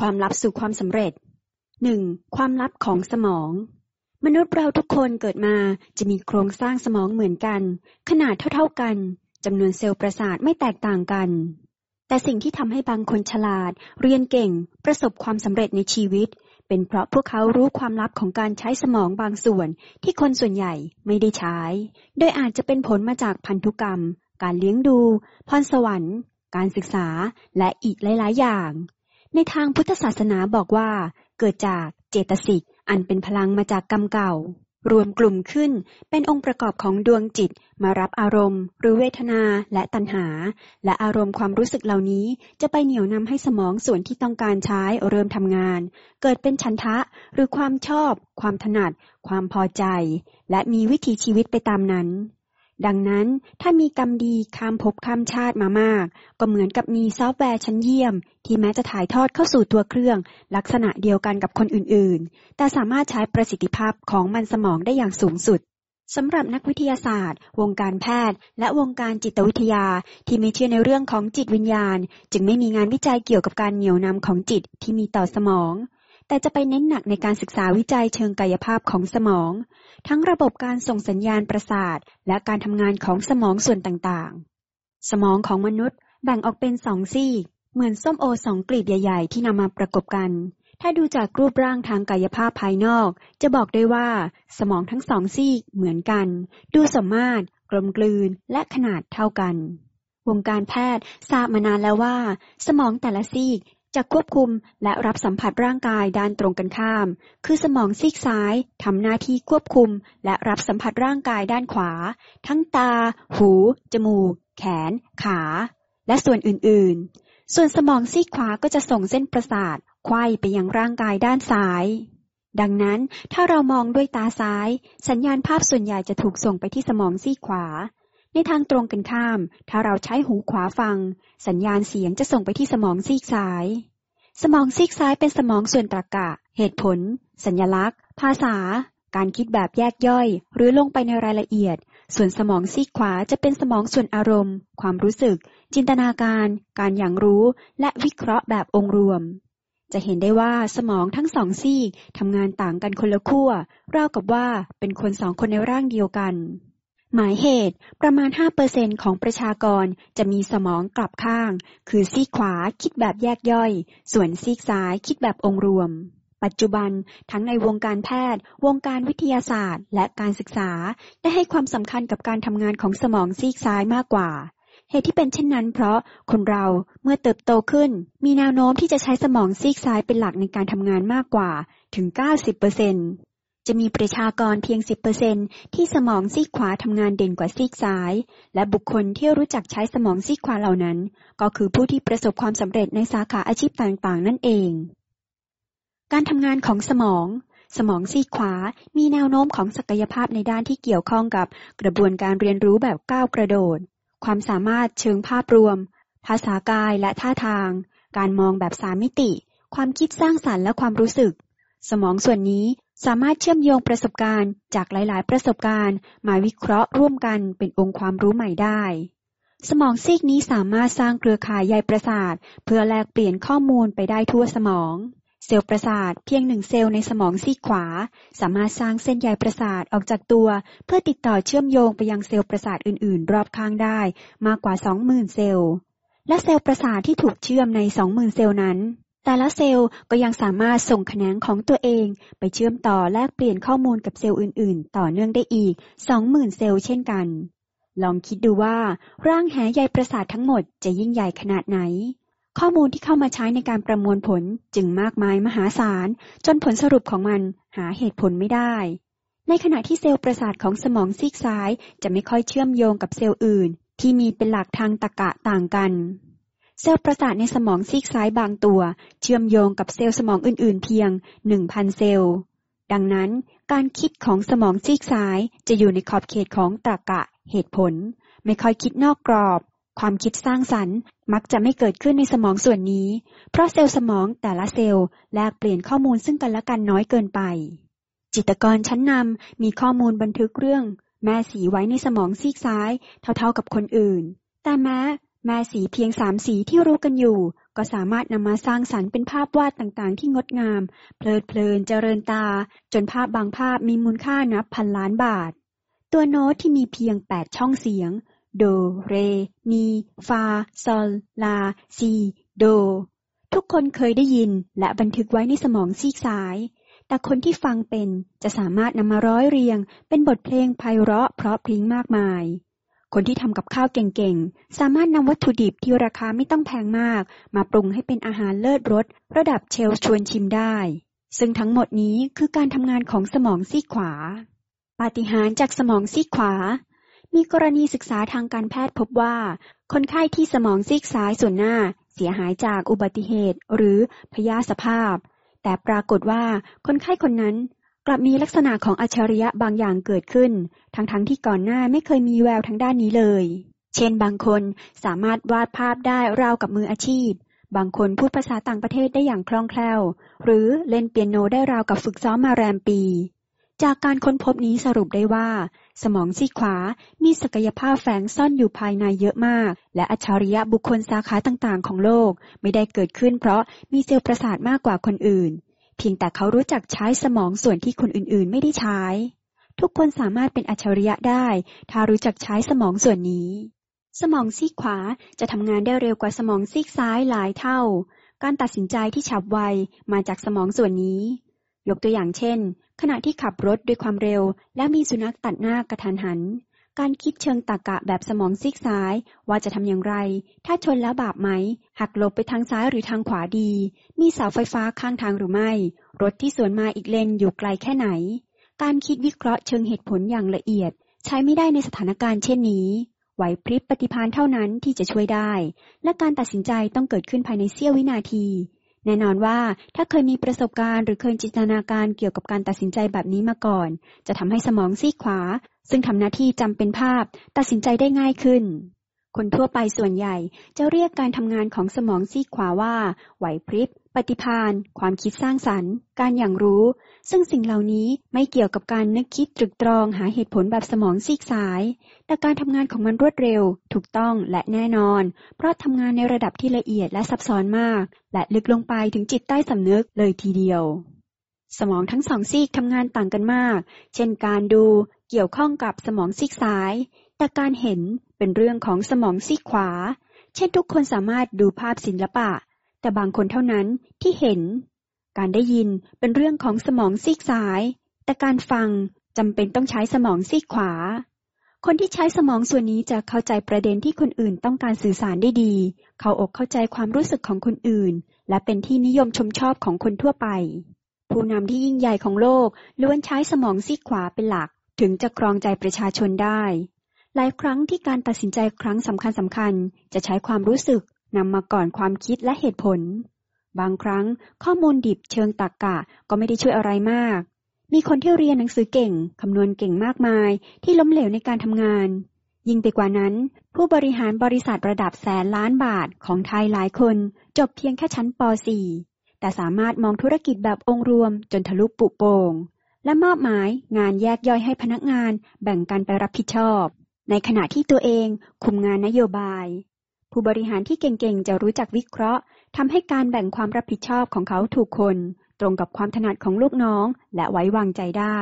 ความลับสู่ความสำเร็จ 1. ความลับของสมอง มนุษย์เราทุกคนเกิดมาจะมีโครงสร้างสมองเหมือนกัน ขนาดเท่าๆกันจำนวนเซลล์ประสาทไม่แตกต่างกัน แต่สิ่งที่ทำให้บางคนฉลาด เรียนเก่ง ประสบความสำเร็จในชีวิต เป็นเพราะพวกเขารู้ความลับของการใช้สมองบางส่วนที่คนส่วนใหญ่ไม่ได้ใช้ โดยอาจจะเป็นผลมาจากพันธุกรรม การเลี้ยงดู พรสวรรค์ การศึกษา และอีกหลาย ๆ อย่าง ในทางพุทธศาสนาบอกว่า เกิดจากเจตสิกอันเป็นพลังมาจากกรรมเก่า รวมกลุ่มขึ้นเป็นองค์ประกอบของดวงจิตมารับอารมณ์ หรือเวทนาและตัณหา และอารมณ์ความรู้สึกเหล่านี้จะไปเหนี่ยวนำให้สมองส่วนที่ต้องการใช้เริ่มทำงาน เกิดเป็นชันทะหรือความชอบ ความถนัด ความพอใจ และมีวิถีชีวิตไปตามนั้น ดังนั้นถ้ามีกรรมดีข้ามภพข้ามชาติมามาก ก็เหมือนกับมีซอฟต์แวร์ชั้นเยี่ยม ที่แม้จะถ่ายทอดเข้าสู่ตัวเครื่อง ลักษณะเดียวกันกับคนอื่นๆ แต่สามารถใช้ประสิทธิภาพของมันสมองได้อย่างสูงสุดสำหรับนักวิทยาศาสตร์ วงการแพทย์ และวงการจิตวิทยาที่ไม่เชื่อในเรื่องของจิตวิญญาณ จึงไม่มีงานวิจัยเกี่ยวกับการเหนี่ยวนำของจิตที่มีต่อสมอง แต่จะไปเน้นหนักในการศึกษาวิจัยเชิงกายภาพของสมอง ทั้งระบบการส่งสัญญาณประสาท และการทำงานของสมองส่วนต่างๆ สมองของมนุษย์แบ่งออกเป็นสองซีก เหมือนส้มโอสองกลีบใหญ่ ๆ ที่นำมาประกบกัน ถ้าดูจากรูปร่างทางกายภาพภายนอก จะบอกได้ว่า สมองทั้งสองซีกเหมือนกัน ดูสมมาตร กลมกลืน และขนาดเท่ากันวงการแพทย์ทราบมานานแล้วว่า สมองแต่ละซีก จะควบคุมและรับสัมผัสร่างกายด้านตรงกันข้าม คือสมองซีกซ้ายทำหน้าที่ควบคุมและรับสัมผัสร่างกายด้านขวา ทั้งตา หู จมูก แขน ขา และส่วนอื่นๆ ส่วนสมองซีกขวาก็จะส่งเส้นประสาทไขว้ไปยังร่างกายด้านซ้าย ดังนั้นถ้าเรามองด้วยตาซ้าย สัญญาณภาพส่วนใหญ่จะถูกส่งไปที่สมองซีกขวาในทางตรงกันข้าม ถ้าเราใช้หูขวาฟัง สัญญาณเสียงจะส่งไปที่สมองซีกซ้าย สมองซีกซ้ายเป็นสมองส่วนตรรกะ เหตุผล สัญลักษณ์ ภาษา การคิดแบบแยกย่อย หรือลงไปในรายละเอียด ส่วนสมองซีกขวาจะเป็นสมองส่วนอารมณ์ ความรู้สึก จินตนาการ การหยั่งรู้ และวิเคราะห์แบบองค์รวม จะเห็นได้ว่าสมองทั้งสองซีกทำงานต่างกันคนละขั้วราวกับว่าเป็นคนสองคนในร่างเดียวกัน หมายเหตุประมาณ 5%ของประชากรจะมีสมองกลับข้าง คือซีกขวาคิดแบบแยกย่อย ส่วนซีกซ้ายคิดแบบองค์รวม ปัจจุบันทั้งในวงการแพทย์ วงการวิทยาศาสตร์ และการศึกษา ได้ให้ความสำคัญกับการทำงานของสมองซีกซ้ายมากกว่าเหตุที่เป็นเช่นนั้นเพราะคนเราเมื่อเติบโตขึ้น มีแนวโน้มที่จะใช้สมองซีกซ้ายเป็นหลักในการทำงานมากกว่าถึง 90% จะมีประชากรเพียง 10%ที่สมองซีกขวาทำงานเด่นกว่าซีกซ้าย และบุคคลที่รู้จักใช้สมองซีกขวาเหล่านั้น ก็คือผู้ที่ประสบความสำเร็จในสาขาอาชีพต่างๆ นั่นเอง การทำงานของสมอง สมองซีกขวามีแนวโน้มของศักยภาพในด้านที่เกี่ยวข้องกับกระบวนการเรียนรู้แบบก้าวกระโดด ความสามารถเชิงภาพรวม ภาษากายและท่าทาง การมองแบบสามมิติ ความคิดสร้างสรรค์และความรู้สึกสมองส่วนนี้ สามารถเชื่อมโยงประสบการณ์จากหลาย ๆ ประสบการณ์มาวิเคราะห์ร่วมกันเป็นองค์ความรู้ใหม่ได้ สมองซีกนี้สามารถสร้างเครือข่ายใยประสาท เพื่อแลกเปลี่ยนข้อมูลไปได้ทั่วสมอง เซลล์ประสาทเพียงหนึ่งเซลล์ในสมองซีกขวา สามารถสร้างเส้นใยประสาทออกจากตัว เพื่อติดต่อเชื่อมโยงไปยังเซลล์ประสาทอื่น ๆ รอบข้างได้ มากกว่า 20,000 เซลล์ และเซลล์ประสาทที่ถูกเชื่อมใน 20,000 เซลล์นั้น แต่ละเซลล์ก็ยังสามารถส่งขนงของตัวเอง ไปเชื่อมต่อแลกเปลี่ยนข้อมูลกับเซลล์อื่น ๆ ต่อเนื่องได้อีก 20,000 เซลล์เช่นกัน ลองคิดดูว่าร่างแหใยประสาททั้งหมดจะยิ่งใหญ่ขนาดไหน ข้อมูลที่เข้ามาใช้ในการประมวลผลจึงมากมายมหาศาล จนผลสรุปของมันหาเหตุผลไม่ได้ ในขณะที่เซลล์ประสาทของสมองซีกซ้าย จะไม่ค่อยเชื่อมโยงกับเซลล์อื่น ที่มีเป็นหลักทางตรรกะต่างกัน เซลล์ประสาทในสมองซีกซ้ายบางตัว เชื่อมโยงกับเซลล์สมองอื่น ๆ เพียง 1,000 เซลล์ ดังนั้นการคิดของสมองซีกซ้ายจะอยู่ในขอบเขตของตรรกะเหตุผล ไม่ค่อยคิดนอกกรอบ ความคิดสร้างสรรค์ มักจะไม่เกิดขึ้นในสมองส่วนนี้ เพราะเซลล์สมองแต่ละเซลล์แลกเปลี่ยนข้อมูลซึ่งกันและกันน้อยเกินไป จิตกรชั้นนำมีข้อมูลบันทึกเรื่อง แม่สีไว้ในสมองซีกซ้าย เท่าๆกับคนอื่น แต่แม้ แม่สีเพียงสามสีที่รู้กันอยู่ ก็สามารถนำมาสร้างสรรค์เป็นภาพวาดต่างๆ ที่งดงาม เพลิดเพลินเจริญตา จนภาพบางภาพมีมูลค่านับพันล้านบาท ตัวโน้ตที่มีเพียง8ช่องเสียง โด เรมีฟา ซอล ลา ซี โด ทุกคนเคยได้ยินและบันทึกไว้ในสมองซีกซ้าย แต่คนที่ฟังเป็นจะสามารถนำมาร้อยเรียง เป็นบทเพลงไพเราะเพราะพริ้งมากมาย คนที่ทำกับข้าวเก่งๆ สามารถนำวัตถุดิบที่ราคาไม่ต้องแพงมาก มาปรุงให้เป็นอาหารเลิศรสระดับเชลชวนชิมได้ ซึ่งทั้งหมดนี้คือการทำงานของสมองซีกขวา ปาฏิหาริย์จากสมองซีกขวา มีกรณีศึกษาทางการแพทย์พบว่า คนไข้ที่สมองซีกซ้ายส่วนหน้าเสียหายจากอุบัติเหตุหรือพยาสภาพ แต่ปรากฏว่าคนไข้คนนั้น กลับมีลักษณะของอัจฉริยะบางอย่างเกิดขึ้น ทั้งๆทที่ก่อนหน้าไม่เคยมีแววทางด้านนี้เลย เช่นบางคนสามารถวาดภาพได้ราวกับมืออาชีพ บางคนพูดภาษาต่างประเทศได้อย่างคล่องแคล่ว หรือเล่นเปียโนได้ราวกับฝึกซ้อมมาแรมปี จากการค้นพบนี้สรุปได้ว่า สมองซีกขวามีศักยภาพแฝงซ่อนอยู่ภายในเยอะมาก และอัจฉริยะบุคคลสาขาต่างๆ ของโลก ไม่ได้เกิดขึ้นเพราะมีเซลล์ประสาทมากกว่าคนอื่น เพียงแต่เขารู้จักใช้สมองส่วนที่คนอื่นๆไม่ได้ใช้ ทุกคนสามารถเป็นอัจฉริยะได้ ถ้ารู้จักใช้สมองส่วนนี้ สมองซีกขวาจะทำงานได้เร็วกว่าสมองซีกซ้ายหลายเท่า การตัดสินใจที่ฉับไวมาจากสมองส่วนนี้ ยกตัวอย่างเช่น ขณะที่ขับรถด้วยความเร็ว และมีสุนัขตัดหน้ากระทันหัน การคิดเชิงตรรกะแบบสมองซีกซ้าย ว่าจะทำอย่างไร ถ้าชนแล้วบาปไหม หักหลบไปทางซ้ายหรือทางขวาดี มีเสาไฟฟ้าข้างทางหรือไม่ รถที่สวนมาอีกเลนอยู่ไกลแค่ไหน การคิดวิเคราะห์เชิงเหตุผลอย่างละเอียด ใช้ไม่ได้ในสถานการณ์เช่นนี้ไหวพริบปฏิพานเท่านั้นที่จะช่วยได้ และการตัดสินใจต้องเกิดขึ้นภายในเสี้ยววินาที แน่นอนว่าถ้าเคยมีประสบการณ์หรือเคยจินตนาการเกี่ยวกับการตัดสินใจแบบนี้มาก่อน จะทำให้สมองซีกขวา ซึ่งทำหน้าที่จำเป็นภาพ ตัดสินใจได้ง่ายขึ้น คนทั่วไปส่วนใหญ่ จะเรียกการทำงานของสมองซีกขวาว่า ไหวพริบ ปฏิพาน ความคิดสร้างสรรค์ การอย่างรู้ ซึ่งสิ่งเหล่านี้ไม่เกี่ยวกับการนึกคิดตรึกตรองหาเหตุผลแบบสมองซีกซ้าย แต่การทำงานของมันรวดเร็ว ถูกต้องและแน่นอน เพราะทำงานในระดับที่ละเอียดและซับซ้อนมาก และลึกลงไปถึงจิตใต้สำนึกเลยทีเดียว สมองทั้งสองซีกทำงานต่างกันมาก เช่นการดูเกี่ยวข้องกับสมองซีกซ้ายแต่การเห็น เป็นเรื่องของสมองซีกขวา เช่นทุกคนสามารถดูภาพศิลปะ แต่บางคนเท่านั้นที่เห็น การได้ยินเป็นเรื่องของสมองซีกซ้าย แต่การฟังจำเป็นต้องใช้สมองซีกขวา คนที่ใช้สมองส่วนนี้จะเข้าใจประเด็นที่คนอื่นต้องการสื่อสารได้ดี เขาอกเข้าใจความรู้สึกของคนอื่น และเป็นที่นิยมชมชอบของคนทั่วไป ผู้นำที่ยิ่งใหญ่ของโลกล้วนใช้สมองซีกขวาเป็นหลัก ถึงจะครองใจประชาชนได้ หลายครั้งที่การตัดสินใจครั้งสำคัญสำคัญจะใช้ความรู้สึกนำมาก่อนความคิดและเหตุผล บางครั้งข้อมูลดิบเชิงตรรกกะก็ไม่ได้ช่วยอะไรมาก มีคนที่เรียนหนังสือเก่งคำนวณเก่งมากมายที่ล้มเหลวในการทำงาน ยิ่งไปกว่านั้น ผู้บริหารบริษัทระดับแสนล้านบาทของไทยหลายคน จบเพียงแค่ชั้นป .4 แต่สามารถมองธุรกิจแบบองค์รวมจนทะลุปุโป่งและมอบหมายงานแยกย่อยให้พนักงานแบ่งกันไปรับผิดชอบ ในขณะที่ตัวเองคุมงานนโยบาย ผู้บริหารที่เก่งๆ จะรู้จักวิเคราะห์ทำให้การแบ่งความรับผิดชอบของเขาถูกคน ตรงกับความถนัดของลูกน้องและไว้วางใจได้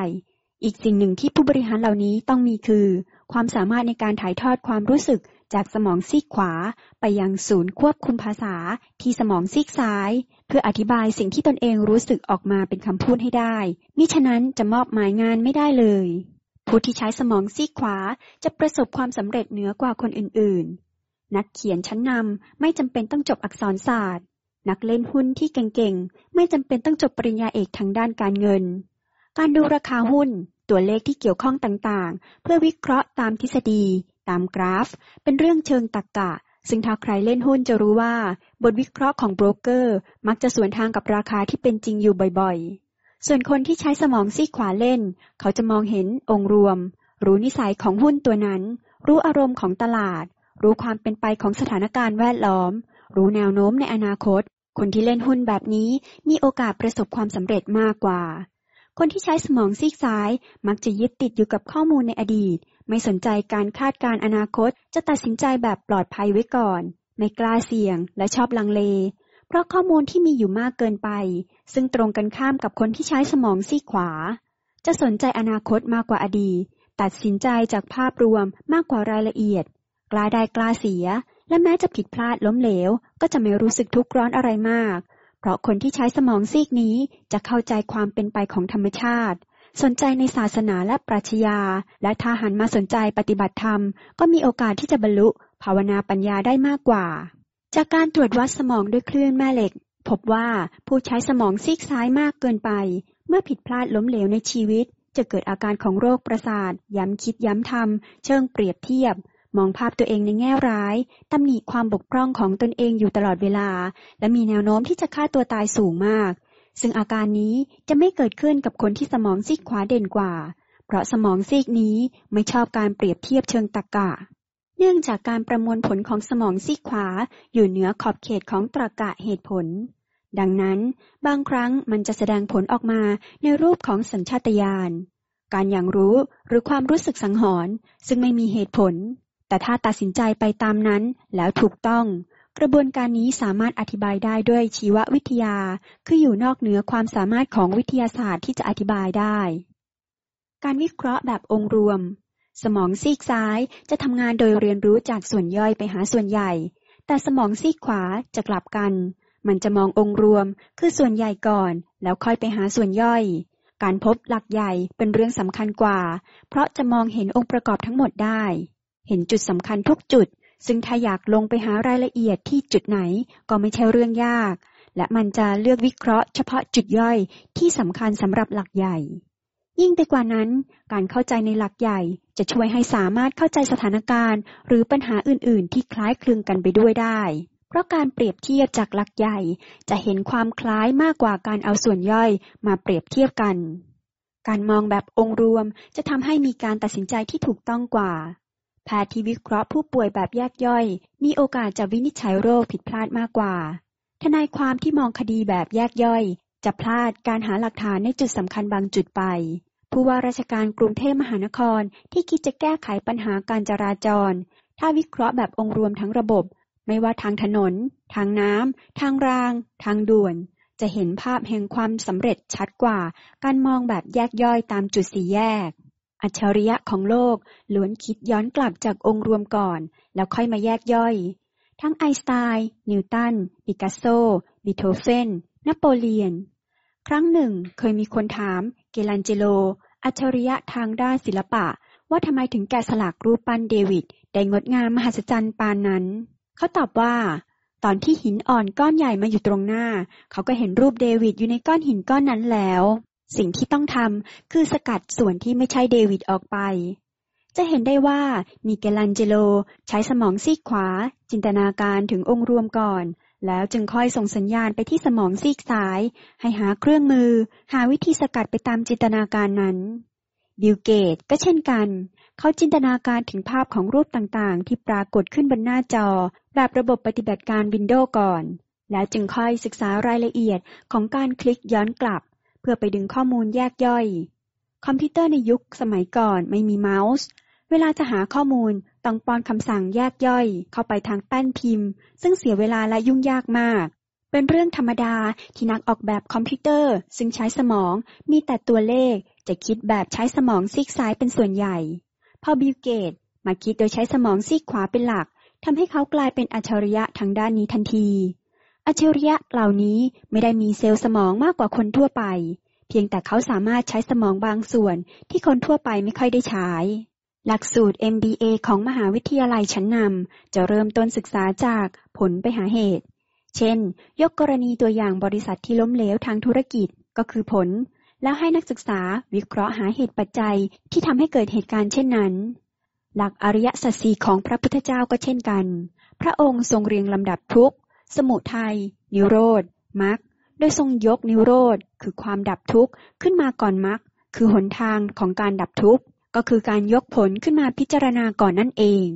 อีกสิ่งหนึ่งที่ผู้บริหารเหล่านี้ต้องมีคือ ความสามารถในการถ่ายทอดความรู้สึกจากสมองซีกขวาไปยังศูนย์ควบคุมภาษาที่สมองซีกซ้าย เพื่ออธิบายสิ่งที่ตนเองรู้สึกออกมาเป็นคำพูดให้ได้ มิฉะนั้นจะมอบหมายงานไม่ได้เลย ผู้ที่ใช้สมองซีกขวาจะประสบความสำเร็จเหนือกว่าคนอื่น ๆ นักเขียนชั้นนำไม่จำเป็นต้องจบอักษรศาสตร์ นักเล่นหุ้นที่เก่งๆ ไม่จำเป็นต้องจบปริญญาเอกทางด้านการเงิน การดูราคาหุ้น ตัวเลขที่เกี่ยวข้องต่างๆ เพื่อวิเคราะห์ตามทฤษฎี ตามกราฟ เป็นเรื่องเชิงตรรกกะ ซึ่งถ้าใครเล่นหุ้นจะรู้ว่า บทวิเคราะห์ของโบรกเกอร์ มักจะสวนทางกับราคาที่เป็นจริงอยู่บ่อยๆ ส่วนคนที่ใช้สมองซีกขวาเล่น เขาจะมองเห็นองค์รวม รู้นิสัยของหุ้นตัวนั้น รู้อารมณ์ของตลาด รู้ความเป็นไปของสถานการณ์แวดล้อม รู้แนวโน้มในอนาคต คนที่เล่นหุ้นแบบนี้มีโอกาสประสบความสำเร็จมากกว่า คนที่ใช้สมองซีกซ้าย มักจะยึดติดอยู่กับข้อมูลในอดีต ไม่สนใจการคาดการอนาคต จะตัดสินใจแบบปลอดภัยไว้ก่อน ไม่กล้าเสี่ยง และชอบลังเล เพราะข้อมูลที่มีอยู่มากเกินไป ซึ่งตรงกันข้ามกับคนที่ใช้สมองซีขวา จะสนใจอนาคตมากกว่าอดีต ตัดสินใจจากภาพรวมมากกว่ารายละเอียด กล้าได้กล้าเสีย และแม้จะผิดพลาดล้มเหลว ก็จะไม่รู้สึกทุกข์ร้อนอะไรมาก เพราะคนที่ใช้สมองซีกนี้จะเข้าใจความเป็นไปของธรรมชาติ สนใจในศาสนาและปรัชญา และถ้าหันมาสนใจปฏิบัติธรรม ก็มีโอกาสที่จะบรรลุภาวนาปัญญาได้มากกว่า จากการตรวจวัดสมองด้วยคลื่นแม่เหล็ก พบว่าผู้ใช้สมองซีกซ้ายมากเกินไป เมื่อผิดพลาดล้มเหลวในชีวิต จะเกิดอาการของโรคประสาท ย้ำคิดย้ำทำเชิงเปรียบเทียบ มองภาพตัวเองในแง่ร้ายตำหนิความบกพร่องของตนเองอยู่ตลอดเวลา และมีแนวโน้มที่จะฆ่าตัวตายสูงมาก ซึ่งอาการนี้จะไม่เกิดขึ้นกับคนที่สมองซีกขวาเด่นกว่า เพราะสมองซีกนี้ไม่ชอบการเปรียบเทียบเชิงตรรกะ เนื่องจากการประมวลผลของสมองซีกขวาอยู่เหนือขอบเขตของตรรกะเหตุผล ดังนั้น บางครั้งมันจะแสดงผลออกมาในรูปของสัญชาตญาณ การอย่างรู้หรือความรู้สึกสังหรณ์ซึ่งไม่มีเหตุผล แต่ถ้าตัดสินใจไปตามนั้นแล้วถูกต้อง กระบวนการนี้สามารถอธิบายได้ด้วยชีววิทยา คืออยู่นอกเหนือความสามารถของวิทยาศาสตร์ที่จะอธิบายได้ การวิเคราะห์แบบองค์รวม สมองซีกซ้ายจะทำงานโดยเรียนรู้จากส่วนย่อยไปหาส่วนใหญ่ แต่สมองซีกขวาจะกลับกัน มันจะมององค์รวมคือส่วนใหญ่ก่อน แล้วค่อยไปหาส่วนย่อย การพบหลักใหญ่เป็นเรื่องสำคัญกว่า เพราะจะมองเห็นองค์ประกอบทั้งหมดได้ เห็นจุดสำคัญทุกจุด ซึ่งถ้าอยากลงไปหารายละเอียดที่จุดไหนก็ไม่ใช่เรื่องยาก และมันจะเลือกวิเคราะห์เฉพาะจุดย่อยที่สำคัญสำหรับหลักใหญ่ ยิ่งไปกว่านั้น การเข้าใจในหลักใหญ่จะช่วยให้สามารถเข้าใจสถานการณ์ หรือปัญหาอื่น ๆ ที่คล้ายคลึงกันไปด้วยได้ เพราะการเปรียบเทียบจากหลักใหญ่ จะเห็นความคล้ายมากกว่าการเอาส่วนย่อยมาเปรียบเทียบกัน การมองแบบองค์รวมจะทำให้มีการตัดสินใจที่ถูกต้องกว่าแพทย์ที่วิเคราะห์ผู้ป่วยแบบแยกย่อย มีโอกาสจะวินิจฉัยโรคผิดพลาดมากกว่า ทนายความที่มองคดีแบบแยกย่อย จะพลาดการหาหลักฐานในจุดสำคัญบางจุดไป ผู้ว่าราชการกรุงเทพมหานครที่คิดจะแก้ไขปัญหาการจราจร ถ้าวิเคราะห์แบบองค์รวมทั้งระบบ ไม่ว่าทางถนน ทางน้ำ ทางราง ทางด่วน จะเห็นภาพแห่งความสำเร็จชัดกว่า การมองแบบแยกย่อยตามจุดสี่แยก อัจฉริยะของโลกล้วนคิดย้อนกลับจากองค์รวมก่อน แล้วค่อยมาแยกย่อย ทั้งไอน์สไตน์ นิวตัน ปิกัสโซ บีโธเฟน นโปเลียน ครั้งหนึ่งเคยมีคนถามมิเกลันเจโล อัจฉริยะทางด้านศิลปะ ว่าทำไมถึงแกะสลักรูปปั้นเดวิดได้งดงามมหัศจรรย์ปานนั้น เขาตอบว่า ตอนที่หินอ่อนก้อนใหญ่มาอยู่ตรงหน้า เขาก็เห็นรูปเดวิดอยู่ในก้อนหินก้อนนั้นแล้ว สิ่งที่ต้องทำคือสกัดส่วนที่ไม่ใช่เดวิดออกไป จะเห็นได้ว่ามิเกลันเจโลใช้สมองซีกขวา จินตนาการถึงองค์รวมก่อน แล้วจึงค่อยส่งสัญญาณไปที่สมองซีกซ้าย ให้หาเครื่องมือ หาวิธีสกัดไปตามจินตนาการนั้น บิลเกตส์ก็เช่นกัน เขาจินตนาการถึงภาพของรูปต่างๆ ที่ปรากฏขึ้นบนหน้าจอ แบบระบบปฏิบัติการวินโดว์ก่อน แล้วจึงค่อยศึกษารายละเอียดของการคลิกย้อนกลับ เพื่อไปดึงข้อมูลแยกย่อย คอมพิวเตอร์ในยุคสมัยก่อนไม่มีเมาส์ เวลาจะหาข้อมูล ต้องป้อนคำสั่งแยกย่อย เข้าไปทางแป้นพิมพ์ ซึ่งเสียเวลาและยุ่งยากมาก เป็นเรื่องธรรมดาที่นักออกแบบคอมพิวเตอร์ ซึ่งใช้สมองมีแต่ตัวเลข จะคิดแบบใช้สมองซีกซ้ายเป็นส่วนใหญ่ พอบิลเกตส์มาคิดโดยใช้สมองซีกขวาเป็นหลักทำให้เขากลายเป็นอัจฉริยะทางด้านนี้ทันที อัจฉริยะเหล่านี้ไม่ได้มีเซลล์สมองมากกว่าคนทั่วไป เพียงแต่เขาสามารถใช้สมองบางส่วนที่คนทั่วไปไม่ค่อยได้ใช้ หลักสูตร MBA ของมหาวิทยาลัยชั้นนำจะเริ่มต้นศึกษาจากผลไปหาเหตุ เช่น ยกกรณีตัวอย่างบริษัทที่ล้มเหลวทางธุรกิจก็คือผล แล้วให้นักศึกษาวิเคราะห์หาเหตุปัจจัยที่ทำให้เกิดเหตุการณ์เช่นนั้น หลักอริยสัจสี่ของพระพุทธเจ้าก็เช่นกัน พระองค์ทรงเรียงลำดับทุกข์ สมุทัย นิโรธ มรรค โดยทรงยกนิโรธ คือความดับทุกข์ขึ้นมาก่อนมรรค คือหนทางของการดับทุกข์ ก็คือการยกผลขึ้นมาพิจารณาก่อนนั่นเอง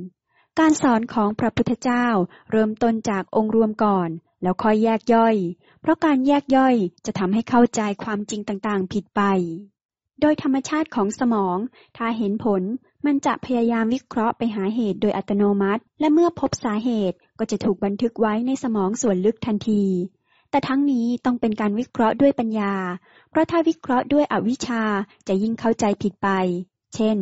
การสอนของพระพุทธเจ้าเริ่มต้นจากองค์รวมก่อน แล้วค่อยแยกย่อย เพราะการแยกย่อยจะทำให้เข้าใจความจริงต่างๆ ผิดไป โดยธรรมชาติของสมอง ถ้าเห็นผลมันจะพยายามวิเคราะห์ไปหาเหตุโดยอัตโนมัติ และเมื่อพบสาเหตุก็จะถูกบันทึกไว้ในสมองส่วนลึกทันที แต่ทั้งนี้ต้องเป็นการวิเคราะห์ด้วยปัญญา เพราะถ้าวิเคราะห์ด้วยอวิชชาจะยิ่งเข้าใจผิดไป เช่น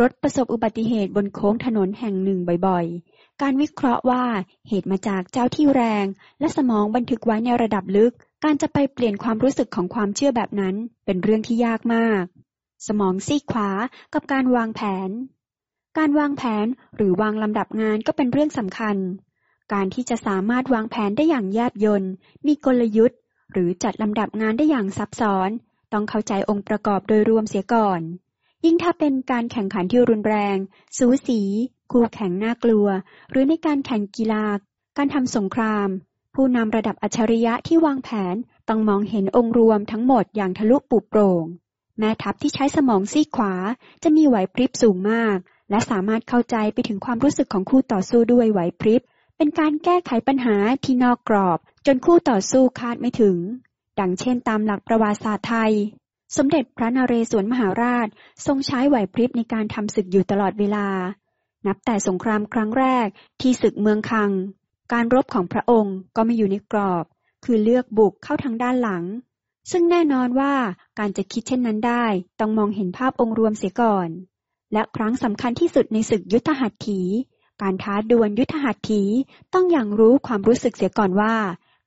รถประสบอุบัติเหตุบนโค้งถนนแห่งหนึ่งบ่อยๆ การวิเคราะห์ว่าเหตุมาจากเจ้าที่แรง และสมองบันทึกไว้ในระดับลึก การจะไปเปลี่ยนความรู้สึกของความเชื่อแบบนั้น เป็นเรื่องที่ยากมาก สมองซีกขวากับการวางแผน การวางแผนหรือวางลำดับงานก็เป็นเรื่องสำคัญ การที่จะสามารถวางแผนได้อย่างแยบยนต์มีกลยุทธ์ หรือจัดลำดับงานได้อย่างซับซ้อน ต้องเข้าใจองค์ประกอบโดยรวมเสียก่อน ยิ่งถ้าเป็นการแข่งขันที่รุนแรง สูสี คู่แข่งน่ากลัว หรือในการแข่งกีฬา การทำสงคราม ผู้นำระดับอัจฉริยะที่วางแผนต้องมองเห็นองค์รวมทั้งหมดอย่างทะลุปุโปร่ง แม้ทัพที่ใช้สมองซีขวาจะมีไหวพริบสูงมาก และสามารถเข้าใจไปถึงความรู้สึกของคู่ต่อสู้ด้วยไหวพริบ เป็นการแก้ไขปัญหาที่นอกกรอบ จนคู่ต่อสู้คาดไม่ถึงดังเช่นตามหลักประวัติศาสตร์ไทย สมเด็จพระนเรศวรมหาราชทรงใช้ไหวพริบในการทำศึกอยู่ตลอดเวลา นับแต่สงครามครั้งแรกที่ศึกเมืองคัง การรบของพระองค์ก็ไม่อยู่ในกรอบ คือเลือกบุกเข้าทางด้านหลัง ซึ่งแน่นอนว่าการจะคิดเช่นนั้นได้ ต้องมองเห็นภาพองค์รวมเสียก่อน และครั้งสำคัญที่สุดในศึกยุทธหัตถี การท้าดวลยุทธหัตถีต้องอย่างรู้ความรู้สึกเสียก่อนว่า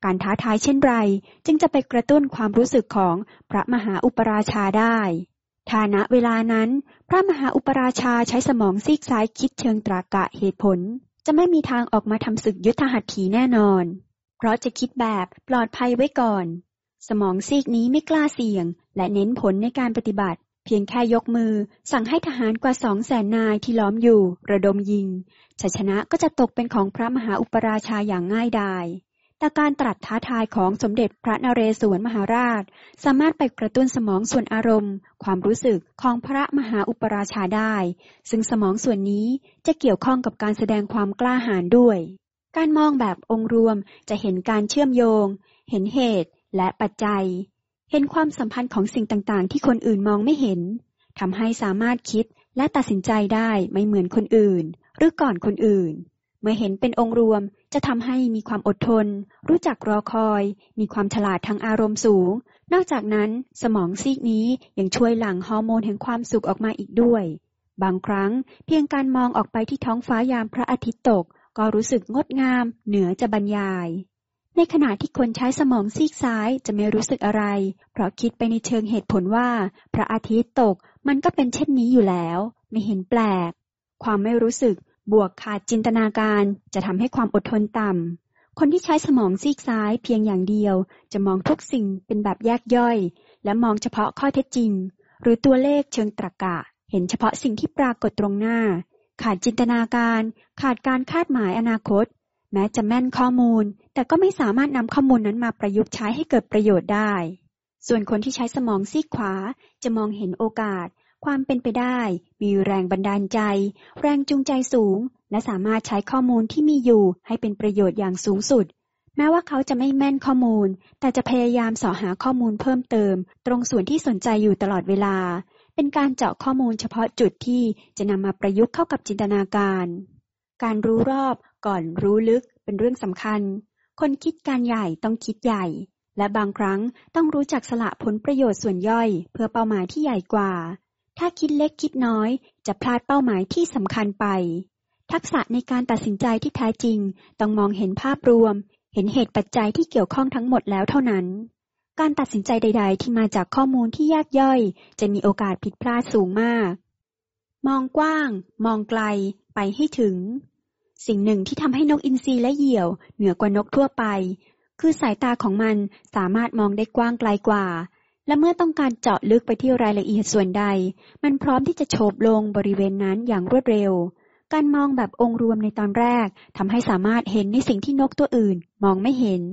การท้าทายเช่นไร จึงจะไปกระตุ้นความรู้สึกของพระมหาอุปราชาได้ฐานะเวลานั้น พระมหาอุปราชาใช้สมองซีกซ้ายคิดเชิงตรากะเหตุผล จะไม่มีทางออกมาทำศึกยุทธหัตถีแน่นอน เพราะจะคิดแบบปลอดภัยไว้ก่อน สมองซีกนี้ไม่กล้าเสี่ยง และเน้นผลในการปฏิบัติ เพียงแค่ยกมือ สั่งให้ทหารกว่าสองแสนนายที่ล้อมอยู่ ระดมยิงชัยชนะก็จะตกเป็นของพระมหาอุปราชาอย่างง่ายดาย แต่การตรัสท้าทายของสมเด็จพระนเรศวรมหาราช สามารถไปกระตุ้นสมองส่วนอารมณ์ ความรู้สึกของพระมหาอุปราชาได้ ซึ่งสมองส่วนนี้จะเกี่ยวข้องกับการแสดงความกล้าหาญด้วย การมองแบบองค์รวมจะเห็นการเชื่อมโยง เห็นเหตุและปัจจัย เห็นความสัมพันธ์ของสิ่งต่างๆ ที่คนอื่นมองไม่เห็นทำให้สามารถคิดและตัดสินใจได้ไม่เหมือนคนอื่น หรือก่อนคนอื่น เมื่อเห็นเป็นองค์รวมจะทำให้มีความอดทน รู้จักรอคอย มีความฉลาดทางอารมณ์สูง นอกจากนั้นสมองซีกนี้ยังช่วยหลั่งฮอร์โมนแห่งความสุขออกมาอีกด้วย บางครั้งเพียงการมองออกไปที่ท้องฟ้ายามพระอาทิตย์ตก ก็รู้สึกงดงาม เหนือจะบรรยาย ในขณะที่คนใช้สมองซีกซ้ายจะไม่รู้สึกอะไร เพราะคิดไปในเชิงเหตุผลว่า พระอาทิตย์ตกมันก็เป็นเช่นนี้อยู่แล้ว ไม่เห็นแปลก ความไม่รู้สึก บวกขาดจินตนาการจะทำให้ความอดทนต่ำ คนที่ใช้สมองซีกซ้ายเพียงอย่างเดียว จะมองทุกสิ่งเป็นแบบแยกย่อย และมองเฉพาะข้อเท็จจริง หรือตัวเลขเชิงตรรกะ เห็นเฉพาะสิ่งที่ปรากฏตรงหน้า ขาดจินตนาการ ขาดการคาดหมายอนาคต แม้จะแม่นข้อมูล แต่ก็ไม่สามารถนำข้อมูลนั้นมาประยุกต์ใช้ให้เกิดประโยชน์ได้ ส่วนคนที่ใช้สมองซีกขวาจะมองเห็นโอกาส ความเป็นไปได้ มีแรงบันดาลใจ แรงจูงใจสูง และสามารถใช้ข้อมูลที่มีอยู่ให้เป็นประโยชน์อย่างสูงสุด แม้ว่าเขาจะไม่แม่นข้อมูล แต่จะพยายามสอหาข้อมูลเพิ่มเติม ตรงส่วนที่สนใจอยู่ตลอดเวลา เป็นการเจาะข้อมูลเฉพาะจุดที่จะนำมาประยุกต์เข้ากับจินตนาการ การรู้รอบก่อนรู้ลึกเป็นเรื่องสำคัญ คนคิดการใหญ่ต้องคิดใหญ่และบางครั้งต้องรู้จักสละผลประโยชน์ส่วนย่อย เพื่อเป้าหมายที่ใหญ่กว่า ถ้าคิดเล็กคิดน้อยจะพลาดเป้าหมายที่สำคัญไป ทักษะในการตัดสินใจที่แท้จริง ต้องมองเห็นภาพรวม เห็นเหตุปัจจัยที่เกี่ยวข้องทั้งหมดแล้วเท่านั้น การตัดสินใจใด ๆ ที่มาจากข้อมูลที่แยกย่อย จะมีโอกาสผิดพลาดสูงมาก มองกว้าง มองไกล ไปให้ถึง สิ่งหนึ่งที่ทำให้นกอินทรีและเหยี่ยว เหนือกว่านกทั่วไป คือสายตาของมันสามารถมองได้กว้างไกลกว่า และเมื่อต้องการเจาะลึกไปที่รายละเอียดส่วนใด มันพร้อมที่จะโฉบลงบริเวณนั้นอย่างรวดเร็ว การมองแบบองค์รวมในตอนแรกทำให้สามารถเห็นในสิ่งที่นกตัวอื่นมองไม่เห็น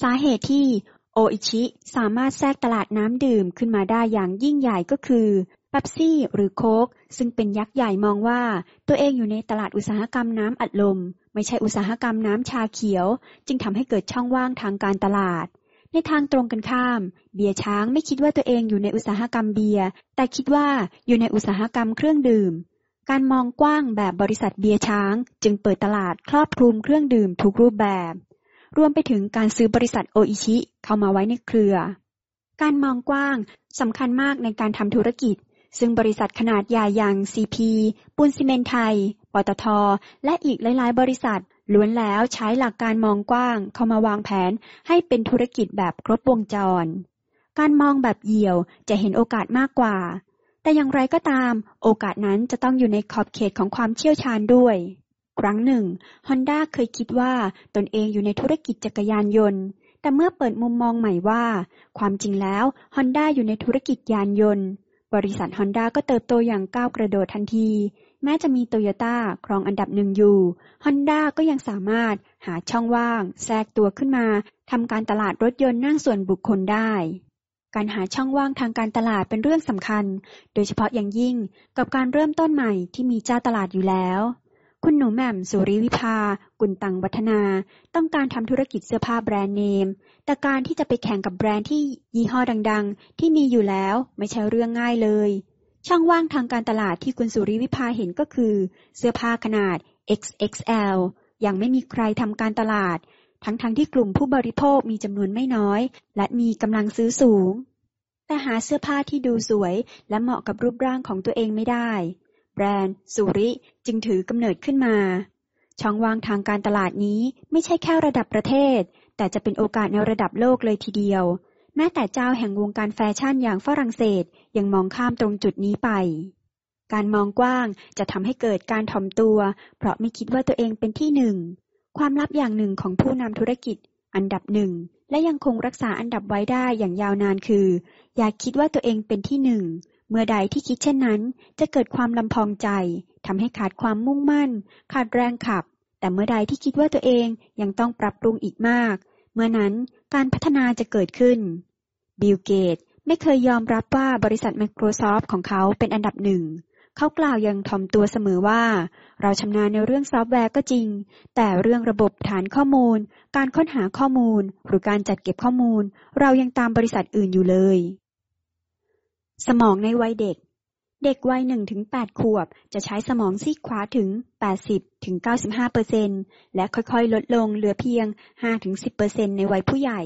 สาเหตุที่โออิชิสามารถแทรกตลาดน้ำดื่มขึ้นมาได้อย่างยิ่งใหญ่ก็คือป๊ปซี่หรือโค้กซึ่งเป็นยักษ์ใหญ่มองว่า ตัวเองอยู่ในตลาดอุตสาหกรรมน้ำอัดลม ไม่ใช่อุตสาหกรรมน้ำชาเขียว จึงทำให้เกิดช่องว่างทางการตลาด ในทางตรงกันข้าม เบียร์ช้างไม่คิดว่าตัวเองอยู่ในอุตสาหกรรมเบียร์แต่คิดว่าอยู่ในอุตสาหกรรมเครื่องดื่ม การมองกว้างแบบบริษัทเบียร์ช้าง จึงเปิดตลาดครอบคลุมเครื่องดื่มทุกรูปแบบ รวมไปถึงการซื้อบริษัทโออิชิเข้ามาไว้ในเครือ การมองกว้างสำคัญมากในการทำธุรกิจ ซึ่งบริษัทขนาดใหญ่อย่างซีพีปูนซีเมนไทย ปตท และอีกหลาย ๆ บริษัท ล้วนแล้วใช้หลักการมองกว้างเข้ามาวางแผนให้เป็นธุรกิจแบบครบวงจร การมองแบบเหี่ยวจะเห็นโอกาสมากกว่า แต่อย่างไรก็ตาม โอกาสนั้นจะต้องอยู่ในขอบเขตของความเชี่ยวชาญด้วย ครั้งหนึ่งฮอนด้าเคยคิดว่าตนเองอยู่ในธุรกิจจักรยานยนต์ แต่เมื่อเปิดมุมมองใหม่ว่า ความจริงแล้วฮอนด้าอยู่ในธุรกิจยานยนต์ บริษัทฮอนด้าก็เติบโตอย่างก้าวกระโดดทันที แม้จะมีโตโยต้าครองอันดับหนึ่งอยู่ฮอนด้าก็ยังสามารถหาช่องว่าง แทรกตัวขึ้นมาทำการตลาดรถยนต์นั่งส่วนบุคคลได้ การหาช่องว่างทางการตลาดเป็นเรื่องสำคัญ โดยเฉพาะอย่างยิ่งกับการเริ่มต้นใหม่ที่มีเจ้าตลาดอยู่แล้ว คุณหนูแหม่มสุริวิภา กุลตังวัฒนา ต้องการทำธุรกิจเสื้อผ้าแบรนด์เนม แต่การที่จะไปแข่งกับแบรนด์ที่ยี่ห้อดัง ๆ ที่มีอยู่แล้วไม่ใช่เรื่องง่ายเลย ช่องว่างทางการตลาดที่คุณสุริวิภาเห็นก็คือ เสื้อผ้าขนาด XXL ยังไม่มีใครทำการตลาด ทั้งๆทที่กลุ่มผู้บริโภคมีจำนวนไม่น้อย และมีกำลังซื้อสูง แต่หาเสื้อผ้าที่ดูสวย และเหมาะกับรูปร่างของตัวเองไม่ได้ แบรนด์ สุริจึงถือกำเนิดขึ้นมา ช่องว่างทางการตลาดนี้ไม่ใช่แค่ระดับประเทศ แต่จะเป็นโอกาสในระดับโลกเลยทีเดียว แม้แต่เจ้าแห่งวงการแฟชั่นอย่างฝรั่งเศสยังมองข้ามตรงจุดนี้ไป การมองกว้างจะทำให้เกิดการถ่อมตัว เพราะไม่คิดว่าตัวเองเป็นที่หนึ่ง ความลับอย่างหนึ่งของผู้นำธุรกิจ อันดับหนึ่งและยังคงรักษาอันดับไว้ได้อย่างยาวนานคือ อย่าคิดว่าตัวเองเป็นที่หนึ่ง เมื่อใดที่คิดเช่นนั้น จะเกิดความลำพองใจทำให้ขาดความมุ่งมั่น ขาดแรงขับ แต่เมื่อใดที่คิดว่าตัวเองยังต้องปรับปรุงอีกมาก เมื่อนั้นการพัฒนาจะเกิดขึ้น บิลเกตส์ไม่เคยยอมรับว่าบริษัท Microsoft ของเขาเป็นอันดับหนึ่ง เขากล่าวอย่างถ่อมตัวเสมอว่า เราชำนาญในเรื่องซอฟต์แวร์ก็จริง แต่เรื่องระบบฐานข้อมูล การค้นหาข้อมูล หรือการจัดเก็บข้อมูล เรายังตามบริษัทอื่นอยู่เลย สมองในวัยเด็ก เด็กวัยหนึ่งถึงแปดขวบ จะใช้สมองซีกขวาถึง 80ถึง95เปอร์เซ็นและค่อยๆ ลดลงเหลือเพียง5ถึง10เปอร์เซ็นในวัยผู้ใหญ่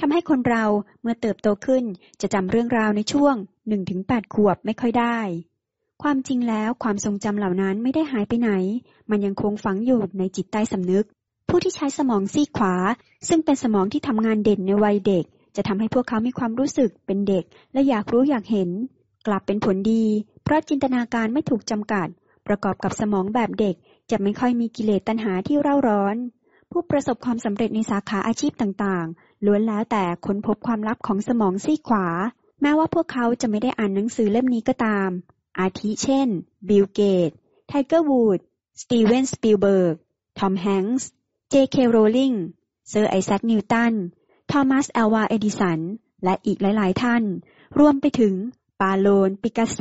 ทำให้คนเราเมื่อเติบโตขึ้นจะจำเรื่องราวในช่วง 1-8 ขวบไม่ค่อยได้ ความจริงแล้วความทรงจำเหล่านั้นไม่ได้หายไปไหน มันยังคงฝังอยู่ในจิตใต้สำนึก ผู้ที่ใช้สมองซีกขวา ซึ่งเป็นสมองที่ทำงานเด่นในวัยเด็ก จะทำให้พวกเขามีความรู้สึกเป็นเด็ก และอยากรู้อยากเห็น กลับเป็นผลดี เพราะจินตนาการไม่ถูกจำกัด ประกอบกับสมองแบบเด็ก จะไม่ค่อยมีกิเลสตัณหาที่เร่าร้อน ผู้ประสบความสำเร็จในสาขาอาชีพต่างๆ ล้วนแล้วแต่ค้นพบความลับของสมองซีขวา แม้ว่าพวกเขาจะไม่ได้อ่านหนังสือเล่มนี้ก็ตาม อาทิเช่น บิลเกตส์ ไทเกอร์วูดส์ สตีเวน สปิลเบิร์ก ทอมแฮงส์ เจ.เค. โรว์ลิง เซอร์ไอแซค นิวตัน ทอมัส อัลวา เอดิสัน และอีกหลาย ๆ ท่าน รวมไปถึง ปาโบล ปิกัสโซ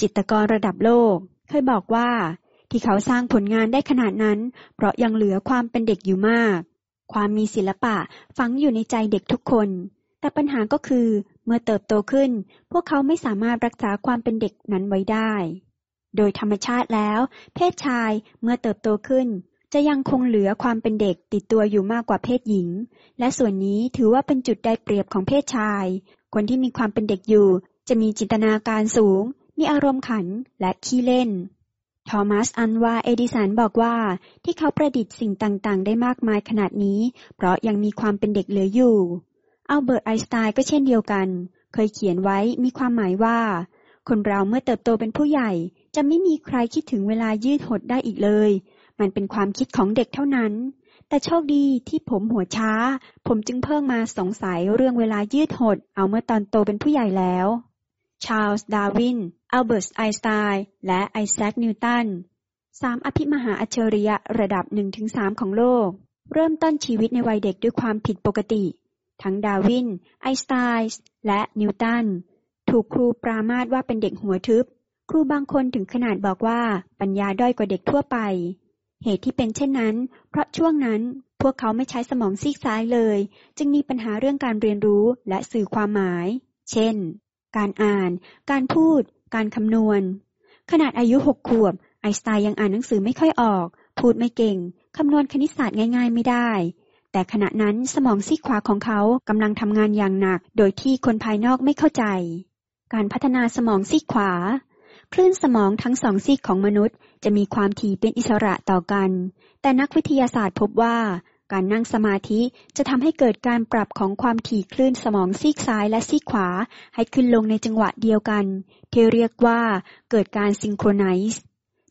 จิตรกรระดับโลก เคยบอกว่า ที่เขาสร้างผลงานได้ขนาดนั้น เพราะยังเหลือความเป็นเด็กอยู่มาก ความมีศิลปะฝังอยู่ในใจเด็กทุกคน แต่ปัญหาก็คือ เมื่อเติบโตขึ้น พวกเขาไม่สามารถรักษาความเป็นเด็กนั้นไว้ได้ โดยธรรมชาติแล้ว เพศชายเมื่อเติบโตขึ้นจะยังคงเหลือความเป็นเด็กติดตัวอยู่มากกว่าเพศหญิง และส่วนนี้ถือว่าเป็นจุดได้เปรียบของเพศชาย คนที่มีความเป็นเด็กอยู่ จะมีจินตนาการสูง มีอารมณ์ขันและขี้เล่น ทอมัส อันวา เอดิสันบอกว่าที่เขาประดิษฐ์สิ่งต่างๆ ได้มากมายขนาดนี้ เพราะยังมีความเป็นเด็กเหลืออยู่ อัลเบิร์ต ไอน์สไตน์ก็เช่นเดียวกัน เคยเขียนไว้มีความหมายว่า คนเราเมื่อเติบโตเป็นผู้ใหญ่ จะไม่มีใครคิดถึงเวลายืดหดได้อีกเลย มันเป็นความคิดของเด็กเท่านั้นแต่โชคดีที่ผมหัวช้า ผมจึงเพิ่งมาสงสัยเรื่องเวลายืดหด เอาเมื่อตอนโตเป็นผู้ใหญ่แล้ว ชาร์ลส์ดาร์วิน อัลเบิร์ตไอน์สไตน์และไอแซคนิวตันสามอภิมหาอัจฉริยะระดับหนึ่งถึงสามของโลก เริ่มต้นชีวิตในวัยเด็กด้วยความผิดปกติ ทั้งดาวิน ไอน์สไตน์และนิวตัน ถูกครูปรามาสว่าเป็นเด็กหัวทึบ ครูบางคนถึงขนาดบอกว่าปัญญาด้อยกว่าเด็กทั่วไป เหตุที่เป็นเช่นนั้น เพราะช่วงนั้นพวกเขาไม่ใช้สมองซีกซ้ายเลย จึงมีปัญหาเรื่องการเรียนรู้และสื่อความหมาย เช่น การอ่าน การพูด การคำนวณ ขนาดอายุหกขวบ ไอสไตน์ยังอ่านหนังสือไม่ค่อยออก พูดไม่เก่ง คำนวณคณิตศาสตร์ง่าย ๆ ไม่ได้ แต่ขณะนั้นสมองซีกขวาของเขากำลังทำงานอย่างหนัก โดยที่คนภายนอกไม่เข้าใจ การพัฒนาสมองซีกขวา คลื่นสมองทั้งสองซีกของมนุษย์ จะมีความถี่เป็นอิสระต่อกัน แต่นักวิทยาศาสตร์พบว่า การนั่งสมาธิจะทำให้เกิดการปรับของความถี่คลื่นสมองซีกซ้ายและซีกขวา ให้ขึ้นลงในจังหวะเดียวกัน ที่เรียกว่าเกิดการ synchronize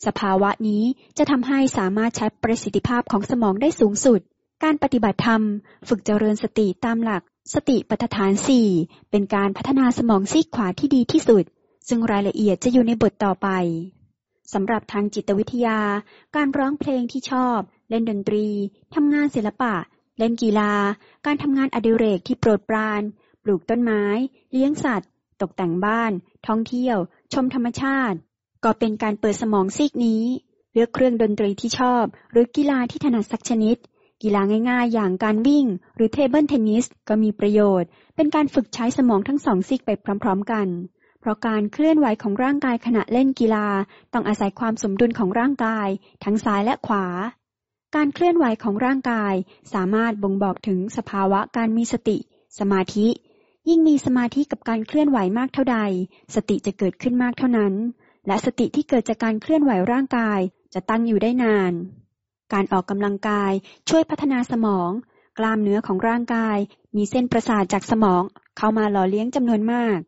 สภาวะนี้จะทำให้สามารถใช้ประสิทธิภาพของสมองได้สูงสุด การปฏิบัติธรรม ฝึกเจริญสติตามหลัก สติปัฏฐานสี่เป็นการพัฒนาสมองซีกขวาที่ดีที่สุด ซึ่งรายละเอียดจะอยู่ในบทต่อไปสำหรับทางจิตวิทยา การร้องเพลงที่ชอบ เล่นดนตรี ทำงานศิลปะ เล่นกีฬา การทำงานอดิเรกที่โปรดปราน ปลูกต้นไม้ เลี้ยงสัตว์ ตกแต่งบ้าน ท่องเที่ยว ชมธรรมชาติ ก็เป็นการเปิดสมองซีกนี้ เลือกเครื่องดนตรีที่ชอบ หรือกีฬาที่ถนัดสักชนิด กีฬาง่าย ๆ อย่างการวิ่ง หรือเทเบิลเทนนิสก็มีประโยชน์ เป็นการฝึกใช้สมองทั้งสองซีกไปพร้อม ๆ กันเพราะการเคลื่อนไหวของร่างกายขณะเล่นกีฬา ต้องอาศัยความสมดุลของร่างกาย ทั้งซ้ายและขวา การเคลื่อนไหวของร่างกายสามารถบ่งบอกถึงสภาวะการมีสติ สมาธิ ยิ่งมีสมาธิกับการเคลื่อนไหวมากเท่าใด สติจะเกิดขึ้นมากเท่านั้น และสติที่เกิดจากการเคลื่อนไหวร่างกายจะตั้งอยู่ได้นาน การออกกำลังกายช่วยพัฒนาสมอง กล้ามเนื้อของร่างกาย มีเส้นประสาทจากสมอง เข้ามาหล่อเลี้ยงจำนวนมาก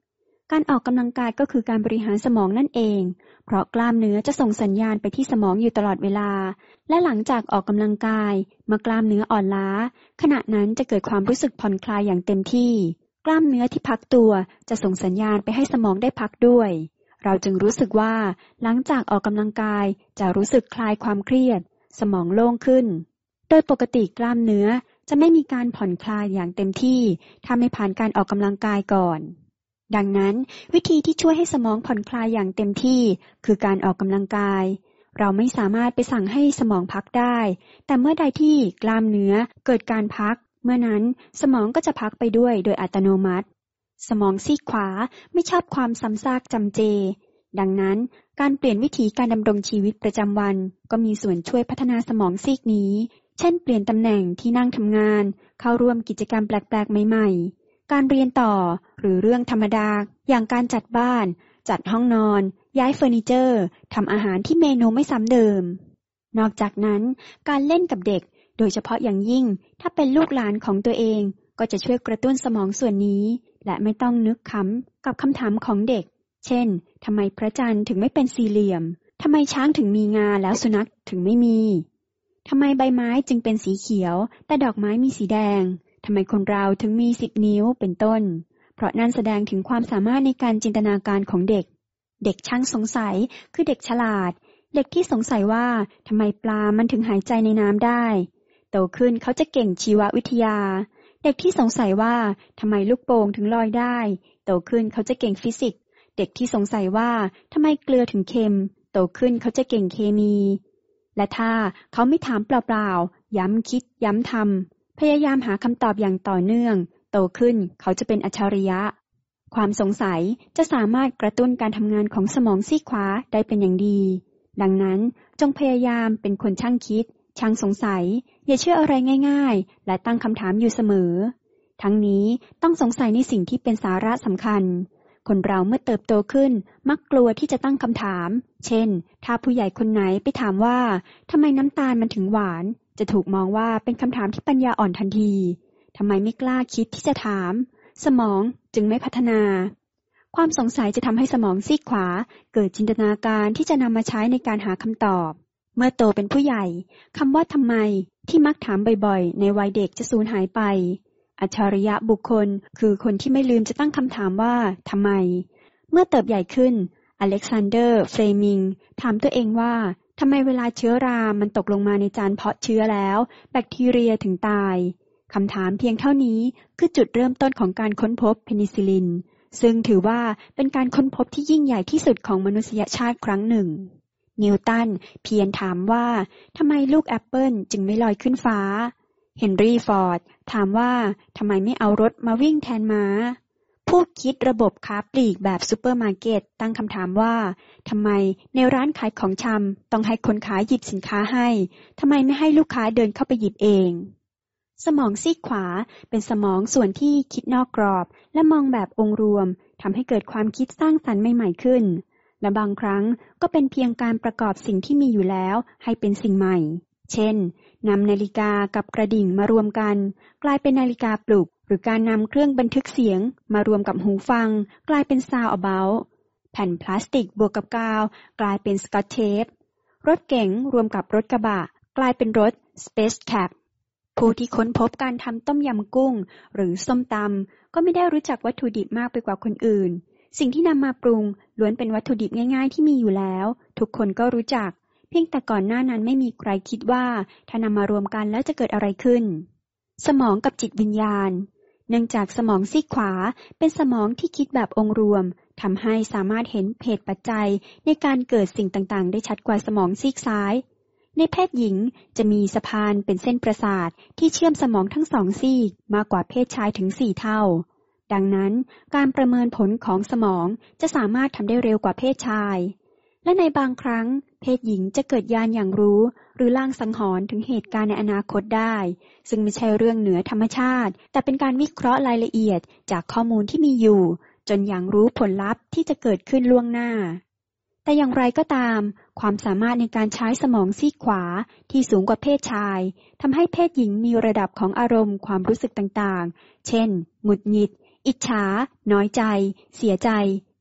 การออกกำลังกายก็คือการบริหารสมองนั่นเอง เพราะกล้ามเนื้อจะส่งสัญญาณไปที่สมองอยู่ตลอดเวลา และหลังจากออกกำลังกายเมื่อกล้ามเนื้ออ่อนล้า ขณะนั้นจะเกิดความรู้สึกผ่อนคลายอย่างเต็มที่ กล้ามเนื้อที่พักตัวจะส่งสัญญาณไปให้สมองได้พักด้วย เราจึงรู้สึกว่า หลังจากออกกำลังกายจะรู้สึกคลายความเครียด สมองโล่งขึ้น โดยปกติกล้ามเนื้อจะไม่มีการผ่อนคลายอย่างเต็มที่ ถ้าไม่ผ่านการออกกำลังกายก่อน ดังนั้นวิธีที่ช่วยให้สมองผ่อนคลายอย่างเต็มที่ คือการออกกำลังกาย เราไม่สามารถไปสั่งให้สมองพักได้ แต่เมื่อใดที่กล้ามเนื้อเกิดการพัก เมื่อนั้นสมองก็จะพักไปด้วยโดยอัตโนมัติ สมองซีกขวาไม่ชอบความซ้ำซากจำเจ ดังนั้นการเปลี่ยนวิธีการดำรงชีวิตประจำวัน ก็มีส่วนช่วยพัฒนาสมองซีกนี้ เช่น เปลี่ยนตำแหน่งที่นั่งทำงาน เข้าร่วมกิจกรรมแปลกๆใหม่ๆ การเรียนต่อหรือเรื่องธรรมดา อย่างการจัดบ้าน จัดห้องนอน ย้ายเฟอร์นิเจอร์ทำอาหารที่เมนูไม่ซ้ำเดิม นอกจากนั้นการเล่นกับเด็ก โดยเฉพาะอย่างยิ่งถ้าเป็นลูกหลานของตัวเอง ก็จะช่วยกระตุ้นสมองส่วนนี้ และไม่ต้องนึกคำกับคำถามของเด็ก เช่นทำไมพระจันทร์ถึงไม่เป็นสี่เหลี่ยมทำไมช้างถึงมีงาแล้วสุนัขถึงไม่มีทำไมใบไม้จึงเป็นสีเขียว แต่ดอกไม้มีสีแดง ทำไมคนเราถึงมีสิบนิ้วเป็นต้น เพราะนั่นแสดงถึงความสามารถในการจินตนาการของเด็ก เด็กช่างสงสัยคือเด็กฉลาด เด็กที่สงสัยว่าทำไมปลามันถึงหายใจในน้ำได้ โตขึ้นเขาจะเก่งชีววิทยา เด็กที่สงสัยว่าทำไมลูกโป่งถึงลอยได้ โตขึ้นเขาจะเก่งฟิสิกส์ เด็กที่สงสัยว่าทำไมเกลือถึงเค็ม โตขึ้นเขาจะเก่งเคมี และถ้าเขาไม่ถามเปล่าๆ ย้ำคิดย้ำทำ พยายามหาคำตอบอย่างต่อเนื่อง โตขึ้นเขาจะเป็นอัจฉริยะ ความสงสัยจะสามารถกระตุ้นการทำงานของสมองซีกขวาได้เป็นอย่างดี ดังนั้นจงพยายามเป็นคนช่างคิด ช่างสงสัย อย่าเชื่ออะไรง่าย ๆ และตั้งคำถามอยู่เสมอ ทั้งนี้ต้องสงสัยในสิ่งที่เป็นสาระสำคัญ คนเราเมื่อเติบโตขึ้น มักกลัวที่จะตั้งคำถาม เช่น ถ้าผู้ใหญ่คนไหนไปถามว่าทำไมน้ำตาลมันถึงหวาน จะถูกมองว่าเป็นคำถามที่ปัญญาอ่อนทันทีทำไมไม่กล้าคิดที่จะถาม สมองจึงไม่พัฒนา ความสงสัยจะทำให้สมองซีกขวา เกิดจินตนาการที่จะนำมาใช้ในการหาคำตอบ เมื่อโตเป็นผู้ใหญ่คำว่าทำไมที่มักถามบ่อยๆ ในวัยเด็กจะสูญหายไป อัจฉริยะบุคคลคือคนที่ไม่ลืมจะตั้งคำถามว่าทำไม เมื่อเติบใหญ่ขึ้น อเล็กซานเดอร์ เฟลมิง ถามตัวเองว่าทำไมเวลาเชื้อรา มันตกลงมาในจานเพาะเชื้อแล้ว แบคทีเรียถึงตาย คำถามเพียงเท่านี้คือจุดเริ่มต้นของการค้นพบเพนิซิลลิน ซึ่งถือว่าเป็นการค้นพบที่ยิ่งใหญ่ที่สุดของมนุษยชาติครั้งหนึ่ง นิวตันเพียรถามว่าทำไมลูกแอปเปิลจึงไม่ลอยขึ้นฟ้า เฮนรี่ฟอร์ด ถามว่าทำไมไม่เอารถมาวิ่งแทนม้า ผู้คิดระบบค้าปลีกแบบซูเปอร์มาร์เก็ตตั้งคำถามว่าทำไมในร้านขายของชำต้องให้คนขายหยิบสินค้าให้ทำไมไม่ให้ลูกค้าเดินเข้าไปหยิบเองสมองซีกขวาเป็นสมองส่วนที่คิดนอกกรอบ และมองแบบองค์รวมทำให้เกิดความคิดสร้างสรรค์ใหม่ๆขึ้น และบางครั้งก็เป็นเพียงการประกอบสิ่งที่มีอยู่แล้วให้เป็นสิ่งใหม่ เช่น นำนาฬิกากับกระดิ่งมารวมกัน กลายเป็นนาฬิกาปลุก หรือการนำเครื่องบันทึกเสียง มารวมกับหูฟัง กลายเป็นซาวอบาแผ่นพลาสติกบวกกับกาว กลายเป็นสกอตเทป รถเก๋งรวมกับรถกระบะ กลายเป็นรถ Space Cab ผู้ที่ค้นพบการทำต้มยำกุ้ง หรือส้มตำก็ไม่ได้รู้จักวัตถุดิบมากไปกว่าคนอื่น สิ่งที่นำมาปรุงล้วนเป็นวัตถุดิบง่าย ๆ ที่มีอยู่แล้ว ทุกคนก็รู้จัก เพียงแต่ก่อนหน้านั้นไม่มีใครคิดว่าถ้านำมารวมกันแล้วจะเกิดอะไรขึ้น สมองกับจิตวิญญาณ เนื่องจากสมองซีกขวาเป็นสมองที่คิดแบบองค์รวมทำให้สามารถเห็นเหตุปัจจัยในการเกิดสิ่งต่างๆ ได้ชัดกว่าสมองซีกซ้าย ในเพศหญิงจะมีสะพานเป็นเส้นประสาทที่เชื่อมสมองทั้งสองซีกมากกว่าเพศชายถึงสี่เท่า ดังนั้นการประเมินผลของสมองจะสามารถทำได้เร็วกว่าเพศชาย และในบางครั้งเพศหญิงจะเกิดยานอย่างรู้ หรือล่างสังหรณ์ถึงเหตุการณ์ในอนาคตได้ ซึ่งไม่ใช่เรื่องเหนือธรรมชาติ แต่เป็นการวิเคราะห์รายละเอียดจากข้อมูลที่มีอยู่ จนอย่างรู้ผลลัพธ์ที่จะเกิดขึ้นล่วงหน้า แต่อย่างไรก็ตาม ความสามารถในการใช้สมองซีกขวาที่สูงกว่าเพศชายทำให้เพศหญิงมีระดับของอารมณ์ความรู้สึกต่างๆ เช่น หงุดหงิด อิจฉา น้อยใจ เสียใจ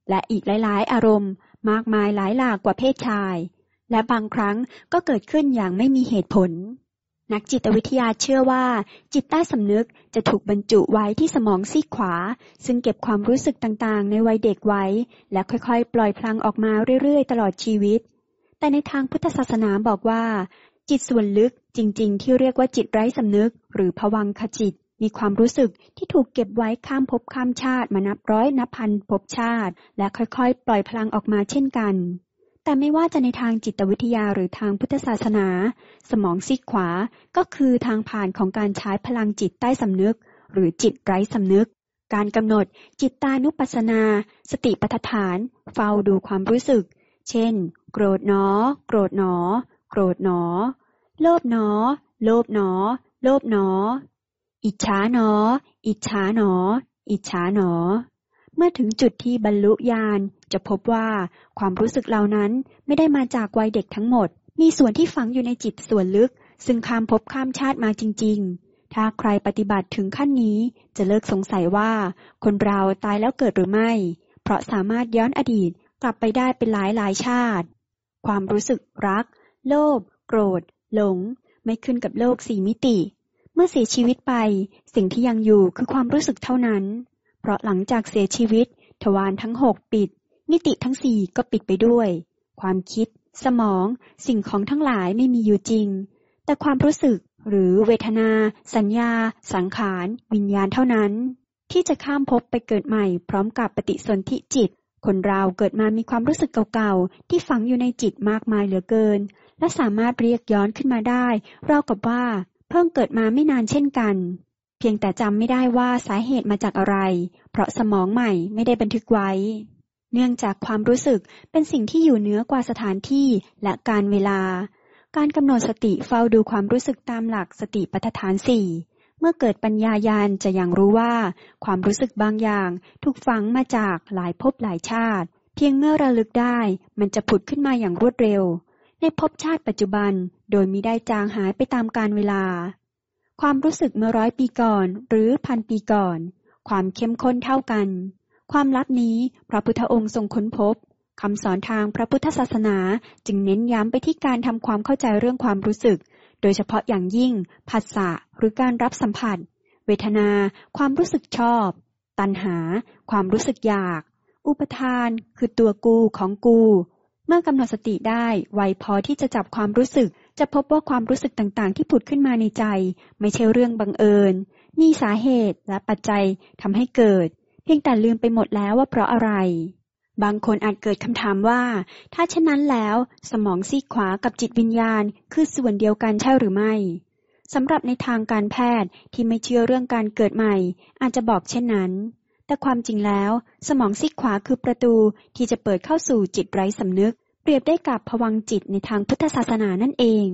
และอีกหลาย ๆ อารมณ์ มากมายหลายหลากกว่าเพศชาย และบางครั้งก็เกิดขึ้นอย่างไม่มีเหตุผล นักจิตวิทยาเชื่อว่า จิตใต้สำนึกจะถูกบรรจุไว้ที่สมองซีกขวา ซึ่งเก็บความรู้สึกต่างๆ ในวัยเด็กไว้ และค่อยๆ ปล่อยพลังออกมาเรื่อยๆ ตลอดชีวิต แต่ในทางพุทธศาสนาบอกว่า จิตส่วนลึกจริง ๆ ที่เรียกว่าจิตไร้สำนึก หรือผวังขจิต มีความรู้สึกที่ถูกเก็บไว้ข้ามภพข้ามชาติมานับร้อยนับพันภพชาติ และค่อยๆ ปล่อยพลังออกมาเช่นกัน แต่ไม่ว่าจะในทางจิตวิทยาหรือทางพุทธศาสนา สมองซีกขวาก็คือทางผ่านของการใช้พลังจิตใต้สำนึก หรือจิตไร้สำนึก การกำหนดจิตตานุปัสสนา สติปัฏฐาน เฝ้าดูความรู้สึก เช่น โกรธหนอ โกรธหนอ โกรธหนอ โลภหนอ โลภหนอ โลภหนอ อิจฉาหนอ อิจฉาหนอ อิจฉาหนอ เมื่อถึงจุดที่บรรลุญาณจะพบว่าความรู้สึกเหล่านั้นไม่ได้มาจากวัยเด็กทั้งหมด มีส่วนที่ฝังอยู่ในจิตส่วนลึก ซึ่งข้ามภพข้ามชาติมาจริง ๆ ถ้าใครปฏิบัติถึงขั้นนี้จะเลิกสงสัยว่า คนเราตายแล้วเกิดหรือไม่ เพราะสามารถย้อนอดีตกลับไปได้เป็นหลายหลายชาติ ความรู้สึกรัก โลภ โกรธ หลง ไม่ขึ้นกับโลกสี่มิติ มื่อเสียชีวิตไป สิ่งที่ยังอยู่คือความรู้สึกเท่านั้น เพราะหลังจากเสียชีวิต ทวารทั้งหกปิด มิติทั้งสี่ก็ปิดไปด้วย ความคิด สมอง สิ่งของทั้งหลายไม่มีอยู่จริง แต่ความรู้สึกหรือเวทนา สัญญา สังขาร วิญญาณเท่านั้น ที่จะข้ามภพไปเกิดใหม่ พร้อมกับปฏิสนธิจิต คนเราเกิดมามีความรู้สึกเก่าๆ ที่ฝังอยู่ในจิตมากมายเหลือเกิน และสามารถเรียกย้อนขึ้นมาได้ราวกับว่า เพิ่งเกิดมาไม่นานเช่นกัน เพียงแต่จำไม่ได้ว่าสาเหตุมาจากอะไร เพราะสมองใหม่ไม่ได้บันทึกไว้ เนื่องจากความรู้สึกเป็นสิ่งที่อยู่เหนือกว่าสถานที่และการเวลา การกำหนดสติเฝ้าดูความรู้สึกตามหลักสติปัฏฐานสี่เมื่อเกิดปัญญายาณจะยังรู้ว่า ความรู้สึกบางอย่างถูกฝังมาจากหลายภพหลายชาติ เพียงเมื่อระลึกได้มันจะผุดขึ้นมาอย่างรวดเร็ว ในภพชาติปัจจุบันโดยมิได้จางหายไปตามกาลเวลา ความรู้สึกเมื่อร้อยปีก่อนหรือพันปีก่อน ความเข้มข้นเท่ากัน ความลับนี้พระพุทธองค์ทรงค้นพบคำสอนทางพระพุทธศาสนาจึงเน้นย้ำไปที่การทำความเข้าใจเรื่องความรู้สึก โดยเฉพาะอย่างยิ่งผัสสะหรือการรับสัมผัส เวทนา ความรู้สึกชอบ ตัณหา ความรู้สึกอยาก อุปทาน คือตัวกูของกู เมื่อกำหนดสติได้ไวพอที่จะจับความรู้สึก จะพบว่าความรู้สึกต่างๆ ที่ผุดขึ้นมาในใจ ไม่ใช่เรื่องบังเอิญมีสาเหตุและปัจจัยทำให้เกิด เพียงแต่ลืมไปหมดแล้วว่าเพราะอะไร บางคนอาจเกิดคำถามว่า ถ้าเช่นนั้นแล้วสมองซีกขวากับจิตวิญญาณ คือส่วนเดียวกันใช่หรือไม่สำหรับในทางการแพทย์ที่ไม่เชื่อเรื่องการเกิดใหม่ อาจจะบอกเช่นนั้น แต่ความจริงแล้ว สมองซีกขวาคือประตูที่จะเปิดเข้าสู่จิตไร้สำนึก เปรียบได้กับผวังจิตในทางพุทธศาสนานั่นเอง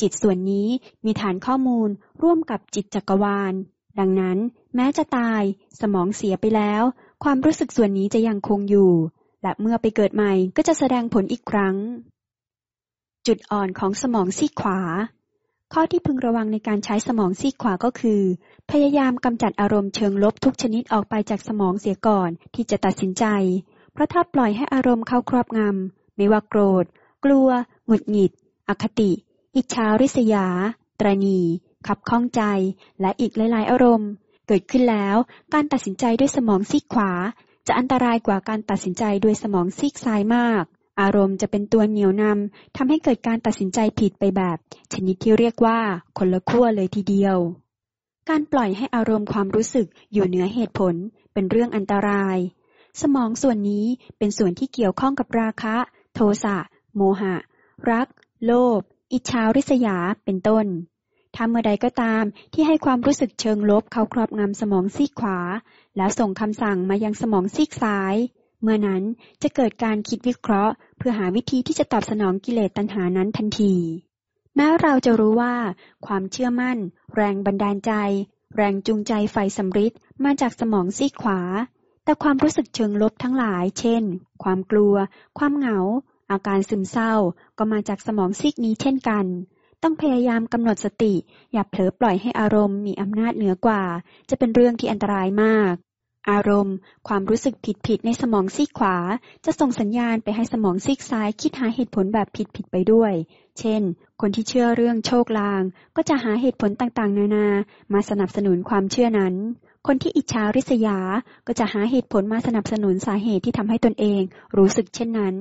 จจิตส่วนนี้มีฐานข้อมูลร่วมกับจิตจักรวาล ดังนั้น แม้จะตาย สมองเสียไปแล้ว ความรู้สึกส่วนนี้จะยังคงอยู่ และเมื่อไปเกิดใหม่ก็จะแสดงผลอีกครั้ง จุดอ่อนของสมองซีกขวา ข้อที่พึงระวังในการใช้สมองซีกขวาก็คือ พยายามกำจัดอารมณ์เชิงลบทุกชนิดออกไปจากสมองเสียก่อนที่จะตัดสินใจ เพราะถ้าปล่อยให้อารมณ์เข้าครอบงำ ไม่ว่าโกรธ กลัว หงุดหงิด อคติ อิจฉาริษยา ตรณีขับข้องใจ และอีกหลาย ๆ อารมณ์ เกิดขึ้นแล้ว การตัดสินใจด้วยสมองซีกขวา จะอันตรายกว่าการตัดสินใจด้วยสมองซีกซ้ายมาก อารมณ์จะเป็นตัวเหนี่ยวนำทำให้เกิดการตัดสินใจผิดไปแบบ ชนิดที่เรียกว่าคนละขั้วเลยทีเดียว การปล่อยให้อารมณ์ความรู้สึกอยู่เหนือเหตุผลเป็นเรื่องอันตราย สมองส่วนนี้เป็นส่วนที่เกี่ยวข้องกับราคะ โทสะ โมหะ รัก โลภ อิจฉาริษยา เป็นต้น ถ้าเมื่อใดก็ตามที่ให้ความรู้สึกเชิงลบเข้าครอบงำสมองซีกขวา แล้วส่งคำสั่งมายังสมองซีกซ้าย เมื่อนั้นจะเกิดการคิดวิเคราะห์ เพื่อหาวิธีที่จะตอบสนองกิเลสตัณหานั้นทันที แม้เราจะรู้ว่า ความเชื่อมั่น แรงบันดาลใจ แรงจูงใจไฟสำริดมาจากสมองซีกขวา แต่ความรู้สึกเชิงลบทั้งหลาย เช่น ความกลัว ความเหงา อาการซึมเศร้า ก็มาจากสมองซีกนี้เช่นกัน ต้องพยายามกำหนดสติ อย่าเผลอปล่อยให้อารมณ์มีอำนาจเหนือกว่า จะเป็นเรื่องที่อันตรายมาก อารมณ์ ความรู้สึกผิดผิดในสมองซีกขวา จะส่งสัญญาณไปให้สมองซีกซ้ายคิดหาเหตุผลแบบผิดผิดไปด้วย เช่น คนที่เชื่อเรื่องโชคลาง ก็จะหาเหตุผลต่างๆ นานา มาสนับสนุนความเชื่อนั้น คนที่อิจฉาริษยาก็จะหาเหตุผลมาสนับสนุนสาเหตุที่ทำให้ตนเอง รู้สึกเช่นนั้น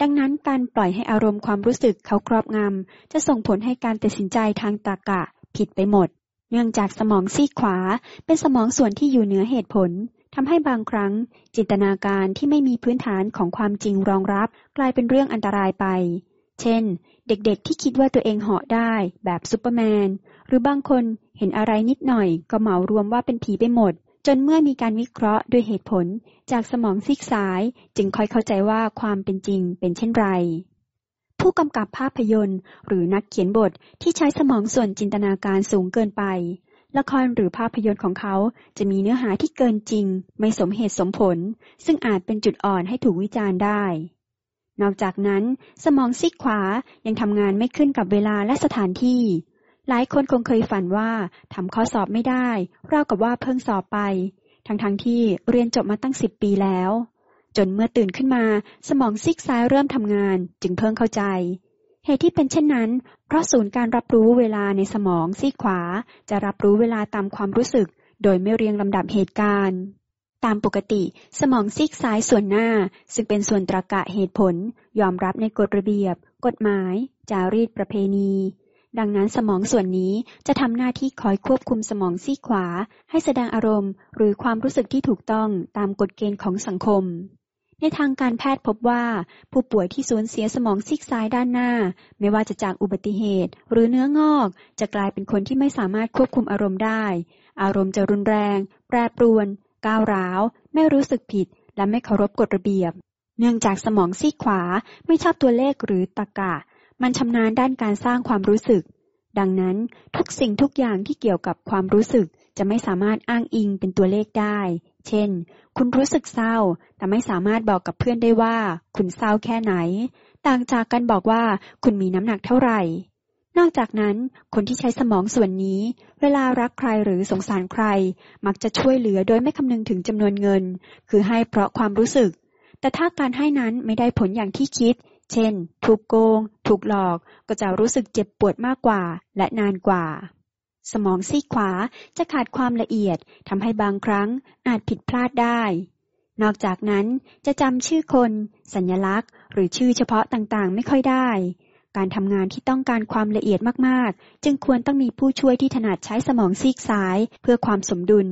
ดังนั้นการปล่อยให้อารมณ์ความรู้สึกเขาครอบงำจะส่งผลให้การตัดสินใจทางตรรกะผิดไปหมด เนื่องจากสมองซีกขวาเป็นสมองส่วนที่อยู่เหนือเหตุผลทำให้บางครั้ง จินตนาการที่ไม่มีพื้นฐานของความจริงรองรับ กลายเป็นเรื่องอันตรายไป เช่น เด็กๆ ที่คิดว่าตัวเองเหาะได้แบบซูเปอร์แมน หรือบางคนเห็นอะไรนิดหน่อยก็เหมารวมว่าเป็นผีไปหมด จนเมื่อมีการวิเคราะห์ด้วยเหตุผลจากสมองซีกซ้าย จึงค่อยเข้าใจว่าความเป็นจริงเป็นเช่นไร ผู้กำกับภาพยนตร์หรือนักเขียนบทที่ใช้สมองส่วนจินตนาการสูงเกินไป ละครหรือภาพยนตร์ของเขาจะมีเนื้อหาที่เกินจริง ไม่สมเหตุสมผล ซึ่งอาจเป็นจุดอ่อนให้ถูกวิจารณ์ได้ นอกจากนั้นสมองซีกขวายังทำงานไม่ขึ้นกับเวลาและสถานที่ หลายคนคงเคยฝันว่าทำข้อสอบไม่ได้ราวกับว่าเพิ่งสอบไป ทั้งๆทที่เรียนจบมาตั้งสิบปีแล้ว จนเมื่อตื่นขึ้นมา สมองซีกซ้ายเริ่มทำงาน จึงเพิ่งเข้าใจ เหตุที่เป็นเช่นนั้น เพราะศูนย์การรับรู้เวลาในสมองซีกขวา จะรับรู้เวลาตามความรู้สึก โดยไม่เรียงลำดับเหตุการณ์ ตามปกติ สมองซีกซ้ายส่วนหน้า ซึ่งเป็นส่วนตรกะเหตุผล ยอมรับในกฎระเบียบ กฎหมาย จารีตประเพณี ดังนั้นสมองส่วนนี้จะทำหน้าที่คอยควบคุมสมองซีกขวา ให้แสดงอารมณ์ หรือความรู้สึกที่ถูกต้องตามกฎเกณฑ์ของสังคมในทางการแพทย์พบว่า ผู้ป่วยที่สูญเสียสมองซีกซ้ายด้านหน้า ไม่ว่าจะจากอุบัติเหตุ หรือเนื้องอก จะกลายเป็นคนที่ไม่สามารถควบคุมอารมณ์ได้ อารมณ์จะรุนแรง แปรปรวน ก้าวร้าว ไม่รู้สึกผิด และไม่เคารพกฎระเบียบ เนื่องจากสมองซีกขวาไม่ชอบตัวเลขหรือตรรกะ มันชำนาญด้านการสร้างความรู้สึก ดังนั้นทุกสิ่งทุกอย่างที่เกี่ยวกับความรู้สึกจะไม่สามารถอ้างอิงเป็นตัวเลขได้ เช่น คุณรู้สึกเศร้า แต่ไม่สามารถบอกกับเพื่อนได้ว่า คุณเศร้าแค่ไหน ต่างจากกันบอกว่าคุณมีน้ำหนักเท่าไหร่ นอกจากนั้น คนที่ใช้สมองส่วนนี้ เวลารักใครหรือสงสารใคร มักจะช่วยเหลือโดยไม่คำนึงถึงจำนวนเงิน คือให้เพราะความรู้สึก แต่ถ้าการให้นั้นไม่ได้ผลอย่างที่คิด เช่น ถูกโกง ถูกหลอก ก็จะรู้สึกเจ็บปวดมากกว่า และนานกว่า สมองซีกขวาจะขาดความละเอียดทำให้บางครั้งอาจผิดพลาดได้ นอกจากนั้นจะจำชื่อคน สัญลักษณ์ หรือชื่อเฉพาะต่างๆ ไม่ค่อยได้ การทำงานที่ต้องการความละเอียดมากๆ จึงควรต้องมีผู้ช่วยที่ถนัดใช้สมองซีกซ้ายเพื่อความสมดุล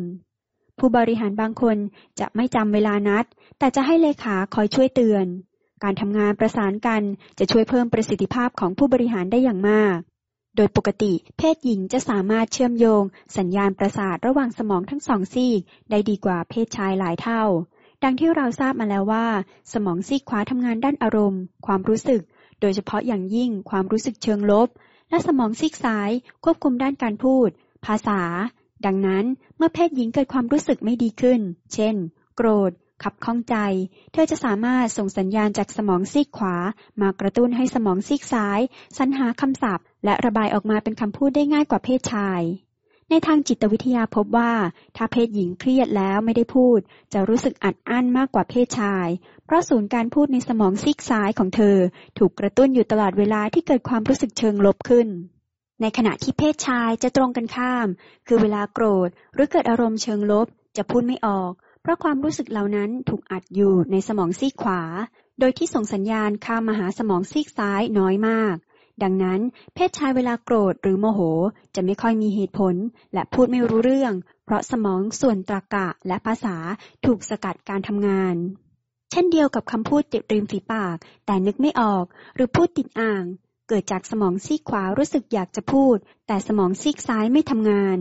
ผู้บริหารบางคนจะไม่จำเวลานัด แต่จะให้เลขาคอยช่วยเตือน การทำงานประสานกันจะช่วยเพิ่มประสิทธิภาพของผู้บริหารได้อย่างมาก โดยปกติเพศหญิงจะสามารถเชื่อมโยง สัญญาณประสาทระหว่างสมองทั้งสองซีกได้ดีกว่าเพศชายหลายเท่าดังที่เราทราบมาแล้วว่า สมองซีกขวาทำงานด้านอารมณ์ ความรู้สึก โดยเฉพาะอย่างยิ่งความรู้สึกเชิงลบ และสมองซีกซ้ายควบคุมด้านการพูด ภาษา ดังนั้นเมื่อเพศหญิงเกิดความรู้สึกไม่ดีขึ้น เช่น โกรธขับข้องใจ เธอจะสามารถส่งสัญญาณจากสมองซีกขวา มากระตุ้นให้สมองซีกซ้าย สรรหาคำศัพท์ และระบายออกมาเป็นคำพูดได้ง่ายกว่าเพศชาย ในทางจิตวิทยาพบว่า ถ้าเพศหญิงเครียดแล้วไม่ได้พูด จะรู้สึกอัดอั้นมากกว่าเพศชาย เพราะศูนย์การพูดในสมองซีกซ้ายของเธอ ถูกกระตุ้นอยู่ตลอดเวลาที่เกิดความรู้สึกเชิงลบขึ้น ในขณะที่เพศชายจะตรงกันข้าม คือเวลาโกรธ หรือเกิดอารมณ์เชิงลบ จะพูดไม่ออก เพราะความรู้สึกเหล่านั้นถูกอัดอยู่ในสมองซีกขวา โดยที่ส่งสัญญาณข้ามมาหาสมองซีกซ้ายน้อยมาก ดังนั้น เพศชายเวลาโกรธหรือโมโห จะไม่ค่อยมีเหตุผล และพูดไม่รู้เรื่อง เพราะสมองส่วนตรากะและภาษาถูกสกัดการทำงาน เช่นเดียวกับคำพูดติดริมฝีปาก แต่นึกไม่ออก หรือพูดติดอ่าง เกิดจากสมองซีกขวารู้สึกอยากจะพูด แต่สมองซีกซ้ายไม่ทำงาน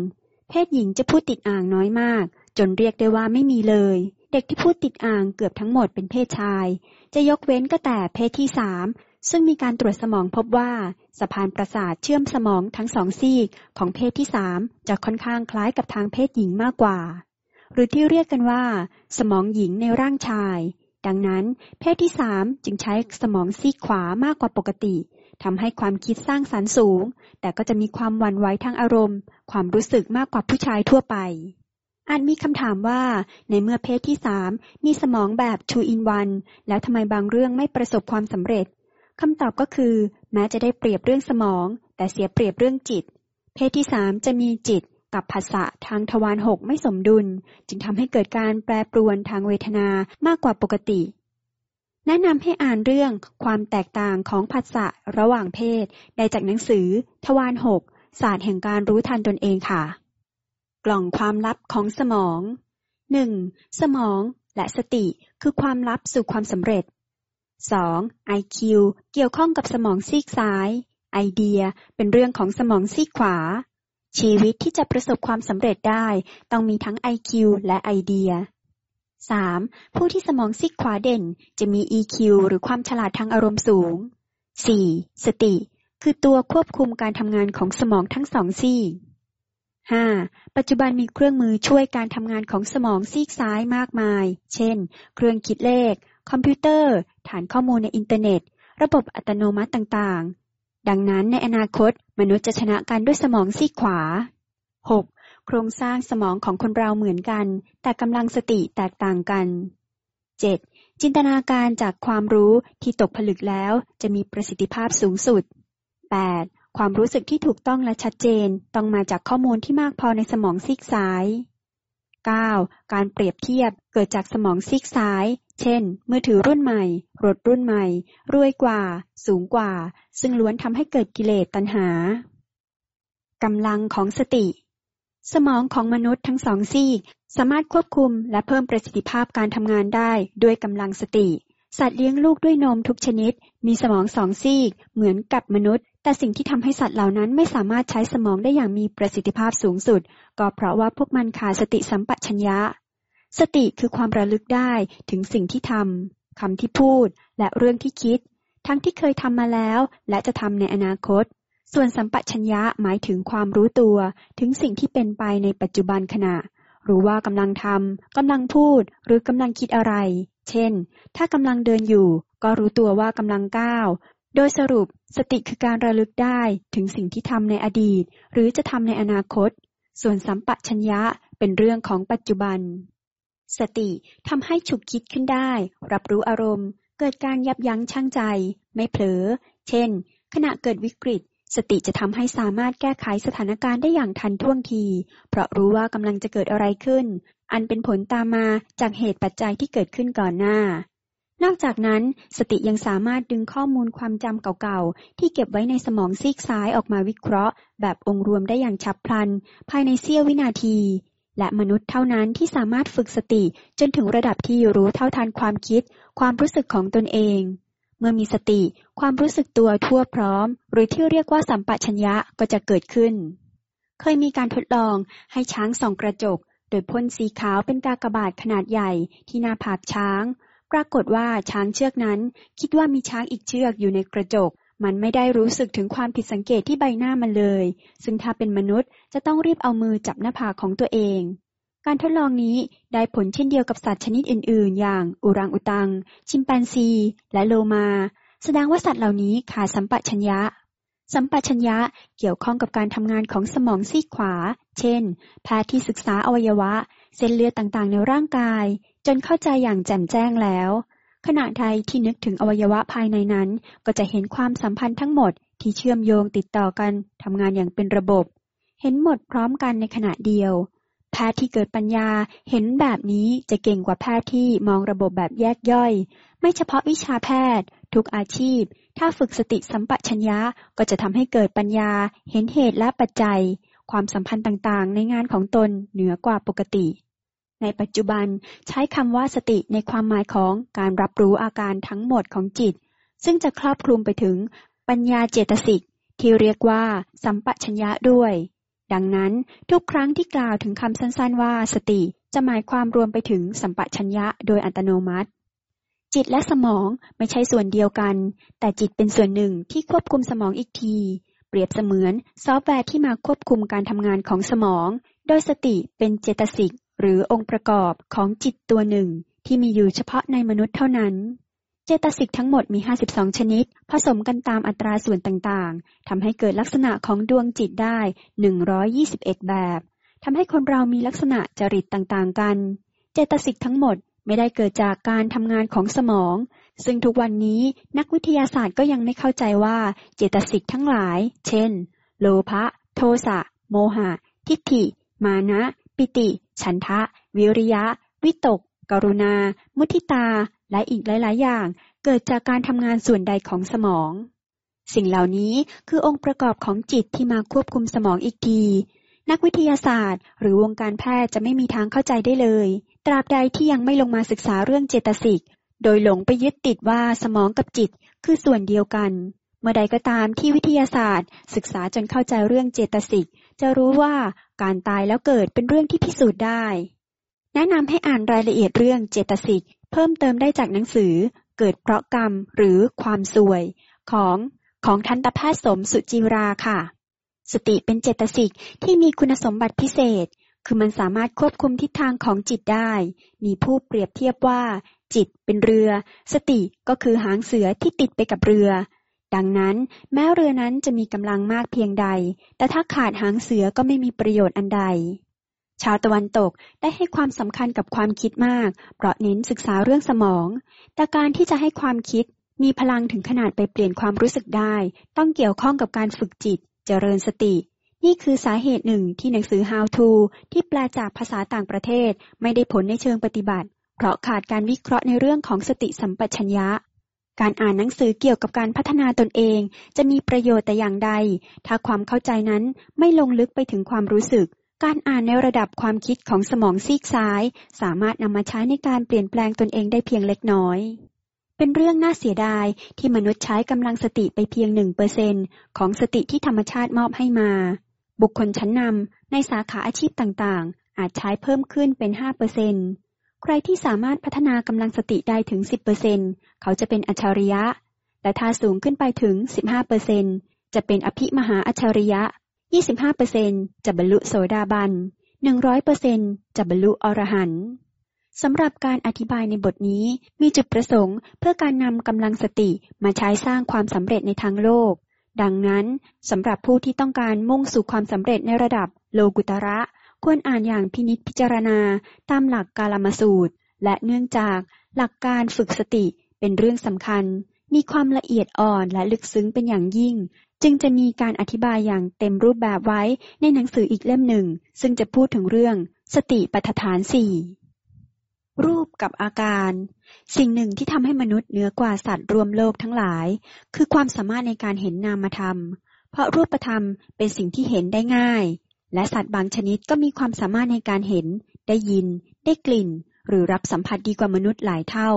เพศหญิงจะพูดติดอ่างน้อยมาก จนเรียกได้ว่าไม่มีเลย เด็กที่พูดติดอ่างเกือบทั้งหมดเป็นเพศชาย จะยกเว้นก็แต่เพศที่สามซึ่งมีการตรวจสมองพบว่าสะพานประสาทเชื่อมสมองทั้งสองซีกของเพศที่สามจะค่อนข้างคล้ายกับทางเพศหญิงมากกว่า หรือที่เรียกกันว่า สมองหญิงในร่างชาย ดังนั้น เพศที่สามจึงใช้สมองซีกขวามากกว่าปกติทำให้ความคิดสร้างสรรค์สูง แต่ก็จะมีความวันไหวทางอารมณ์ ความรู้สึกมากกว่าผู้ชายทั่วไป อาจมีคำถามว่า ในเมื่อเพศที่สามมีสมองแบบ two in one แล้วทำไมบางเรื่องไม่ประสบความสำเร็จคำตอบก็คือ แม้จะได้เปรียบเรื่องสมอง แต่เสียเปรียบเรื่องจิต เพศที่สามจะมีจิตกับภาษะทางทวารหกไม่สมดุล จึงทำให้เกิดการแปรปรวนทางเวทนามากกว่าปกติ แนะนำให้อ่านเรื่องความแตกต่างของภาษะระหว่างเพศ ได้จากหนังสือ ทวารหกศาสตร์แห่งการรู้ทันตนเองค่ะ กล่องความลับของสมอง 1. สมองและสติคือความลับสู่ความสำเร็จ 2. IQ เกี่ยวข้องกับสมองซีกซ้าย ไอเดียเป็นเรื่องของสมองซีกขวา ชีวิตที่จะประสบความสำเร็จได้ต้องมีทั้ง IQ และไอเดีย 3. ผู้ที่สมองซีกขวาเด่นจะมี EQ หรือความฉลาดทางอารมณ์สูง 4. สติ คือตัวควบคุมการทำงานของสมองทั้งสองซีก 5. ปัจจุบันมีเครื่องมือช่วยการทำงานของสมองซีกซ้ายมากมาย เช่น เครื่องคิดเลข คอมพิวเตอร์ ฐานข้อมูลในอินเทอร์เน็ต ระบบอัตโนมัติต่างๆ ดังนั้นในอนาคตมนุษย์จะชนะกันด้วยสมองซีกขวา 6. โครงสร้างสมองของคนเราเหมือนกัน แต่กำลังสติแตกต่างกัน 7. จินตนาการจากความรู้ที่ตกผลึกแล้วจะมีประสิทธิภาพสูงสุด 8. ความรู้สึกที่ถูกต้องและชัดเจนต้องมาจากข้อมูลที่มากพอในสมองซีกซ้าย 9. การเปรียบเทียบเกิดจากสมองซีกซ้าย เช่น มือถือรุ่นใหม่ รถรุ่นใหม่ รวยกว่า สูงกว่า ซึ่งล้วนทำให้เกิดกิเลสตัณหากำลังของสติ สมองของมนุษย์ทั้งสองซีก สามารถควบคุมและเพิ่มประสิทธิภาพการทำงานได้ด้วยกำลังสติ สัตว์เลี้ยงลูกด้วยนมทุกชนิด มีสมองสองซีก เหมือนกับมนุษย์ แต่สิ่งที่ทำให้สัตว์เหล่านั้นไม่สามารถใช้สมองได้อย่างมีประสิทธิภาพสูงสุด ก็เพราะว่าพวกมันขาดสติสัมปชัญญะ สติคือความระลึกได้ถึงสิ่งที่ทำคำที่พูด และเรื่องที่คิด ทั้งที่เคยทำมาแล้ว และจะทำในอนาคต ส่วนสัมปชัญญะหมายถึงความรู้ตัว ถึงสิ่งที่เป็นไปในปัจจุบันขณะ รู้ว่ากำลังทำกำลังพูด หรือกำลังคิดอะไร เช่น ถ้ากำลังเดินอยู่ ก็รู้ตัวว่ากำลังก้าว โดยสรุป สติคือการระลึกได้ถึงสิ่งที่ทำในอดีต หรือจะทำในอนาคต ส่วนสัมปชัญญะเป็นเรื่องของปัจจุบัน สติทำให้ฉุกคิดขึ้นได้ รับรู้อารมณ์ เกิดการยับยั้งชั่งใจ ไม่เผลอ เช่น ขณะเกิดวิกฤต สติจะทำให้สามารถแก้ไขสถานการณ์ได้อย่างทันท่วงที เพราะรู้ว่ากำลังจะเกิดอะไรขึ้น อันเป็นผลตามมาจากเหตุปัจจัยที่เกิดขึ้นก่อนหน้า นอกจากนั้นสติยังสามารถดึงข้อมูลความจำเก่าๆ ที่เก็บไว้ในสมองซีกซ้ายออกมาวิเคราะห์ แบบองค์รวมได้อย่างฉับพลัน ภายในเสี้ยววินาที และมนุษย์เท่านั้นที่สามารถฝึกสติจนถึงระดับที่รู้เท่าทันความคิด ความรู้สึกของตนเอง เมื่อมีสติ ความรู้สึกตัวทั่วพร้อม หรือที่เรียกว่าสัมปชัญญะก็จะเกิดขึ้น เคยมีการทดลองให้ช้างส่องกระจก โดยพ่นสีขาวเป็นกากบาทขนาดใหญ่ที่หน้าผากช้าง ปรากฏว่าช้างเชือกนั้น คิดว่ามีช้างอีกเชือกอยู่ในกระจก มันไม่ได้รู้สึกถึงความผิดสังเกตที่ใบหน้ามันเลย ซึ่งถ้าเป็นมนุษย์จะต้องรีบเอามือจับหน้าผากของตัวเอง การทดลองนี้ได้ผลเช่นเดียวกับสัตว์ชนิดอื่น ๆ อย่างอุรังอุตัง ชิมแปนซี และโลมา แสดงว่าสัตว์เหล่านี้ขาดสัมปชัญญะสัมปชัญญะเกี่ยวข้องกับการทำงานของสมองซีกขวา เช่น แพทย์ที่ศึกษาอวัยวะ เส้นเลือดต่างๆ ในร่างกาย จนเข้าใจอย่างแจ่มแจ้งแล้ว ขณะใดที่นึกถึงอวัยวะภายในนั้น ก็จะเห็นความสัมพันธ์ทั้งหมดที่เชื่อมโยงติดต่อกันทำงานอย่างเป็นระบบ เห็นหมดพร้อมกันในขณะเดียว แพทย์ที่เกิดปัญญาเห็นแบบนี้จะเก่งกว่าแพทย์ที่มองระบบแบบแยกย่อย ไม่เฉพาะวิชาแพทย์ ทุกอาชีพ ถ้าฝึกสติสัมปชัญญะก็จะทำให้เกิดปัญญา เห็นเหตุและปัจจัย ความสัมพันธ์ต่างๆ ในงานของตนเหนือกว่าปกติ ในปัจจุบันใช้คำว่าสติในความหมายของการรับรู้อาการทั้งหมดของจิต ซึ่งจะครอบคลุมไปถึงปัญญาเจตสิกที่เรียกว่า สัมปชัญญะด้วย ดังนั้นทุกครั้งที่กล่าวถึงคำสั้นๆ ว่าสติจะหมายความรวมไปถึงสัมปชัญญะโดยอัตโนมัติ จิตและสมองไม่ใช่ส่วนเดียวกัน แต่จิตเป็นส่วนหนึ่งที่ควบคุมสมองอีกที เปรียบเสมือนซอฟต์แวร์ที่มาควบคุมการทำงานของสมอง โดยสติเป็นเจตสิก หรือองค์ประกอบของจิตตัวหนึ่งที่มีอยู่เฉพาะในมนุษย์เท่านั้น เจตสิกทั้งหมดมี 52 ชนิด ผสมกันตามอัตราส่วนต่างๆ ทำให้เกิดลักษณะของดวงจิตได้ 121 แบบ ทำให้คนเรามีลักษณะจริตต่างๆ กัน เจตสิกทั้งหมดไม่ได้เกิดจากการทำงานของสมอง ซึ่งทุกวันนี้นักวิทยาศาสตร์ก็ยังไม่เข้าใจว่าเจตสิกทั้งหลาย เช่น โลภะ โทสะ โมหะ ทิฏฐิ มานะ ปิติ ฉันทะ วิริยะ วิตก กรุณา มุทิตา และอีกหลาย ๆ อย่าง เกิดจากการทำงานส่วนใดของสมอง สิ่งเหล่านี้คือองค์ประกอบของจิตที่มาควบคุมสมองอีกที นักวิทยาศาสตร์ หรือวงการแพทย์จะไม่มีทางเข้าใจได้เลย ตราบใดที่ยังไม่ลงมาศึกษาเรื่องเจตสิก โดยหลงไปยึดติดว่าสมองกับจิตคือส่วนเดียวกันเมื่อใดก็ตามที่วิทยาศาสตร์ ศึกษาจนเข้าใจเรื่องเจตสิก จะรู้ว่า การตายแล้วเกิดเป็นเรื่องที่พิสูจน์ได้ แนะนำให้อ่านรายละเอียดเรื่องเจตสิกเพิ่มเติมได้จากหนังสือ เกิดเพราะกรรมหรือความสวย ของของทันตแพทย์สมสุจิราค่ะ สติเป็นเจตสิกที่มีคุณสมบัติพิเศษ คือมันสามารถควบคุมทิศทางของจิตได้ มีผู้เปรียบเทียบว่า จิตเป็นเรือ สติก็คือหางเสือที่ติดไปกับเรือ ดังนั้นแม้เรือนั้นจะมีกำลังมากเพียงใด แต่ถ้าขาดหางเสือก็ไม่มีประโยชน์อันใด ชาวตะวันตกได้ให้ความสำคัญกับความคิดมาก เพราะเน้นศึกษาเรื่องสมอง แต่การที่จะให้ความคิดมีพลังถึงขนาดไปเปลี่ยนความรู้สึกได้ ต้องเกี่ยวข้องกับการฝึกจิต เจริญสติ นี่คือสาเหตุหนึ่งที่หนังสือ How to ที่แปลจากภาษาต่างประเทศไม่ได้ผลในเชิงปฏิบัติ เพราะขาดการวิเคราะห์ในเรื่องของสติสัมปชัญญะ การอ่านหนังสือเกี่ยวกับการพัฒนาตนเอง จะมีประโยชน์แต่อย่างใด ถ้าความเข้าใจนั้นไม่ลงลึกไปถึงความรู้สึก การอ่านในระดับความคิดของสมองซีกซ้าย สามารถนำมาใช้ในการเปลี่ยนแปลงตนเองได้เพียงเล็กน้อย เป็นเรื่องน่าเสียดายที่มนุษย์ใช้กำลังสติไปเพียงหนึ่งเปอร์เซนของสติที่ธรรมชาติมอบให้มา บุคคลชั้นนำในสาขาอาชีพต่างๆ อาจใช้เพิ่มขึ้นเป็นห้าเปอร์เซน ใครที่สามารถพัฒนากำลังสติได้ถึง 10%เขาจะเป็นอัจฉริยะแต่ถ้าสูงขึ้นไปถึง 15%จะเป็นอภิมหาอัจฉริยะ 25%จะบรรลุโสดาบัน 100%จะบรรลุอรหันต์สำหรับการอธิบายในบทนี้มีจุดประสงค์เพื่อการนำกำลังสติมาใช้สร้างความสำเร็จในทางโลก ดังนั้นสำหรับผู้ที่ต้องการมุ่งสู่ความสำเร็จในระดับโลกุตระ ควรอ่านอย่างพินิจพิจารณาตามหลักกาลมาสูตร และเนื่องจากหลักการฝึกสติเป็นเรื่องสำคัญ มีความละเอียดอ่อนและลึกซึ้งเป็นอย่างยิ่ง จึงจะมีการอธิบายอย่างเต็มรูปแบบไว้ในหนังสืออีกเล่มหนึ่ง ซึ่งจะพูดถึงเรื่องสติปัฏฐานสี่รูปกับอาการ สิ่งหนึ่งที่ทำให้มนุษย์เหนือกว่าสัตว์รวมโลกทั้งหลาย คือความสามารถในการเห็นนามธรรม เพราะรูปธรรมเป็นสิ่งที่เห็นได้ง่าย และสัตว์บางชนิดก็มีความสามารถในการเห็น ได้ยิน ได้กลิ่น หรือรับสัมผัสดีกว่ามนุษย์หลายเท่า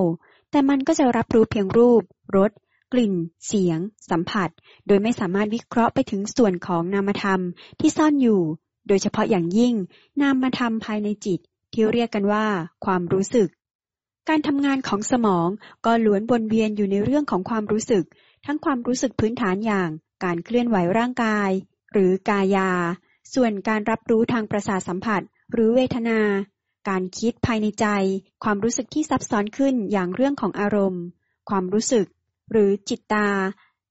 แต่มันก็จะรับรู้เพียงรูป รส กลิ่น เสียง สัมผัส โดยไม่สามารถวิเคราะห์ไปถึงส่วนของนามธรรมที่ซ่อนอยู่ โดยเฉพาะอย่างยิ่ง นามธรรมภายในจิต ที่เรียกกันว่า ความรู้สึก การทำงานของสมองก็ล้วนวนเวียนอยู่ในเรื่องของความรู้สึก ทั้งความรู้สึกพื้นฐานอย่าง การเคลื่อนไหวร่างกาย หรือกายา ส่วนการรับรู้ทางประสาทสัมผัส หรือเวทนา การคิดภายในใจ ความรู้สึกที่ซับซ้อนขึ้นอย่างเรื่องของอารมณ์ ความรู้สึก หรือจิตตา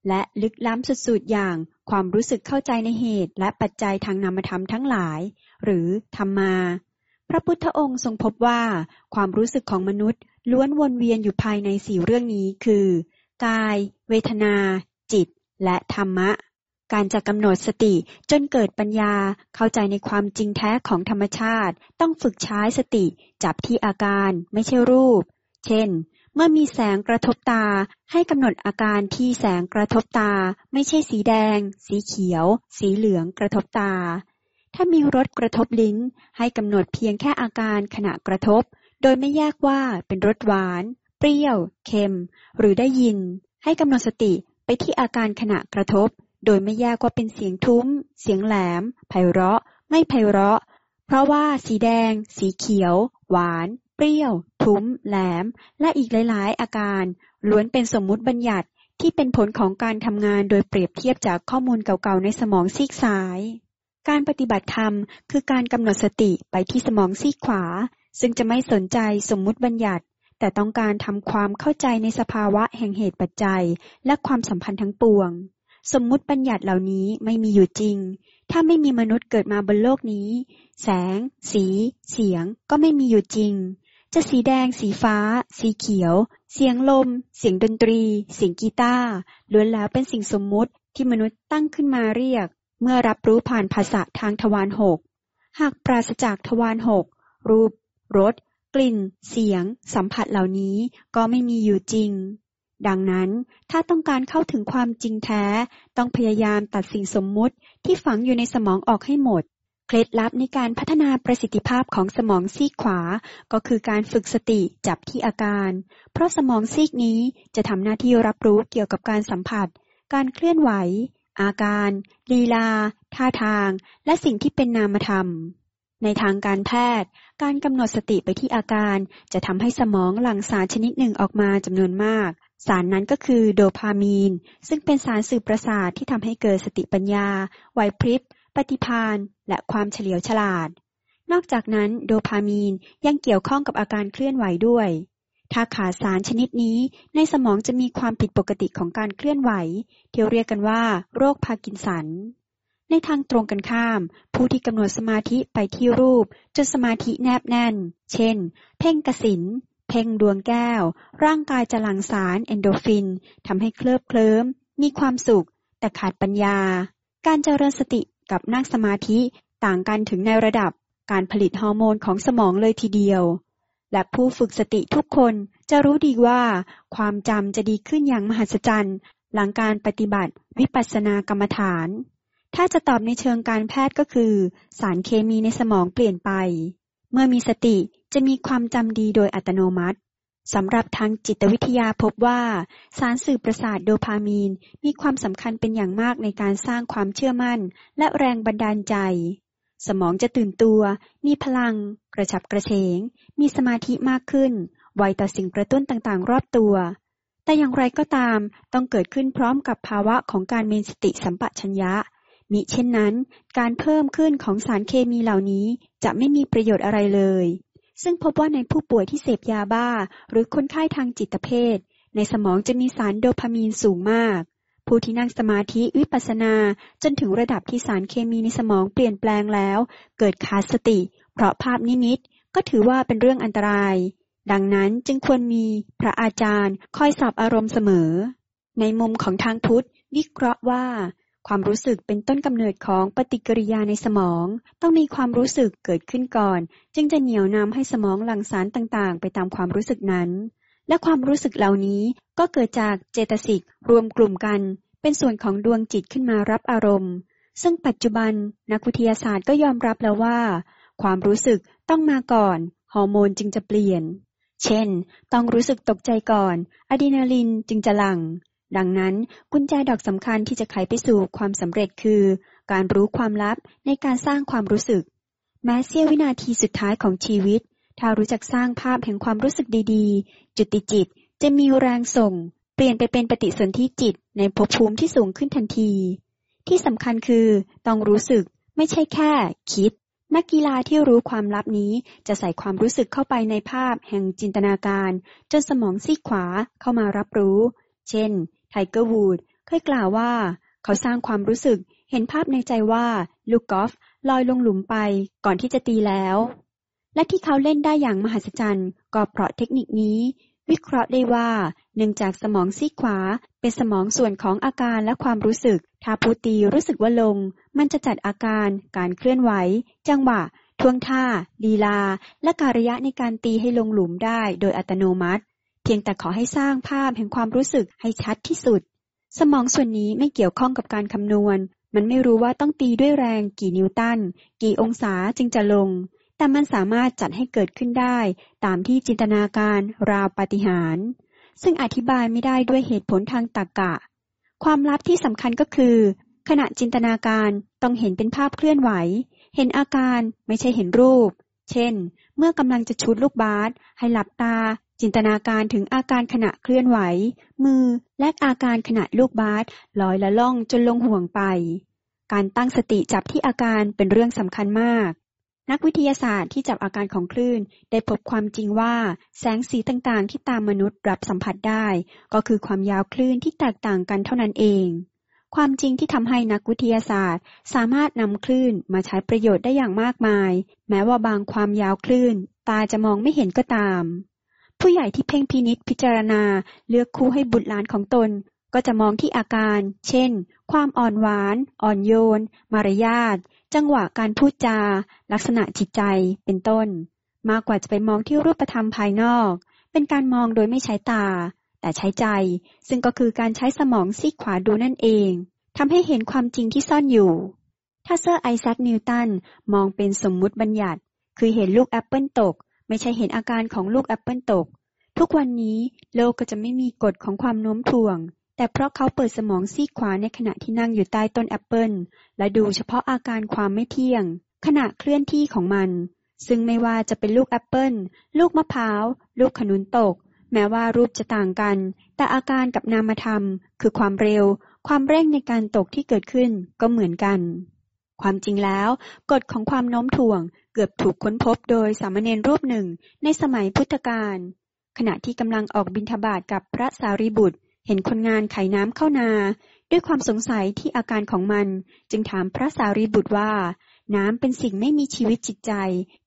และลึกล้ำสุดๆอย่าง ความรู้สึกเข้าใจในเหตุ และปัจจัยทางนามธรรมทั้งหลาย หรือธรรมา พระพุทธองค์ทรงพบว่า ความรู้สึกของมนุษย์ ล้วนวนเวียนอยู่ภายในสี่เรื่องนี้ คือ กาย เวทนา จิต และธรรมะ การจะกำหนดสติจนเกิดปัญญาเข้าใจในความจริงแท้ของธรรมชาติ ต้องฝึกใช้สติจับที่อาการไม่ใช่รูป เช่น เมื่อมีแสงกระทบตา ให้กำหนดอาการที่แสงกระทบตา ไม่ใช่สีแดง สีเขียว สีเหลืองกระทบตา ถ้ามีรสกระทบลิ้น ให้กำหนดเพียงแค่อาการขณะกระทบ โดยไม่แยกว่าเป็นรสหวาน เปรี้ยว เค็ม หรือได้ยิน ให้กำหนดสติไปที่อาการขณะกระทบ โดยไม่แยกว่าเป็นเสียงทุ้ม เสียงแหลม ไพเราะ ไม่ไพเราะ เพราะว่าสีแดง สีเขียว หวาน เปรี้ยว ทุ้ม แหลม และอีกหลาย ๆ อาการ ล้วนเป็นสมมุติบัญญัติที่เป็นผลของการทำงานโดยเปรียบเทียบจากข้อมูลเก่าๆ ในสมองซีกซ้าย การปฏิบัติธรรมคือการกำหนดสติไปที่สมองซีกขวา ซึ่งจะไม่สนใจสมมุติบัญญัติ แต่ต้องการทำความเข้าใจในสภาวะแห่งเหตุปัจจัย และความสัมพันธ์ทั้งปวง สมมุติบัญญัติเหล่านี้ไม่มีอยู่จริง ถ้าไม่มีมนุษย์เกิดมาบนโลกนี้ แสง สี เสียง ก็ไม่มีอยู่จริง จะสีแดง สีฟ้า สีเขียว เสียงลม เสียงดนตรี เสียงกีตาร์ล้วนแล้วเป็นสิ่งสมมุติที่มนุษย์ตั้งขึ้นมาเรียก เมื่อรับรู้ผ่านภาษาทางทวารหก หากปราศจากทวารหก รูป รส กลิ่น เสียง สัมผัสเหล่านี้ก็ไม่มีอยู่จริง ดังนั้นถ้าต้องการเข้าถึงความจริงแท้ ต้องพยายามตัดสิ่งสมมุติที่ฝังอยู่ในสมองออกให้หมด เคล็ดลับในการพัฒนาประสิทธิภาพของสมองซีกขวา ก็คือการฝึกสติจับที่อาการ เพราะสมองซีกนี้จะทำหน้าที่รับรู้เกี่ยวกับการสัมผัส การเคลื่อนไหว อาการลีลา ท่าทาง และสิ่งที่เป็นนามธรรมในทางการแพทย์ การกำหนดสติไปที่อาการ จะทำให้สมองหลั่งสารชนิดหนึ่งออกมาจำนวนมาก สารนั้นก็คือโดพามีน ซึ่งเป็นสารสื่อประสาทที่ทำให้เกิดสติปัญญาไหวพริบ ปฏิภาณและความเฉลียวฉลาด นอกจากนั้นโดพามีนยังเกี่ยวข้องกับอาการเคลื่อนไหวด้วย ถ้าขาดสารชนิดนี้ในสมองจะมีความผิดปกติของการเคลื่อนไหว ที่เรียกกันว่า โรคพาร์กินสัน ในทางตรงกันข้าม ผู้ที่กำหนดสมาธิไปที่รูปจนสมาธิแนบแน่น เช่น เพ่งกสิน เพ่งดวงแก้ว ร่างกายจะหลั่งสารเอนโดฟินทำให้เคลิบเคลิ้ม มีความสุข แต่ขาดปัญญา การเจริญสติกับนั่งสมาธิต่างกันถึงในระดับการผลิตฮอร์โมนของสมองเลยทีเดียว และผู้ฝึกสติทุกคนจะรู้ดีว่า ความจำจะดีขึ้นอย่างมหัศจรรย์ หลังการปฏิบัติวิปัสสนากรรมฐาน ถ้าจะตอบในเชิงการแพทย์ก็คือ สารเคมีในสมองเปลี่ยนไป เมื่อมีสติ จะมีความจำดีโดยอัตโนมัติสำหรับทางจิตวิทยาพบว่า สารสื่อประสาทโดพามีนมีความสำคัญเป็นอย่างมากในการสร้างความเชื่อมั่น และแรงบันดาลใจ สมองจะตื่นตัว มีพลัง กระฉับกระเฉง มีสมาธิมากขึ้น ไวต่อสิ่งกระตุ้นต่างๆ รอบตัว แต่อย่างไรก็ตามต้องเกิดขึ้นพร้อมกับภาวะของการมีสติสัมปชัญญะ มิเช่นนั้น การเพิ่มขึ้นของสารเคมีเหล่านี้จะไม่มีประโยชน์อะไรเลย ซึ่งพบว่าในผู้ป่วยที่เสพยาบ้า หรือคนไข้ทางจิตเภท ในสมองจะมีสารโดพามีนสูงมาก ผู้ที่นั่งสมาธิวิปัสสนาจนถึงระดับที่สารเคมีในสมองเปลี่ยนแปลงแล้ว เกิดขาดสติ เพราะภาพนิมิตก็ถือว่าเป็นเรื่องอันตราย ดังนั้นจึงควรมีพระอาจารย์ คอยสอบอารมณ์เสมอ ในมุมของทางพุทธ วิเคราะห์ว่า ความรู้สึกเป็นต้นกำเนิดของปฏิกิริยาในสมอง ต้องมีความรู้สึกเกิดขึ้นก่อน จึงจะเหนี่ยวนำให้สมองหลั่งสารต่างๆ ไปตามความรู้สึกนั้น และความรู้สึกเหล่านี้ก็เกิดจากเจตสิกรวมกลุ่มกัน เป็นส่วนของดวงจิตขึ้นมารับอารมณ์ ซึ่งปัจจุบันนักวิทยาศาสตร์ก็ยอมรับแล้วว่า ความรู้สึกต้องมาก่อนฮอร์โมนจึงจะเปลี่ยน เช่น ต้องรู้สึกตกใจก่อนอะดรีนาลินจึงจะหลั่ง ดังนั้นกุญแจดอกสำคัญที่จะไขไปสู่ความสำเร็จคือ การรู้ความลับในการสร้างความรู้สึก แม้เสี้ยววินาทีสุดท้ายของชีวิต ถ้ารู้จักสร้างภาพแห่งความรู้สึกดีๆ จุติจิตจะมีแรงส่ง เปลี่ยนไปเป็นปฏิสนธิจิตในภพภูมิที่สูงขึ้นทันที ที่สำคัญคือต้องรู้สึกไม่ใช่แค่ คิด นักกีฬาที่รู้ความลับนี้จะใส่ความรู้สึกเข้าไปในภาพแห่งจินตนาการ จนสมองซีกขวาเข้ามารับรู้ เช่น ไทเกอร์วูดส์เคยกล่าวว่า เขาสร้างความรู้สึกเห็นภาพในใจว่าลูกกอล์ฟลอยลงหลุมไปก่อนที่จะตีแล้ว และที่เขาเล่นได้อย่างมหัศจรรย์ก็เพราะเทคนิคนี้ วิเคราะห์ได้ว่าเนื่องจากสมองซีขวา เป็นสมองส่วนของอาการและความรู้สึก ถ้าผู้ตีรู้สึกว่าลง มันจะจัดอาการ การเคลื่อนไหว จังหวะท่วงท่า ลีลา และการยะในการตีให้ลงหลุมได้โดยอัตโนมัติ เพียงแต่ขอให้สร้างภาพแห่งความรู้สึกให้ชัดที่สุด สมองส่วนนี้ไม่เกี่ยวข้องกับการคำนวณ มันไม่รู้ว่าต้องตีด้วยแรงกี่นิวตัน กี่องศาจึงจะลง แต่มันสามารถจัดให้เกิดขึ้นได้ ตามที่จินตนาการราวปาฏิหาริย์ซึ่งอธิบายไม่ได้ด้วยเหตุผลทางตรรกะ ความลับที่สำคัญก็คือ ขณะจินตนาการต้องเห็นเป็นภาพเคลื่อนไหว เห็นอาการไม่ใช่เห็นรูป เช่น เมื่อกำลังจะชุดลูกบาสให้หลับตา จินตนาการถึงอาการขณะเคลื่อนไหว มือและอาการขณะลูกบาสลอยละล่องจนลงห่วงไป การตั้งสติจับที่อาการเป็นเรื่องสำคัญมาก นักวิทยาศาสตร์ที่จับอาการของคลื่น ได้พบความจริงว่าแสงสีต่างๆ ที่ตามมนุษย์รับสัมผัสได้ ก็คือความยาวคลื่นที่แตกต่างกันเท่านั้นเองความจริงที่ทำให้นักวิทยาศาสตร์ สามารถนำคลื่นมาใช้ประโยชน์ได้อย่างมากมาย แม้ว่าบางความยาวคลื่น ตาจะมองไม่เห็นก็ตาม ผู้ใหญ่ที่เพ่งพินิษพิจารณาเลือกคู่ให้บุตรหลานของตน ก็จะมองที่อาการ เช่น ความอ่อนหวาน อ่อนโยน มารยาท จังหวะการพูดจา ลักษณะจิตใจ เป็นต้น มากกว่าจะไปมองที่รูปธรรมภายนอก เป็นการมองโดยไม่ใช้ตา แต่ใช้ใจ ซึ่งก็คือการใช้สมองซีกขวาดูนั่นเองทำให้เห็นความจริงที่ซ่อนอยู่ ถ้าเซอร์ไอแซคนิวตันมองเป็นสมมุติบัญญัติ คือเห็นลูกแอปเปิลตก ไม่ใช่เห็นอาการของลูกแอปเปิลตก ทุกวันนี้โลกก็จะไม่มีกฎของความโน้มถ่วง แต่เพราะเขาเปิดสมองซีกขวาในขณะที่นั่งอยู่ใต้ต้นแอปเปิลและดูเฉพาะอาการความไม่เที่ยง ขณะเคลื่อนที่ของมัน ซึ่งไม่ว่าจะเป็นลูกแอปเปิลลูกมะพร้าว ลูกขนุนตก แม้ว่ารูปจะต่างกัน แต่อาการกับนามธรรม คือความเร็ว ความเร่งในการตกที่เกิดขึ้นก็เหมือนกัน ความจริงแล้วกฎของความโน้มถ่วงเกือบถูกค้นพบโดยสามเณรรูปหนึ่งในสมัยพุทธกาลขณะที่กำลังออกบิณฑบาตกับพระสารีบุตร เห็นคนงานไขน้ำเข้านา ด้วยความสงสัยที่อาการของมัน จึงถามพระสารีบุตรว่า น้ำเป็นสิ่งไม่มีชีวิตจิตใจ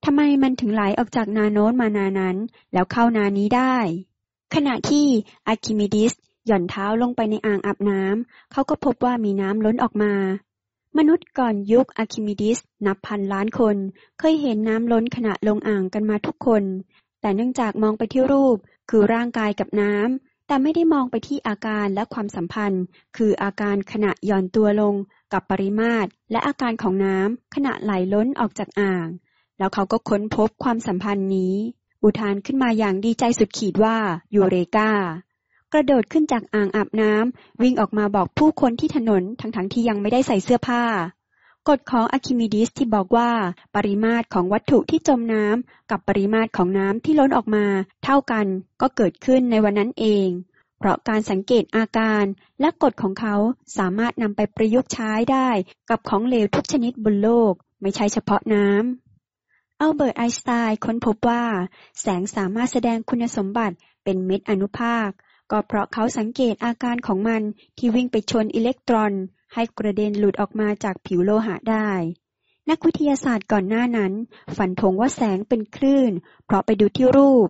ทำไมมันถึงไหลออกจากนาโน้นมานานั้น แล้วเข้านานี้ได้ ขณะที่อะคิมิดิสหย่อนเท้าลงไปในอ่างอาบน้ำเขาก็พบว่ามีน้ำล้นออกมา มนุษย์ก่อนยุคอะคิมิดิสนับพันล้านคน เคยเห็นน้ำล้นขณะลงอ่างกันมาทุกคน แต่เนื่องจากมองไปที่รูป คือร่างกายกับน้ำ แต่ไม่ได้มองไปที่อาการและความสัมพันธ์ คืออาการขณะหย่อนตัวลงกับปริมาตร และอาการของน้ำขณะไหลล้นออกจากอ่าง แล้วเขาก็ค้นพบความสัมพันธ์นี้ อุทานขึ้นมาอย่างดีใจสุดขีดว่ายูเรกา กระโดดขึ้นจากอ่างอาบน้ำวิ่งออกมาบอกผู้คนที่ถนนทั้งๆทที่ยังไม่ได้ใส่เสื้อผ้ากฎของอะคิมิดิสที่บอกว่าปริมาตรของวัตถุที่จมน้ำกับปริมาตรของน้ำที่ล้นออกมา เท่ากันก็เกิดขึ้นในวันนั้นเอง เพราะการสังเกตอาการและกฎของเขาสามารถนำไปประยุกต์ใช้ได้กับของเหลวทุกชนิดบนโลก ไม่ใช่เฉพาะน้ำอัลเบิร์ตไอน์สไตน์ค้นพบว่า แสงสามารถแสดงคุณสมบัติเป็นเม็ดอนุภาค ก็เพราะเขาสังเกตอาการของมันที่วิ่งไปชนอิเล็กตรอน ให้กระเด็นหลุดออกมาจากผิวโลหะได้ นักวิทยาศาสตร์ก่อนหน้านั้น ฝันธงว่าแสงเป็นคลื่น เพราะไปดูที่รูป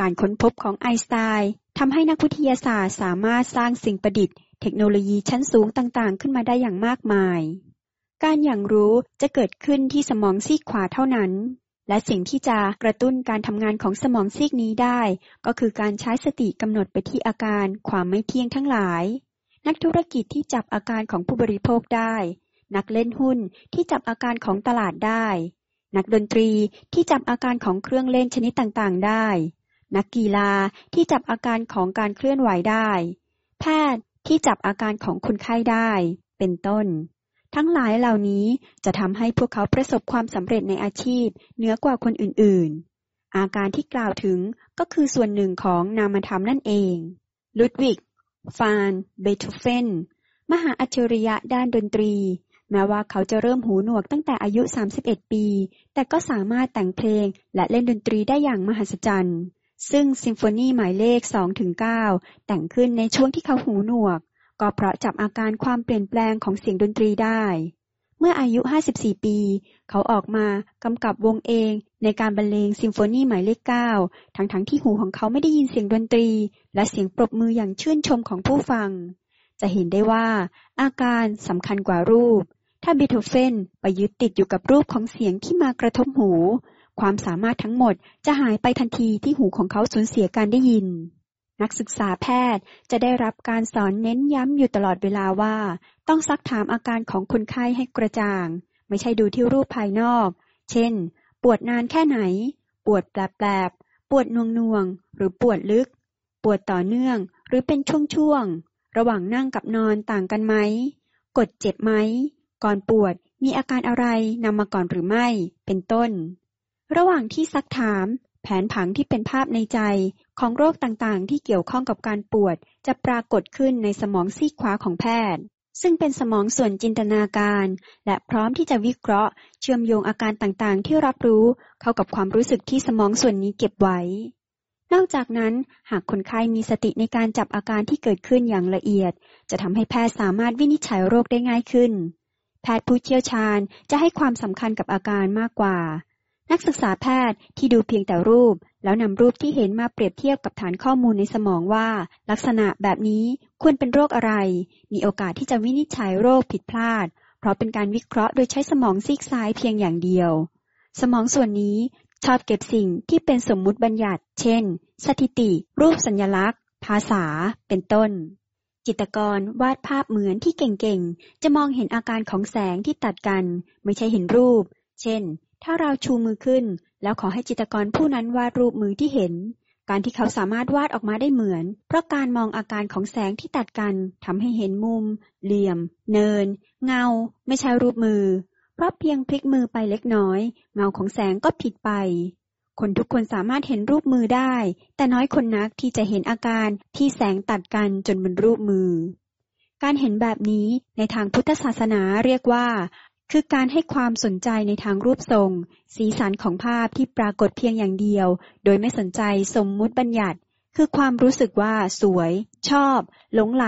การค้นพบของไอน์สไตน์ทำให้นักวิทยาศาสตร์สามารถสร้างสิ่งประดิษฐ์ เทคโนโลยีชั้นสูงต่างๆ ขึ้นมาได้อย่างมากมาย การอย่างรู้จะเกิดขึ้นที่สมองซีกขวาเท่านั้น และสิ่งที่จะกระตุ้นการทำงานของสมองซีกนี้ได้ ก็คือการใช้สติกำหนดไปที่อาการความไม่เที่ยงทั้งหลาย นักธุรกิจที่จับอาการของผู้บริโภคได้ นักเล่นหุ้นที่จับอาการของตลาดได้ นักดนตรีที่จับอาการของเครื่องเล่นชนิดต่างๆ ได้ นักกีฬาที่จับอาการของการเคลื่อนไหวได้ แพทย์ที่จับอาการของคนไข้ได้ เป็นต้น ทั้งหลายเหล่านี้จะทำให้พวกเขาประสบความสำเร็จในอาชีพเหนือกว่าคนอื่นๆ อาการที่กล่าวถึงก็คือส่วนหนึ่งของนามธรรมนั่นเอง ลุดวิก ฟาน เบโธเฟน มหาอัจฉริยะด้านดนตรี แม้ว่าเขาจะเริ่มหูหนวกตั้งแต่อายุ 31 ปี แต่ก็สามารถแต่งเพลงและเล่นดนตรีได้อย่างมหัศจรรย์ ซึ่งซิมโฟนีหมายเลข 2-9 แต่งขึ้นในช่วงที่เขาหูหนวก ก็เพราะจับอาการความเปลี่ยนแปลงของเสียงดนตรีได้ เมื่ออายุ 54 ปี เขาออกมากำกับวงเองในการบรรเลงซิมโฟนีหมายเลข 9 ทั้งๆทที่หูของเขาไม่ได้ยินเสียงดนตรี และเสียงปรบมืออย่างชื่นชมของผู้ฟัง จะเห็นได้ว่า อาการสำคัญกว่ารูป ถ้าเบโธเฟนไปยึดติดอยู่กับรูปของเสียงที่มากระทบหู ความสามารถทั้งหมดจะหายไปทันทีที่หูของเขาสูญเสียการได้ยิน นักศึกษาแพทย์จะได้รับการสอนเน้นย้ำอยู่ตลอดเวลาว่า ต้องซักถามอาการของคนไข้ให้กระจ่าง ไม่ใช่ดูที่รูปภายนอก เช่น ปวดนานแค่ไหน ปวดแปลบๆ ปวดนวงนวงหรือปวดลึก ปวดต่อเนื่องหรือเป็นช่วงๆ ระหว่างนั่งกับนอนต่างกันไหม กดเจ็บไหม ก่อนปวดมีอาการอะไรนำมาก่อนหรือไม่ เป็นต้น ระหว่างที่ซักถาม แผนผังที่เป็นภาพในใจ ของโรคต่างๆ ที่เกี่ยวข้องกับการปวด จะปรากฏขึ้นในสมองซีกขวาของแพทย์ ซึ่งเป็นสมองส่วนจินตนาการ และพร้อมที่จะวิเคราะห์ เชื่อมโยงอาการต่างๆ ที่รับรู้ เข้ากับความรู้สึกที่สมองส่วนนี้เก็บไว้ นอกจากนั้น หากคนไข้มีสติในการจับอาการที่เกิดขึ้นอย่างละเอียด จะทำให้แพทย์สามารถวินิจฉัยโรคได้ง่ายขึ้น แพทย์ผู้เชี่ยวชาญจะให้ความสำคัญกับอาการมากกว่า นักศึกษาแพทย์ที่ดูเพียงแต่รูป แล้วนำรูปที่เห็นมาเปรียบเทียบกับฐานข้อมูลในสมองว่า ลักษณะแบบนี้ควรเป็นโรคอะไร มีโอกาสที่จะวินิจฉัยโรคผิดพลาด เพราะเป็นการวิเคราะห์โดยใช้สมองซีกซ้ายเพียงอย่างเดียว สมองส่วนนี้ชอบเก็บสิ่งที่เป็นสมมุติบัญญัติ เช่น สถิติ รูปสัญลักษณ์ ภาษา เป็นต้น จิตกรวาดภาพเหมือนที่เก่งๆ จะมองเห็นอาการของแสงที่ตัดกัน ไม่ใช่เห็นรูป เช่น ถ้าเราชูมือขึ้น แล้วขอให้จิตรกรผู้นั้นวาดรูปมือที่เห็น การที่เขาสามารถวาดออกมาได้เหมือน เพราะการมองอาการของแสงที่ตัดกันทำให้เห็นมุม เหลี่ยม เนิน เงา ไม่ใช่รูปมือ เพราะเพียงพลิกมือไปเล็กน้อย เงาของแสงก็ผิดไป คนทุกคนสามารถเห็นรูปมือได้ แต่น้อยคนนักที่จะเห็นอาการที่แสงตัดกันจนเป็นรูปมือการเห็นแบบนี้ในทางพุทธศาสนาเรียกว่า คือการให้ความสนใจในทางรูปทรง สีสันของภาพที่ปรากฏเพียงอย่างเดียว โดยไม่สนใจสมมุติบัญญัติ คือความรู้สึกว่าสวย ชอบ หลงไหล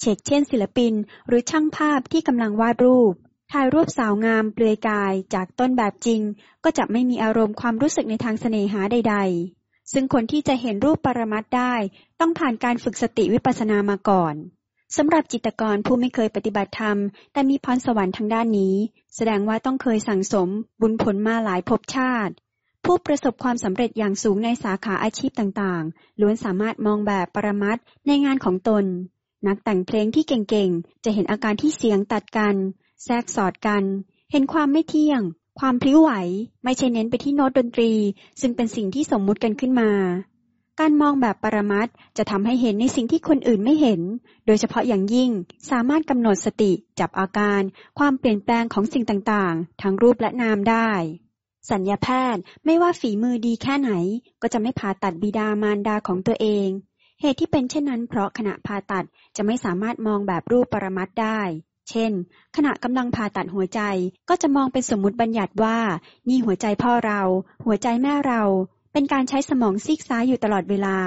เชกเช่น ศิลปิน หรือช่างภาพที่กำลังวาดรูป ถ่ายรูปสาวงามเปลือยกายจากต้นแบบจริง ก็จะไม่มีอารมณ์ความรู้สึกในทางเสน่หาใด ๆ ซึ่งคนที่จะเห็นรูปปรมัตได้ ต้องผ่านการฝึกสติวิปัสสนามาก่อน สำหรับจิตกรผู้ไม่เคยปฏิบัติธรรม แต่มีพรสวรรค์ทางด้านนี้ แสดงว่าต้องเคยสั่งสมบุญผลมาหลายภพชาติ ผู้ประสบความสำเร็จอย่างสูงในสาขาอาชีพต่างๆ ล้วนสามารถมองแบบปรมัตในงานของตน นักแต่งเพลงที่เก่งๆ จะเห็นอาการที่เสียงตัดกัน แทรกสอดกัน เห็นความไม่เที่ยง ความพลิ้วไหว ไม่ใช่เน้นไปที่โน้ตดนตรี ซึ่งเป็นสิ่งที่สมมุติกันขึ้นมา การมองแบบปรมัตจะทำให้เห็นในสิ่งที่คนอื่นไม่เห็น โดยเฉพาะอย่างยิ่งสามารถกำหนดสติจับอาการ ความเปลี่ยนแปลงของสิ่งต่างๆ ทั้งรูปและนามได้ สัญญาแพทย์ไม่ว่าฝีมือดีแค่ไหน ก็จะไม่ผ่าตัดบิดามารดาของตัวเอง เหตุที่เป็นเช่นนั้น เพราะขณะผ่าตัดจะไม่สามารถมองแบบรูปปรมัตได้ เช่น ขณะกำลังผ่าตัดหัวใจก็จะมองเป็นสมมติบัญญัติว่า นี่หัวใจพ่อเรา หัวใจแม่เรา เป็นการใช้สมองซีกซ้ายอยู่ตลอดเวลา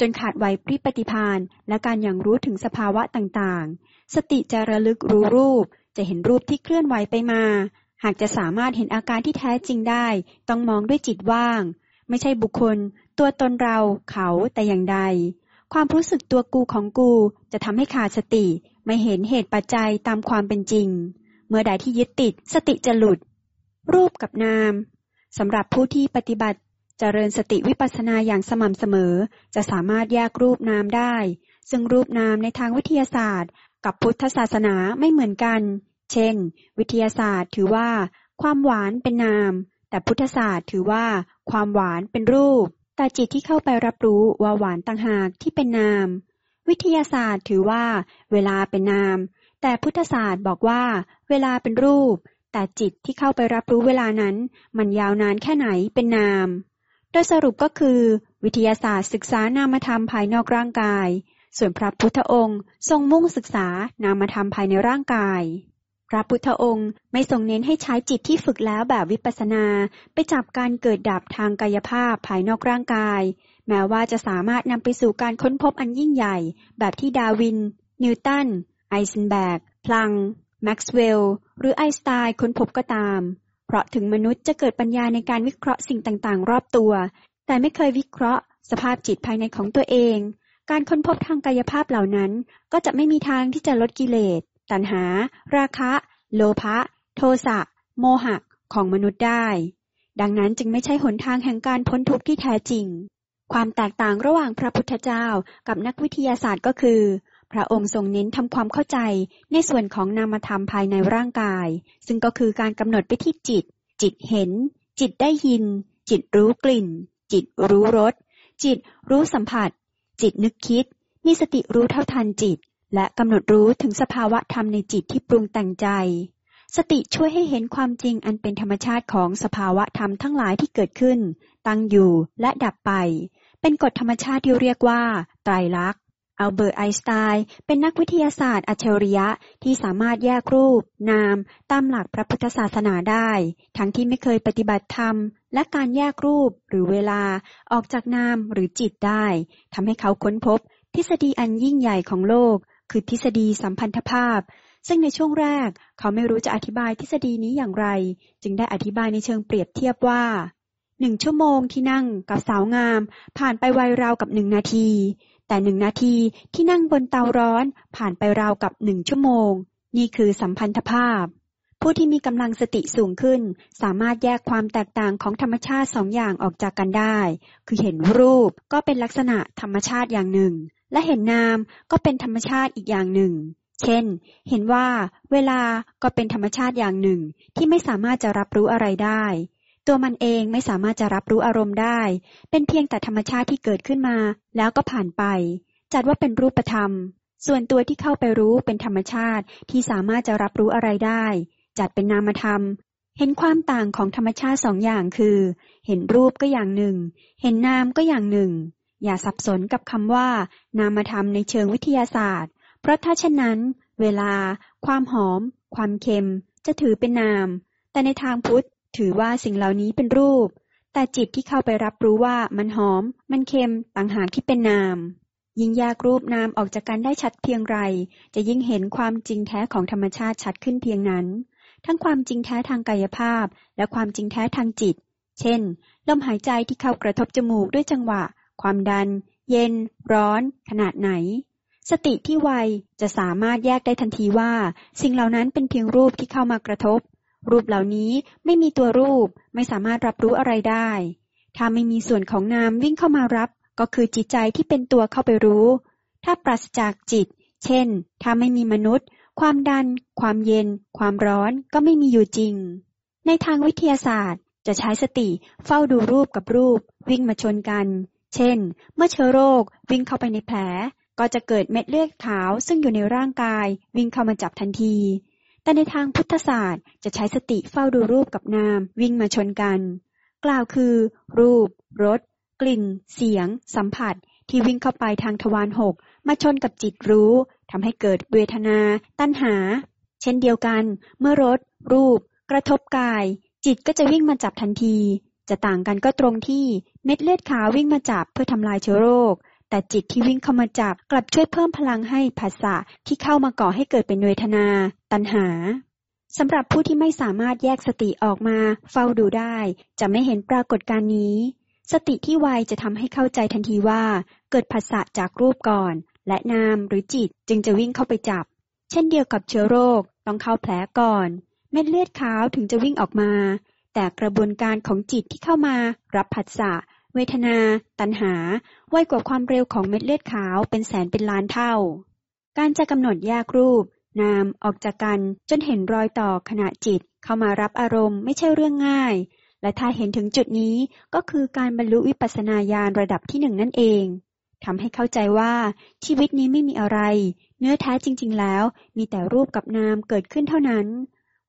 จนขาดไหวพริบปฏิพานและการอย่างรู้ถึงสภาวะต่างๆ สติจะระลึกรู้รูป จะเห็นรูปที่เคลื่อนไหวไปมา หากจะสามารถเห็นอาการที่แท้จริงได้ ต้องมองด้วยจิตว่าง ไม่ใช่บุคคล ตัวตนเราเขาแต่อย่างใด ความรู้สึกตัวกูของกูจะทำให้ขาดสติ ไม่เห็นเหตุปัจจัยตามความเป็นจริง เมื่อใดที่ยึดติด สติจะหลุด รูปกับนามสำหรับผู้ที่ปฏิบัติ เจริญสติวิปัสสนาอย่างสม่ำเสมอ จะสามารถแยกรูปนามได้ ซึ่งรูปนามในทางวิทยาศาสตร์ กับพุทธศาสนาไม่เหมือนกัน เช่น วิทยาศาสตร์ถือว่า ความหวานเป็นนาม แต่พุทธศาสตร์ถือว่า ความหวานเป็นรูป แต่จิตที่เข้าไปรับรู้ว่าหวานต่างหากที่เป็นนาม วิทยาศาสตร์ถือว่า เวลาเป็นนาม แต่พุทธศาสตร์บอกว่า เวลาเป็นรูป แต่จิตที่เข้าไปรับรู้เวลานั้น มันยาวนานแค่ไหนเป็นนาม ดยสรุปก็คือ วิทยาศาสตร์ศึกษานามธรรมภายนอกร่างกาย ส่วนพระพุทธองค์ทรงมุ่งศึกษานามธรรมภายในร่างกาย พระพุทธองค์ไม่ทรงเน้นให้ใช้จิตที่ฝึกแล้วแบบวิปัสนา ไปจับการเกิดดับทางกายภาพภายนอกร่างกาย แม้ว่าจะสามารถนำไปสู่การค้นพบอันยิ่งใหญ่ แบบที่ดาร์วิน นิวตัน ไฮเซนเบิร์ก พลังค์ แม็กซ์เวลล์ หรือไอน์สไตน์ค้นพบก็ตาม เพราะถึงมนุษย์จะเกิดปัญญาในการวิเคราะห์สิ่งต่างๆ รอบตัว แต่ไม่เคยวิเคราะห์ สภาพจิตภายในของตัวเอง การค้นพบทางกายภาพเหล่านั้น ก็จะไม่มีทางที่จะลดกิเลส ตัณหา ราคะ โลภะ โทสะ โมหะ ของมนุษย์ได้ ดังนั้นจึงไม่ใช่หนทางแห่งการพ้นทุกข์ที่แท้จริง ความแตกต่างระหว่างพระพุทธเจ้ากับนักวิทยาศาสตร์ก็คือ พระองค์ทรงเน้นทำความเข้าใจในส่วนของนามธรรมภายในร่างกาย ซึ่งก็คือการกำหนดไปที่จิต จิตเห็น จิตได้ยิน จิตรู้กลิ่น จิตรู้รส จิตรู้สัมผัส จิตนึกคิด มีสติรู้เท่าทันจิต และกำหนดรู้ถึงสภาวะธรรมในจิตที่ปรุงแต่งใจ สติช่วยให้เห็นความจริงอันเป็นธรรมชาติของสภาวะธรรมทั้งหลายที่เกิดขึ้น ตั้งอยู่และดับไป เป็นกฎธรรมชาติที่เรียกว่า ไตรลักษณ์ อัลเบิร์ตไอน์สไตน์เป็นนักวิทยาศาสตร์อัจฉริยะที่สามารถแยกรูป นาม ตามหลักพระพุทธศาสนาได้ ทั้งที่ไม่เคยปฏิบัติธรรม และการแยกรูปหรือเวลาออกจากนามหรือจิตได้ทำให้เขาค้นพบ ทฤษฎีอันยิ่งใหญ่ของโลก คือทฤษฎีสัมพันธภาพ ซึ่งในช่วงแรก เขาไม่รู้จะอธิบายทฤษฎีนี้อย่างไร จึงได้อธิบายในเชิงเปรียบเทียบว่าหนึ่งชั่วโมงที่นั่งกับสาวงาม ผ่านไปไวราวกับหนึ่งนาที แต่หนึ่งนาทีที่นั่งบนเตาร้อนผ่านไปราวกับหนึ่งชั่วโมง นี่คือสัมพันธภาพ ผู้ที่มีกำลังสติสูงขึ้น สามารถแยกความแตกต่างของธรรมชาติสองอย่างออกจากกันได้ คือเห็นรูปก็เป็นลักษณะธรรมชาติอย่างหนึ่ง และเห็นนามก็เป็นธรรมชาติอีกอย่างหนึ่ง เช่น เห็นว่าเวลาก็เป็นธรรมชาติอย่างหนึ่ง ที่ไม่สามารถจะรับรู้อะไรได้ ตัวมันเองไม่สามารถจะรับรู้อารมณ์ได้ เป็นเพียงแต่ธรรมชาติที่เกิดขึ้นมา แล้วก็ผ่านไป จัดว่าเป็นรูปธรรม ส่วนตัวที่เข้าไปรู้เป็นธรรมชาติที่สามารถจะรับรู้อะไรได้ จัดเป็นนามธรรม เห็นความต่างของธรรมชาติสองอย่างคือ เห็นรูปก็อย่างหนึ่ง เห็นนามก็อย่างหนึ่ง อย่าสับสนกับคำว่า นามธรรมในเชิงวิทยาศาสตร์ เพราะถ้าเช่นนั้น เวลา ความหอม ความเค็ม จะถือเป็นนาม แต่ในทางพุทธ ถือว่าสิ่งเหล่านี้เป็นรูป แต่จิตที่เข้าไปรับรู้ว่ามันหอม มันเค็ม ต่างหากที่เป็นนาม ยิ่งแยกรูปนามออกจากกันได้ชัดเพียงไร จะยิ่งเห็นความจริงแท้ของธรรมชาติชัดขึ้นเพียงนั้น ทั้งความจริงแท้ทางกายภาพ และความจริงแท้ทางจิต เช่น ลมหายใจที่เข้ากระทบจมูกด้วยจังหวะ ความดัน เย็น ร้อน ขนาดไหนสติที่ไวจะสามารถแยกได้ทันทีว่า สิ่งเหล่านั้นเป็นเพียงรูปที่เข้ามากระทบ รูปเหล่านี้ไม่มีตัวรูปไม่สามารถรับรู้อะไรได้ ถ้าไม่มีส่วนของนามวิ่งเข้ามารับ ก็คือจิตใจที่เป็นตัวเข้าไปรู้ ถ้าปราศจากจิต เช่น ถ้าไม่มีมนุษย์ ความดัน ความเย็น ความร้อนก็ไม่มีอยู่จริง ในทางวิทยาศาสตร์ จะใช้สติเฝ้าดูรูปกับรูป วิ่งมาชนกัน เช่น เมื่อเชื้อโรควิ่งเข้าไปในแผล ก็จะเกิดเม็ดเลือดขาวซึ่งอยู่ในร่างกาย วิ่งเข้ามาจับทันที แต่ในทางพุทธศาสตร์จะใช้สติเฝ้าดูรูปกับนามวิ่งมาชนกัน กล่าวคือ รูป รส กลิ่น เสียง สัมผัส ที่วิ่งเข้าไปทางทวารหกมาชนกับจิตรู้ทำให้เกิดเวทนา ตัณหา เช่นเดียวกัน เมื่อรส รูป กระทบกาย จิตก็จะวิ่งมาจับทันที จะต่างกันก็ตรงที่เม็ดเลือดขาววิ่งมาจับเพื่อทำลายเชื้อโรค แต่จิตที่วิ่งเข้ามาจับกลับช่วยเพิ่มพลังให้ภาษะที่เข้ามาก่อให้เกิดเป็นเวทนา ตัณหาสำหรับผู้ที่ไม่สามารถแยกสติออกมา เฝ้าดูได้ จะไม่เห็นปรากฏการนี้ สติที่ไวจะทำให้เข้าใจทันทีว่า เกิดภาษะจากรูปก่อน และนามหรือจิตจึงจะวิ่งเข้าไปจับ เช่นเดียวกับเชื้อโรค ต้องเข้าแผลก่อน เม็ดเลือดขาวถึงจะวิ่งออกมา แต่กระบวนการของจิตที่เข้ามา รับผัสสะ เวทนา ตัณหา ไวกว่าความเร็วของเม็ดเลือดขาวเป็นแสนเป็นล้านเท่า การจะกำหนดแยกรูป นามออกจากกันจนเห็นรอยต่อขณะจิต เข้ามารับอารมณ์ไม่ใช่เรื่องง่าย และถ้าเห็นถึงจุดนี้ก็คือการบรรลุวิปัสสนาญาณระดับที่หนึ่งนั่นเองทำให้เข้าใจว่าชีวิตนี้ไม่มีอะไร เนื้อแท้จริง ๆ แล้ว มีแต่รูปกับนามเกิดขึ้นเท่านั้น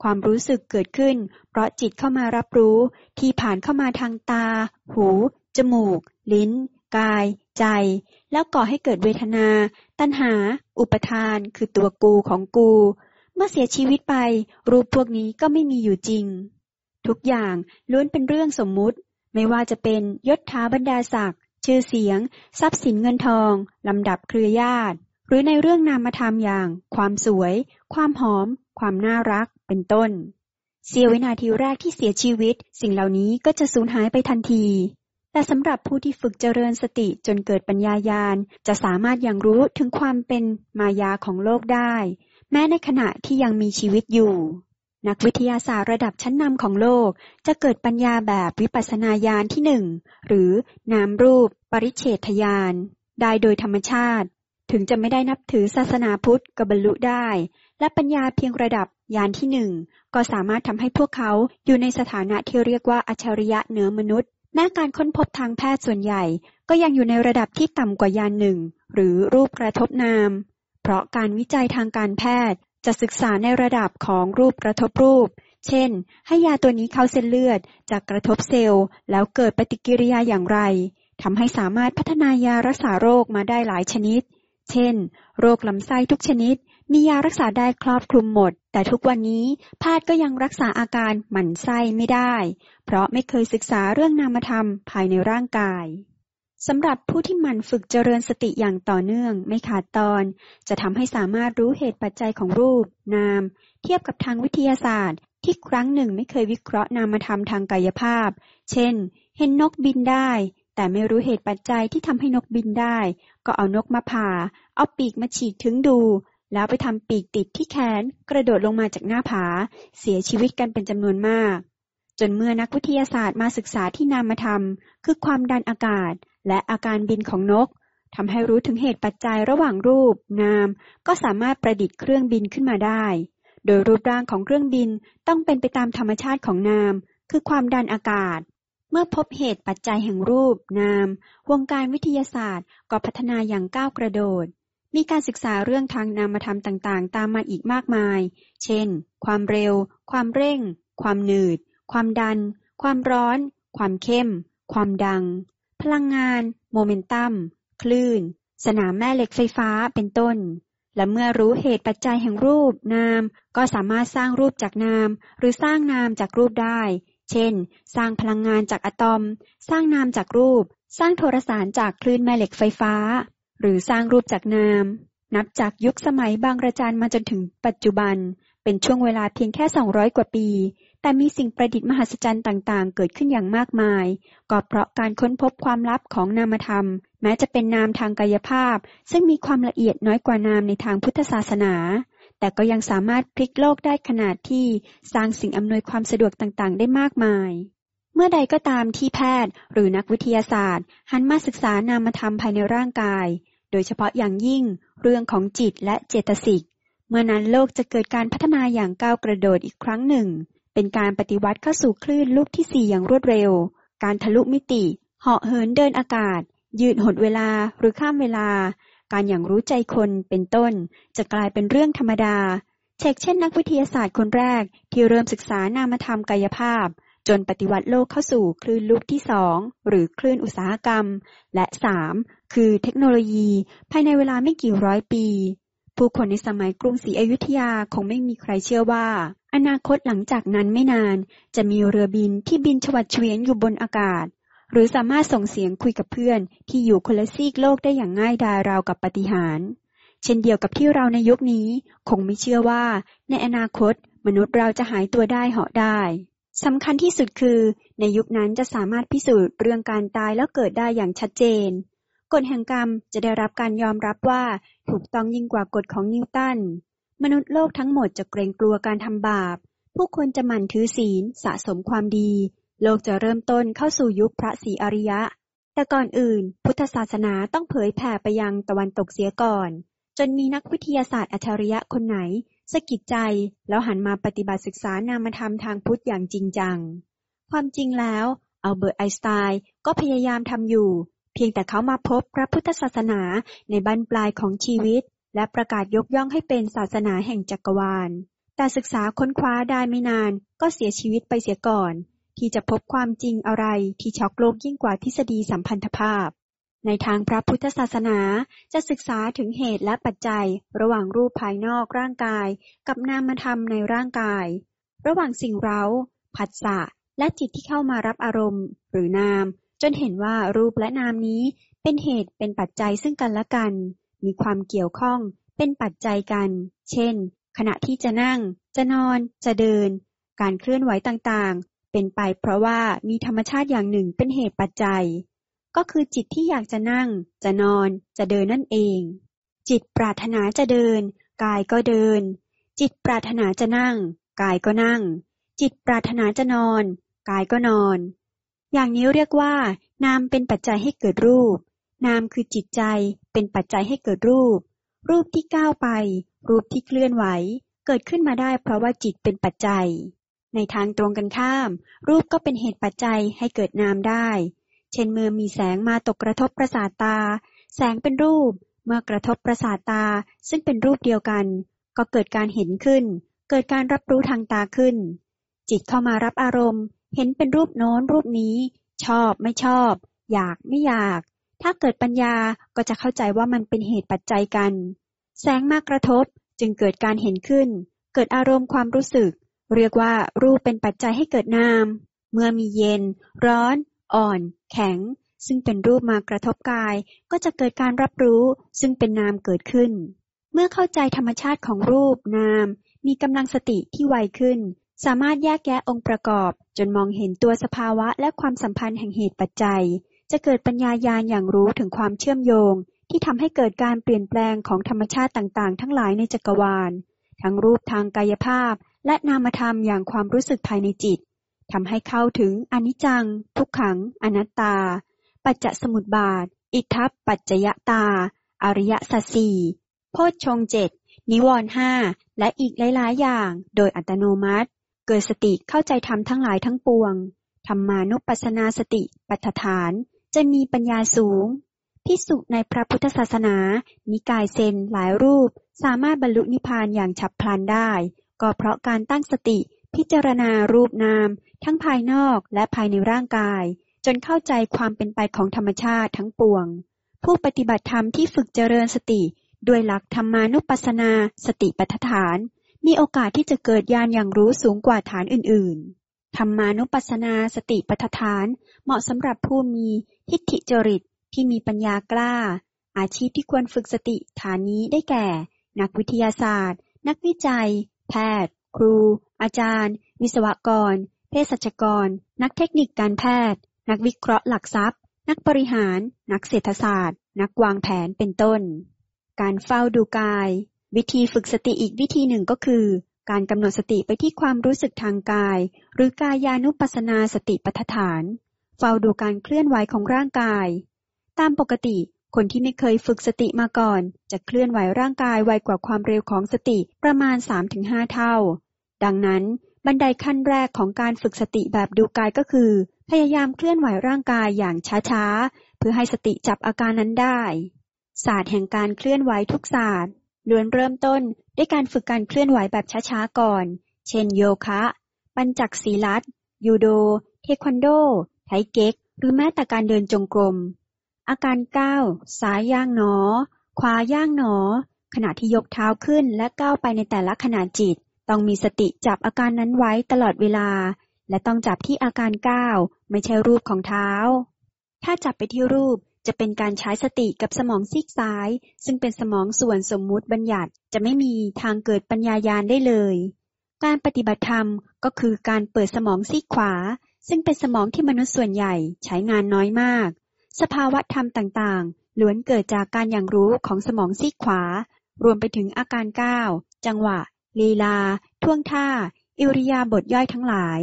ความรู้สึกเกิดขึ้น เพราะจิตเข้ามารับรู้ ที่ผ่านเข้ามาทางตา หู จมูก ลิ้น กาย ใจ แล้วก่อให้เกิดเวทนา ตัณหา อุปทาน คือตัวกูของกู เมื่อเสียชีวิตไป รูปพวกนี้ก็ไม่มีอยู่จริง ทุกอย่างล้วนเป็นเรื่องสมมุติ ไม่ว่าจะเป็นยศถาบรรดาศักดิ์ชื่อเสียง ทรัพย์สินเงินทอง ลำดับเครือญาติ หรือในเรื่องนามธรรมอย่าง ความสวย ความหอม ความน่ารัก เป็นต้น เสียวินาทีแรกที่เสียชีวิต สิ่งเหล่านี้ก็จะสูญหายไปทันที แต่สำหรับผู้ที่ฝึกเจริญสติจนเกิดปัญญายาณ จะสามารถยังรู้ถึงความเป็นมายาของโลกได้ แม้ในขณะที่ยังมีชีวิตอยู่ นักวิทยาศาสตร์ระดับชั้นนำของโลก จะเกิดปัญญาแบบวิปัสสนาญาณที่หนึ่งหรือนามรูป ปริเฉทญาณได้โดยธรรมชาติ ถึงจะไม่ได้นับถือศาสนาพุทธก็บรรลุได้ และปัญญาเพียงระดับญาณที่หนึ่งก็สามารถทำให้พวกเขาอยู่ในสถานะที่เรียกว่าอัจฉริยะเหนือมนุษย์ แม้การค้นพบทางแพทย์ส่วนใหญ่ก็ยังอยู่ในระดับที่ต่ำกว่ายานหนึ่งหรือรูปกระทบนาม เพราะการวิจัยทางการแพทย์จะศึกษาในระดับของรูปกระทบรูป เช่น ให้ยาตัวนี้เข้าเส้นเลือดจากกระทบเซลล์ แล้วเกิดปฏิกิริยาอย่างไรทำให้สามารถพัฒนายารักษาโรคมาได้หลายชนิด เช่น โรคลำไส้ทุกชนิด มียารักษาได้ครอบคลุมหมด แต่ทุกวันนี้แพทย์ก็ยังรักษาอาการหมันไส้ไม่ได้ เพราะไม่เคยศึกษาเรื่องนามธรรมภายในร่างกายสำหรับผู้ที่หมันฝึกเจริญสติอย่างต่อเนื่องไม่ขาดตอน จะทำให้สามารถรู้เหตุปัจจัยของรูป นาม เทียบกับทางวิทยาศาสตร์ ที่ครั้งหนึ่งไม่เคยวิเคราะห์นามธรรมทางกายภาพ เช่น เห็นนกบินได้ แต่ไม่รู้เหตุปัจจัยที่ทำให้นกบินได้ ก็เอานกมาผ่า เอาปีกมาฉีกถึงดู แล้วไปทำปีกติดที่แขนกระโดดลงมาจากหน้าผา เสียชีวิตกันเป็นจำนวนมาก จนเมื่อนักวิทยาศาสตร์มาศึกษาที่นามธรรม คือความดันอากาศ และอาการบินของนกทำให้รู้ถึงเหตุปัจจัยระหว่างรูป นาม ก็สามารถประดิษฐ์เครื่องบินขึ้นมาได้ โดยรูปร่างของเครื่องบินต้องเป็นไปตามธรรมชาติของนาม คือความดันอากาศ เมื่อพบเหตุปัจจัยแห่งรูป นาม วงการวิทยาศาสตร์ก็พัฒนาอย่างก้าวกระโดด มีการศึกษาเรื่องทางนามธรรมต่างๆ ตามมาอีกมากมาย เช่น ความเร็ว ความเร่ง ความหนืด ความดัน ความร้อน ความเข้ม ความดัง พลังงาน โมเมนตัม คลื่น สนามแม่เหล็กไฟฟ้า เป็นต้น และเมื่อรู้เหตุปัจจัยแห่งรูปนาม ก็สามารถสร้างรูปจากนาม หรือสร้างนามจากรูปได้ เช่น สร้างพลังงานจากอะตอม สร้างนามจากรูป สร้างโทรสารจากคลื่นแม่เหล็กไฟฟ้า หรือสร้างรูปจากนาม นับจากยุคสมัยบางระจันมาจนถึงปัจจุบัน เป็นช่วงเวลาเพียงแค่ 200 กว่าปี แต่มีสิ่งประดิษฐ์มหัศจรรย์ต่างๆ เกิดขึ้นอย่างมากมาย ก็เพราะการค้นพบความลับของนามธรรม แม้จะเป็นนามทางกายภาพ ซึ่งมีความละเอียดน้อยกว่านามในทางพุทธศาสนาแต่ก็ยังสามารถพลิกโลกได้ขนาดที่สร้างสิ่งอำนวยความสะดวกต่างๆ ได้มากมาย เมื่อใดก็ตามที่แพทย์หรือนักวิทยาศาสตร์ หันมาศึกษานามธรรมภายในร่างกาย โดยเฉพาะอย่างยิ่งเรื่องของจิตและเจตสิก เมื่อนั้นโลกจะเกิดการพัฒนาอย่างก้าวกระโดดอีกครั้งหนึ่ง เป็นการปฏิวัติเข้าสู่คลื่นลูกที่สี่อย่างรวดเร็ว การทะลุมิติ เหาะเหินเดินอากาศ ยืดหดเวลาหรือข้ามเวลา การอย่างรู้ใจคนเป็นต้น จะกลายเป็นเรื่องธรรมดา เช่นเช่นนักวิทยาศาสตร์คนแรกที่เริ่มศึกษานามธรรมกายภาพ จนปฏิวัติโลกเข้าสู่คลื่นลูกที่สองหรือคลื่นอุตสาหกรรม และสามคือเทคโนโลยี ภายในเวลาไม่กี่ร้อยปี ผู้คนในสมัยกรุงศรีอยุธยาคงไม่มีใครเชื่อว่า อนาคตหลังจากนั้นไม่นาน จะมีเรือบินที่บินชวัดเฉวียนอยู่บนอากาศ หรือสามารถส่งเสียงคุยกับเพื่อน ที่อยู่คนละซีกโลกได้อย่างง่ายดายราวกับปฏิหารเช่นเดียวกับที่เราในยุคนี้ คงไม่เชื่อว่า ในอนาคต มนุษย์เราจะหายตัวได้เหาะได้ สำคัญที่สุดคือ ในยุคนั้นจะสามารถพิสูจน์เรื่องการตายแล้วเกิดได้อย่างชัดเจน กฎแห่งกรรมจะได้รับการยอมรับว่าถูกต้องยิ่งกว่ากฎของนิวตัน มนุษย์โลกทั้งหมดจะเกรงกลัวการทำบาป ผู้คนจะหมั่นถือศีลสะสมความดี โลกจะเริ่มต้นเข้าสู่ยุคพระศรีอริยะ แต่ก่อนอื่น พุทธศาสนาต้องเผยแผ่ไปยังตะวันตกเสียก่อน จนมีนักวิทยาศาสตร์อัจฉริยะคนไหน สะกิดใจแล้วหันมาปฏิบัติศึกษานามธรรมทางพุทธอย่างจริงจัง ความจริงแล้วอัลเบิร์ตไอน์สไตน์ก็พยายามทำอยู่ เพียงแต่เขามาพบพระพุทธศาสนาในบั้นปลายของชีวิต และประกาศยกย่องให้เป็นศาสนาแห่งจักรวาล แต่ศึกษาค้นคว้าได้ไม่นานก็เสียชีวิตไปเสียก่อน ที่จะพบความจริงอะไรที่ช็อกโลกยิ่งกว่าทฤษฎีสัมพันธภาพ ในทางพระพุทธศาสนาจะศึกษาถึงเหตุและปัจจัย ระหว่างรูปภายนอกร่างกาย กับนามธรรมในร่างกาย ระหว่างสิ่งเร้า ผัสสะ และจิตที่เข้ามารับอารมณ์ หรือนาม จนเห็นว่ารูปและนามนี้เป็นเหตุเป็นปัจจัยซึ่งกันและกัน มีความเกี่ยวข้อง เป็นปัจจัยกัน เช่น ขณะที่จะนั่ง จะนอน จะเดิน การเคลื่อนไหวต่างๆ เป็นไปเพราะว่ามีธรรมชาติอย่างหนึ่งเป็นเหตุปัจจัย ก็คือจิตที่อยากจะนั่ง จะนอน จะเดินนั่นเอง จิตปรารถนาจะเดิน กายก็เดิน จิตปรารถนาจะนั่ง กายก็นั่ง จิตปรารถนาจะนอน กายก็นอน อย่างนี้เรียกว่า นามเป็นปัจจัยให้เกิดรูป นามคือจิตใจเป็นปัจจัยให้เกิดรูป รูปที่ก้าวไป รูปที่เคลื่อนไหว เกิดขึ้นมาได้เพราะว่าจิตเป็นปัจจัย ในทางตรงกันข้าม รูปก็เป็นเหตุปัจจัยให้เกิดนามได้ เช่นเมื่อมีแสงมาตกกระทบประสาทตา แสงเป็นรูป เมื่อกระทบประสาทตาซึ่งเป็นรูปเดียวกัน ก็เกิดการเห็นขึ้น เกิดการรับรู้ทางตาขึ้น จิตเข้ามารับอารมณ์ เห็นเป็นรูปโน้นรูปนี้ ชอบไม่ชอบ อยากไม่อยาก ถ้าเกิดปัญญาก็จะเข้าใจว่ามันเป็นเหตุปัจจัยกัน แสงมากระทบจึงเกิดการเห็นขึ้น เกิดอารมณ์ความรู้สึก เรียกว่ารูปเป็นปัจจัยให้เกิดนาม เมื่อมีเย็น ร้อน อ่อน แข็ง ซึ่งเป็นรูปมากระทบกาย ก็จะเกิดการรับรู้ ซึ่งเป็นนามเกิดขึ้น เมื่อเข้าใจธรรมชาติของรูปนาม มีกำลังสติที่ไวขึ้น สามารถแยกแยะองค์ประกอบ จนมองเห็นตัวสภาวะและความสัมพันธ์แห่งเหตุปัจจัย จะเกิดปัญญายาณอย่างรู้ถึงความเชื่อมโยง ที่ทำให้เกิดการเปลี่ยนแปลงของธรรมชาติต่างๆ ทั้งหลายในจักรวาล ทั้งรูปทางกายภาพ และนามธรรมอย่างความรู้สึกภายในจิต ทำให้เข้าถึงอนิจจัง ทุกขัง อนัตตา ปัจจสมุทบาท อิทัปปัจจยตา อริยสัจสี่โพชฌงเจ็ดนิวรณ์ห้าและอีกหลายๆอย่าง โดยอัตโนมัติ เกิดสติเข้าใจธรรมทั้งหลายทั้งปวงธรรมานุปัสสนาสติปัฏฐาน จะมีปัญญาสูงพิสุในพระพุทธศาสนา นิกายเซนหลายรูป สามารถบรรลุนิพพานอย่างฉับพลันได้ ก็เพราะการตั้งสติ พิจารณารูปนาม ทั้งภายนอกและภายในร่างกาย จนเข้าใจความเป็นไปของธรรมชาติทั้งปวง ผู้ปฏิบัติธรรมที่ฝึกเจริญสติ ด้วยหลักธรรมานุปัสสนา สติปัฏฐาน มีโอกาสที่จะเกิดญาณอย่างรู้สูงกว่าฐานอื่น ๆ ธรรมานุปัสสนาสติปัฏฐาน เหมาะสำหรับผู้มีทิฏฐิจริตที่มีปัญญากล้า อาชีพที่ควรฝึกสติฐานนี้ได้แก่ นักวิทยาศาสตร์ นักวิจัย แพทย์ ครู อาจารย์ วิศวกร เภสัชกร นักเทคนิคการแพทย์ นักวิเคราะห์หลักทรัพย์ นักบริหาร นักเศรษฐศาสตร์ นักวางแผนเป็นต้น การเฝ้าดูกาย วิธีฝึกสติอีกวิธีหนึ่งก็คือ การกำหนดสติไปที่ความรู้สึกทางกาย หรือกายานุปัสสนาสติปัฏฐาน เฝ้าดูการเคลื่อนไหวของร่างกาย ตามปกติคนที่ไม่เคยฝึกสติมาก่อน จะเคลื่อนไหวร่างกายไวกว่าความเร็วของสติประมาณ 3-5 เท่า ดังนั้นบันไดขั้นแรกของการฝึกสติแบบดูกายก็คือ พยายามเคลื่อนไหวร่างกายอย่างช้าๆ เพื่อให้สติจับอาการนั้นได้ ศาสตร์แห่งการเคลื่อนไหวทุกศาสตร์ล้วนเริ่มต้นด้วยการฝึกการเคลื่อนไหวแบบช้าๆก่อน เช่นโยคะ ปัญจักศีลัดยูโด เทควันโด ไทเก๊ก หรือแม้แต่การเดินจงกรม อาการก้าวซ้ายย่างหนอ ขวาย่างหนอ ขณะที่ยกเท้าขึ้นและก้าวไปในแต่ละขณะจิต ต้องมีสติจับอาการนั้นไว้ตลอดเวลา และต้องจับที่อาการก้าวไม่ใช่รูปของเท้า ถ้าจับไปที่รูปจะเป็นการใช้สติกับสมองซีกซ้าย ซึ่งเป็นสมองส่วนสมมุติบัญญัติจะไม่มีทางเกิดปัญญายาณได้เลย การปฏิบัติธรรมก็คือการเปิดสมองซีกขวา ซึ่งเป็นสมองที่มนุษย์ส่วนใหญ่ใช้งานน้อยมาก สภาวะธรรมต่างๆล้วนเกิดจากการอย่างรู้ของสมองซีกขวา รวมไปถึงอาการก้าวจังหวะ ลีลา ท่วงท่า อิริยาบถย่อยทั้งหลาย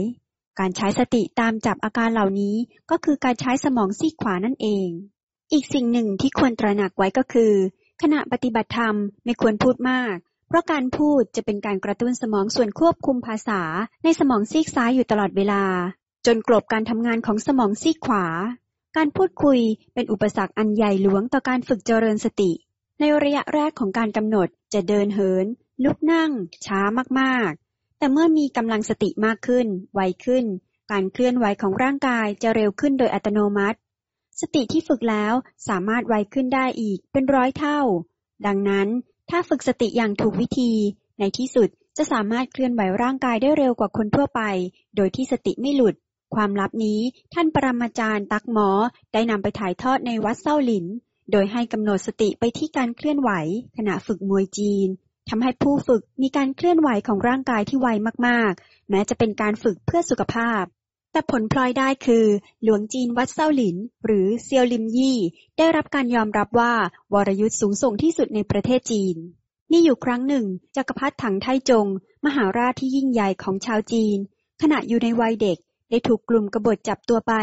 การใช้สติตามจับอาการเหล่านี้ก็คือการใช้สมองซีกขวานั่นเอง อีกสิ่งหนึ่งที่ควรตระหนักไว้ก็คือ ขณะปฏิบัติธรรมไม่ควรพูดมาก เพราะการพูดจะเป็นการกระตุ้นสมองส่วนควบคุมภาษา ในสมองซีกซ้ายอยู่ตลอดเวลา จนกลบการทำงานของสมองซีกขวา การพูดคุยเป็นอุปสรรคอันใหญ่หลวงต่อการฝึกเจริญสติ ในระยะแรกของการกำหนดจะเดินเหิน ลุกนั่ง ช้ามากๆ แต่เมื่อมีกำลังสติมากขึ้น ไวขึ้น การเคลื่อนไหวของร่างกายจะเร็วขึ้นโดยอัตโนมัติ สติที่ฝึกแล้วสามารถไวขึ้นได้อีกเป็นร้อยเท่า ดังนั้นถ้าฝึกสติอย่างถูกวิธี ในที่สุดจะสามารถเคลื่อนไหวร่างกายได้เร็วกว่าคนทั่วไป โดยที่สติไม่หลุด ความลับนี้ท่านปรมาจารย์ตักหมอได้นำไปถ่ายทอดในวัดเส้าหลิน โดยให้กำหนดสติไปที่การเคลื่อนไหว ขณะฝึกมวยจีน ทำให้ผู้ฝึกมีการเคลื่อนไหวของร่างกายที่ไวมากๆ แม้จะเป็นการฝึกเพื่อสุขภาพ แต่ผลพลอยได้คือ หลวงจีนวัดเส้าหลิน หรือเซียวลิมยี่ ได้รับการยอมรับว่าวรยุทธ์สูงส่งที่สุดในประเทศจีน มีอยู่ครั้งหนึ่งจักรพรรดิถังไทจง มหาราชที่ยิ่งใหญ่ของชาวจีน ขณะอยู่ในวัยเด็ก ได้ถูกกลุ่มกบฏจับตัวไป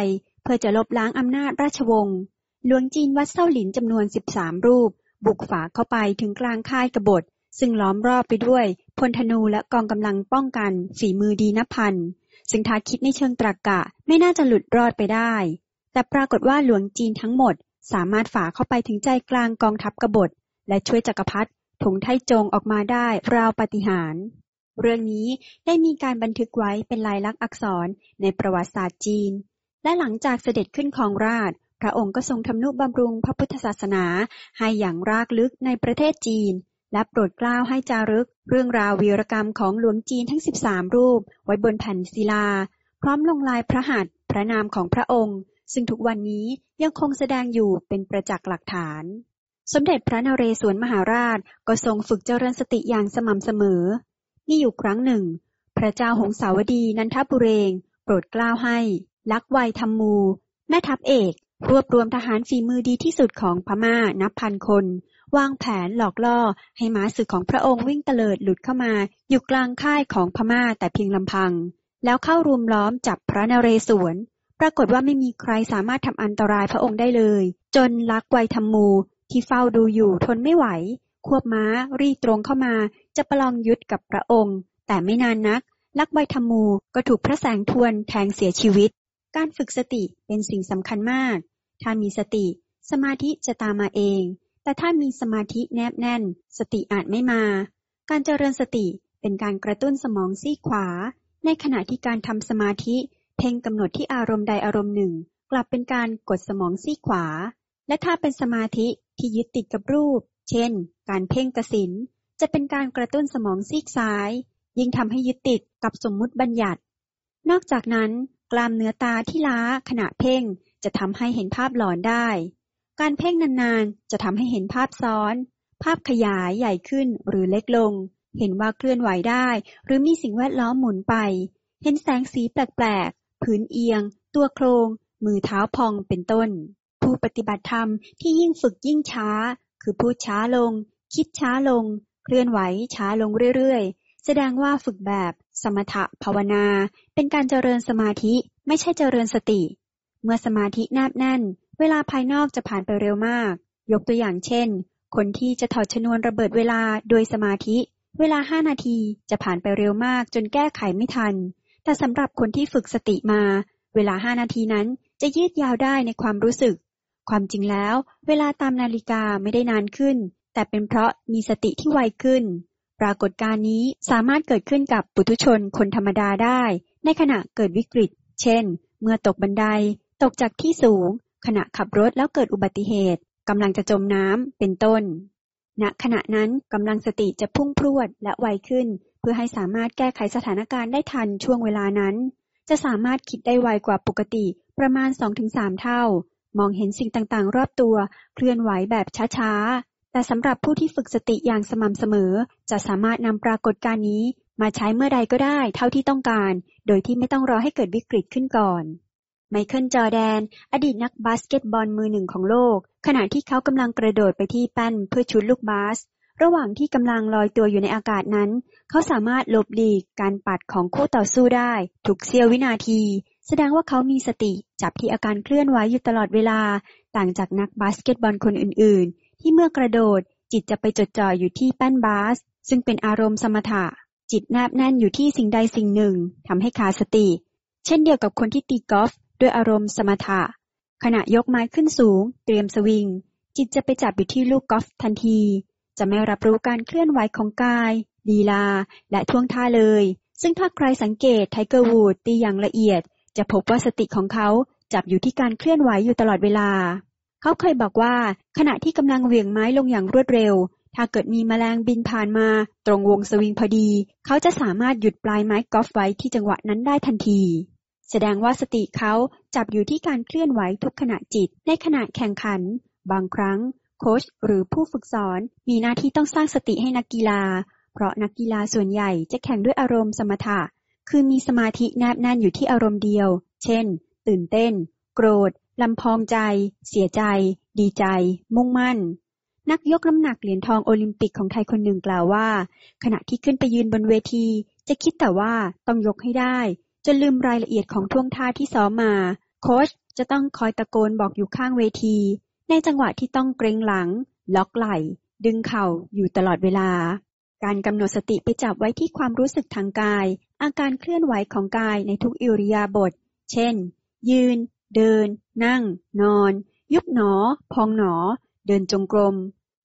เพื่อจะลบล้างอำนาจราชวงศ์หลวงจีนวัดเส้าหลินจำนวน 13 รูป บุกฝาเข้าไปถึงกลางค่ายกบฏ ซึ่งล้อมรอบไปด้วยพลธนูและกองกำลังป้องกัน ฝีมือดีนับพัน ซึ่งถ้าคิดในเชิงตรรกกะไม่น่าจะหลุดรอดไปได้ แต่ปรากฏว่าหลวงจีนทั้งหมด สามารถฝ่าเข้าไปถึงใจกลางกองทัพกบฏ และช่วยจักรพรรดิถงไทจงออกมาได้ราวปฏิหารเรื่องนี้ได้มีการบันทึกไว้เป็นลายลักษณ์อักษรในประวัติศาสตร์จีน และหลังจากเสด็จขึ้นครองราชพระองค์ก็ทรงทำนุบำรุงพระพุทธศาสนาให้อย่างรากลึกในประเทศจีน และโปรดเกล้าให้จารึกเรื่องราววีรกรรมของหลวงจีนทั้ง 13 รูป ไว้บนแผ่นศิลา พร้อมลงลายพระหัตถ์พระนามของพระองค์ ซึ่งทุกวันนี้ยังคงแสดงอยู่เป็นประจักษ์หลักฐาน สมเด็จพระนเรศวรมหาราชก็ทรงฝึกเจริญสติอย่างสม่ำเสมอ นี่อยู่ครั้งหนึ่ง พระเจ้าหงสาวดีนันทบุเรงโปรดเกล้าให้ ลักไวทำมู แม่ทัพเอก รวบรวมทหารฝีมือดีที่สุดของพม่านับพันคน วางแผนหลอกล่อ ให้ม้าศึกของพระองค์วิ่งเตลิดหลุดเข้ามา อยู่กลางค่ายของพม่าแต่เพียงลำพัง แล้วเข้ารุมล้อมจับพระนเรศวร ปรากฏว่าไม่มีใครสามารถทำอันตรายพระองค์ได้เลย จนลักไวทำมู ที่เฝ้าดูอยู่ทนไม่ไหว ควบม้ารีตรงเข้ามา จะประลองยุดกับพระองค์ แต่ไม่นานนัก ลักไวทำมูก็ถูกพระแสงทวนแทงเสียชีวิต การฝึกสติเป็นสิ่งสำคัญมาก ถ้ามีสติ สมาธิจะตามมาเอง แต่ถ้ามีสมาธิแนบแน่น สติอาจไม่มา การเจริญสติเป็นการกระตุ้นสมองซีขวา ในขณะที่การทำสมาธิ เพ่งกำหนดที่อารมณ์ใดอารมณ์หนึ่ง กลับเป็นการกดสมองซีขวา และถ้าเป็นสมาธิที่ยึดติดกับรูป เช่น การเพ่งกสินจะเป็นการกระตุ้นสมองซีกซ้าย ยิ่งทำให้ยึดติดกับสมมุติบัญญัติ นอกจากนั้น กล้ามเนื้อตาที่ล้าขณะเพ่งจะทำให้เห็นภาพหลอนได้ การเพ่งนานๆ จะทำให้เห็นภาพซ้อน ภาพขยายใหญ่ขึ้นหรือเล็กลง เห็นว่าเคลื่อนไหวได้ หรือมีสิ่งแวดล้อมหมุนไป เห็นแสงสีแปลกๆ ผืนเอียง ตัวโครง มือเท้าพองเป็นต้น ผู้ปฏิบัติธรรมที่ยิ่งฝึกยิ่งช้า คือพูดช้าลง คิดช้าลง เคลื่อนไหวช้าลงเรื่อยๆ แสดงว่าฝึกแบบสมถะภาวนา เป็นการเจริญสมาธิไม่ใช่เจริญสติ เมื่อสมาธิแนบแน่น เวลาภายนอกจะผ่านไปเร็วมาก ยกตัวอย่างเช่น คนที่จะถอดชนวนระเบิดเวลาโดยสมาธิ เวลาห้านาทีจะผ่านไปเร็วมากจนแก้ไขไม่ทัน แต่สำหรับคนที่ฝึกสติมา เวลาห้านาทีนั้นจะยืดยาวได้ในความรู้สึก ความจริงแล้ว เวลาตามนาฬิกาไม่ได้นานขึ้น แต่เป็นเพราะมีสติที่ไวขึ้น ปรากฏการณ์นี้สามารถเกิดขึ้นกับปุถุชนคนธรรมดาได้ ในขณะเกิดวิกฤต เช่น เมื่อตกบันได ตกจากที่สูง ขณะขับรถแล้วเกิดอุบัติเหตุกำลังจะจมน้ำเป็นต้น ณ ขณะนั้นกำลังสติจะพุ่งพรวดและไวขึ้น เพื่อให้สามารถแก้ไขสถานการณ์ได้ทันช่วงเวลานั้น จะสามารถคิดได้ไวกว่าปกติประมาณ 2-3 เท่า มองเห็นสิ่งต่างๆ รอบตัว เคลื่อนไหวแบบช้าๆ แต่สำหรับผู้ที่ฝึกสติอย่างสม่ำเสมอ จะสามารถนำปรากฏการณ์นี้มาใช้เมื่อใดก็ได้เท่าที่ต้องการ โดยที่ไม่ต้องรอให้เกิดวิกฤตขึ้นก่อน ไมเคิล จอแดน อดีตนักบาสเกตบอลมือหนึ่งของโลก ขณะที่เขากำลังกระโดดไปที่แป้นเพื่อชุดลูกบาส ระหว่างที่กำลังลอยตัวอยู่ในอากาศนั้น เขาสามารถหลบหลีกการปัดของคู่ต่อสู้ได้ ทุกเสี้ยววินาที แสดงว่าเขามีสติจับที่อาการเคลื่อนไหวอยู่ตลอดเวลา ต่างจากนักบาสเกตบอลคนอื่น ๆ ที่เมื่อกระโดดจิตจะไปจดจ่ออยู่ที่แป้นบาส ซึ่งเป็นอารมณ์สมถะ จิตแนบแน่นอยู่ที่สิ่งใดสิ่งหนึ่งทำให้ขาดสติ เช่นเดียวกับคนที่ตีกอล์ฟ ด้วยอารมณ์สมถะ ขณะยกไม้ขึ้นสูง เตรียมสวิง จิตจะไปจับอยู่ที่ลูกกอล์ฟทันที จะไม่รับรู้การเคลื่อนไหวของกายลีลา และท่วงท่าเลย ซึ่งถ้าใครสังเกตไทเกอร์วูดส์ตีอย่างละเอียด จะพบว่าสติของเขาจับอยู่ที่การเคลื่อนไหวอยู่ตลอดเวลา เขาเคยบอกว่าขณะที่กำลังเหวี่ยงไม้ลงอย่างรวดเร็ว ถ้าเกิดมีแมลงบินผ่านมา ตรงวงสวิงพอดี เขาจะสามารถหยุดปลายไม้กอล์ฟไว้ที่จังหวะนั้นได้ทันที แสดงว่าสติเขาจับอยู่ที่การเคลื่อนไหวทุกขณะจิต ในขณะแข่งขัน บางครั้ง โค้ชหรือผู้ฝึกสอนมีหน้าที่ต้องสร้างสติให้นักกีฬา เพราะนักกีฬาส่วนใหญ่จะแข่งด้วยอารมณ์สมถะ คือมีสมาธิแนบแน่นอยู่ที่อารมณ์เดียว เช่น ตื่นเต้น โกรธลำพองใจ เสียใจ ดีใจ มุ่งมั่น นักยกน้ำหนักเหรียญทองโอลิมปิกของไทยคนหนึ่งกล่าวว่า ขณะที่ขึ้นไปยืนบนเวที จะคิดแต่ว่าต้องยกให้ได้ จนลืมรายละเอียดของท่วงท่าที่ซ้อมมา โค้ชจะต้องคอยตะโกนบอกอยู่ข้างเวที ในจังหวะที่ต้องเกรงหลัง ล็อกไหล่ ดึงเข่าอยู่ตลอดเวลา การกำหนดสติไปจับไว้ที่ความรู้สึกทางกาย อาการเคลื่อนไหวของกายในทุกอิริยาบถ เช่น ยืน เดิน นั่ง นอน ยุบหนอ พองหนอ เดินจงกรม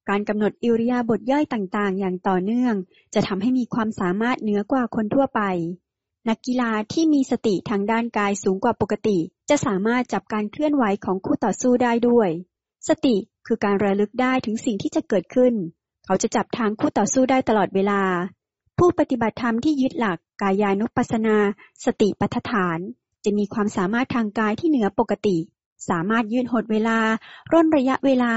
การกำหนดอิริยาบถย่อยต่างๆ อย่างต่อเนื่อง จะทำให้มีความสามารถเหนือกว่าคนทั่วไป นักกีฬาที่มีสติทางด้านกายสูงกว่าปกติ จะสามารถจับการเคลื่อนไหวของคู่ต่อสู้ได้ด้วย สติคือการระลึกได้ถึงสิ่งที่จะเกิดขึ้น เขาจะจับทางคู่ต่อสู้ได้ตลอดเวลา ผู้ปฏิบัติธรรมที่ยึดหลักกายานุปัสนา สติปัฏฐาน จะมีความสามารถทางกายที่เหนือปกติ สามารถยืดหดเวลา ร่นระยะเวลา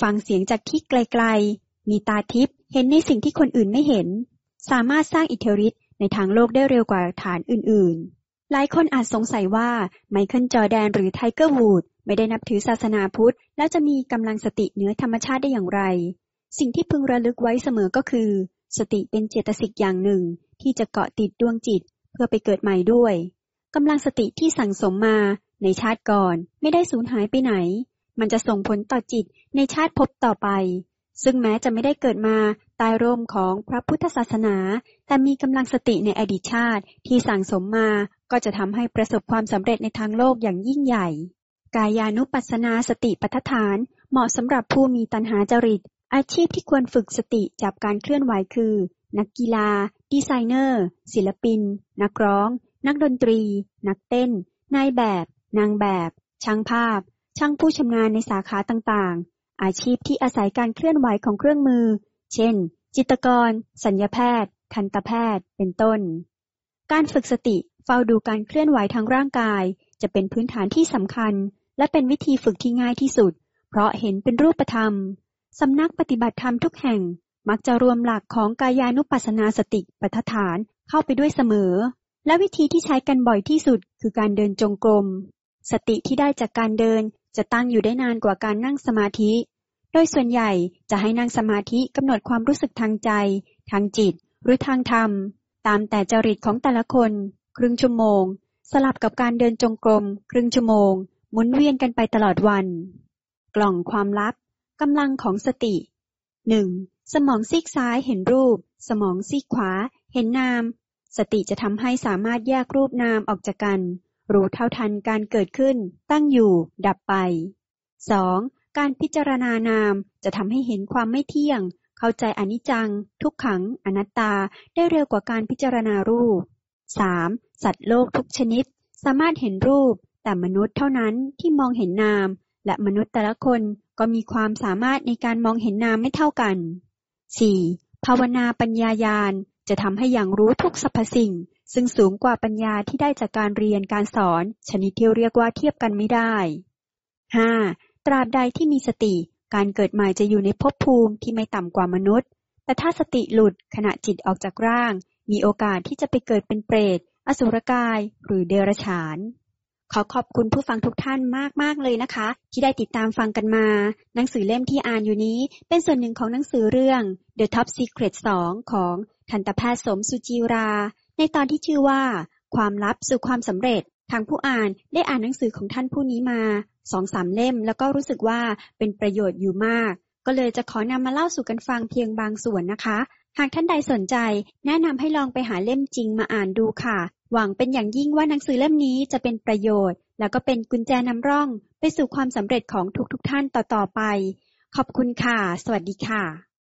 ฟังเสียงจากที่ไกลๆ มีตาทิพย์เห็นในสิ่งที่คนอื่นไม่เห็น สามารถสร้างอิทธิฤทธิ์ ในทางโลกได้เร็วกว่าฐานอื่น ๆ หลายคนอาจสงสัยว่าไมเคิลจอร์แดนหรือไทเกอร์วูดส์ไม่ได้นับถือศาสนาพุทธ แล้วจะมีกำลังสติเหนือธรรมชาติได้อย่างไร สิ่งที่พึงระลึกไว้เสมอก็คือ สติเป็นเจตสิกอย่างหนึ่ง ที่จะเกาะติดดวงจิต เพื่อไปเกิดใหม่ด้วยกำลังสติที่สั่งสมมา ในชาติก่อน ไม่ได้สูญหายไปไหน มันจะส่งผลต่อจิตในชาติพบต่อไป ซึ่งแม้จะไม่ได้เกิดมาตายร่มของพระพุทธศาสนา แต่มีกำลังสติในอดีตชาติที่สั่งสมมาก็จะทำให้ประสบความสำเร็จในทางโลกอย่างยิ่งใหญ่ กายานุปัสสนาสติปัฏฐาน เหมาะสำหรับผู้มีตัณหาจริต อาชีพที่ควรฝึกสติจับการเคลื่อนไหวคือ นักกีฬา ดีไซเนอร์ ศิลปิน นักร้อง นักดนตรี นักเต้น นายแบบ นางแบบ ช่างภาพ ช่างผู้ชำนาญในสาขาต่าง อาชีพที่อาศัยการเคลื่อนไหวของเครื่องมือ เช่น จิตกร สัญญแพทย์ ทันตแพทย์ เป็นต้น การฝึกสติเฝ้าดูการเคลื่อนไหวทางร่างกาย จะเป็นพื้นฐานที่สำคัญ และเป็นวิธีฝึกที่ง่ายที่สุด เพราะเห็นเป็นรูปธรรมสำนักปฏิบัติธรรมทุกแห่งมักจะรวมหลักของกายานุปัสสนาสติปัฏฐานเข้าไปด้วยเสมอ และวิธีที่ใช้กันบ่อยที่สุดคือการเดินจงกรม สติที่ได้จากการเดินจะตั้งอยู่ได้นานกว่าการนั่งสมาธิ โดยส่วนใหญ่จะให้นั่งสมาธิกำหนดความรู้สึกทางใจ ทางจิต หรือทางธรรม ตามแต่จริตของแต่ละคน ครึ่งชั่วโมง สลับกับการเดินจงกรม ครึ่งชั่วโมง หมุนเวียนกันไปตลอดวัน กล่องความลับกำลังของสติ 1. สมองซีกซ้ายเห็นรูป สมองซีกขวา เห็นนาม สติจะทำให้สามารถแยกรูปนามออกจากกัน รู้เท่าทันการเกิดขึ้น ตั้งอยู่ ดับไป 2. การพิจารณานามจะทำให้เห็นความไม่เที่ยง เข้าใจอนิจจัง ทุกขัง อนัตตาได้เร็วกว่าการพิจารณารูป 3. สัตว์โลกทุกชนิด สามารถเห็นรูป แต่มนุษย์เท่านั้นที่มองเห็นนาม และมนุษย์แต่ละคนก็มีความสามารถในการมองเห็นนามไม่เท่ากัน 4. ภาวนาปัญญายาณจะทำให้อย่างรู้ทุกสรรพสิ่ง ซึ่งสูงกว่าปัญญาที่ได้จากการเรียนการสอน ชนิดที่เรียกว่าเทียบกันไม่ได้ 5. ตราบใดที่มีสติ การเกิดใหม่จะอยู่ในภพภูมิที่ไม่ต่ำกว่ามนุษย์ แต่ถ้าสติหลุดขณะจิตออกจากร่าง มีโอกาสที่จะไปเกิดเป็นเปรต อสุรกาย หรือเดรัจฉาน ขอขอบคุณผู้ฟังทุกท่านมากๆเลยนะคะ ที่ได้ติดตามฟังกันมา หนังสือเล่มที่อ่านอยู่นี้ เป็นส่วนหนึ่งของหนังสือเรื่อง The Top Secret 2 ของทันตแพทย์สมสุจีรา ในตอนที่ชื่อว่า ความลับสู่ความสำเร็จ ทางผู้อ่านได้อ่านหนังสือของท่านผู้นี้มาสองสามเล่ม แล้วก็รู้สึกว่าเป็นประโยชน์อยู่มาก ก็เลยจะขอนำมาเล่าสู่กันฟังเพียงบางส่วนนะคะ หากท่านใดสนใจ แนะนำให้ลองไปหาเล่มจริงมาอ่านดูค่ะ หวังเป็นอย่างยิ่งว่าหนังสือเล่มนี้จะเป็นประโยชน์ แล้วก็เป็นกุญแจนำร่อง ไปสู่ความสำเร็จของทุกๆทท่านต่อๆไป ขอบคุณค่ะ สวัสดีค่ะ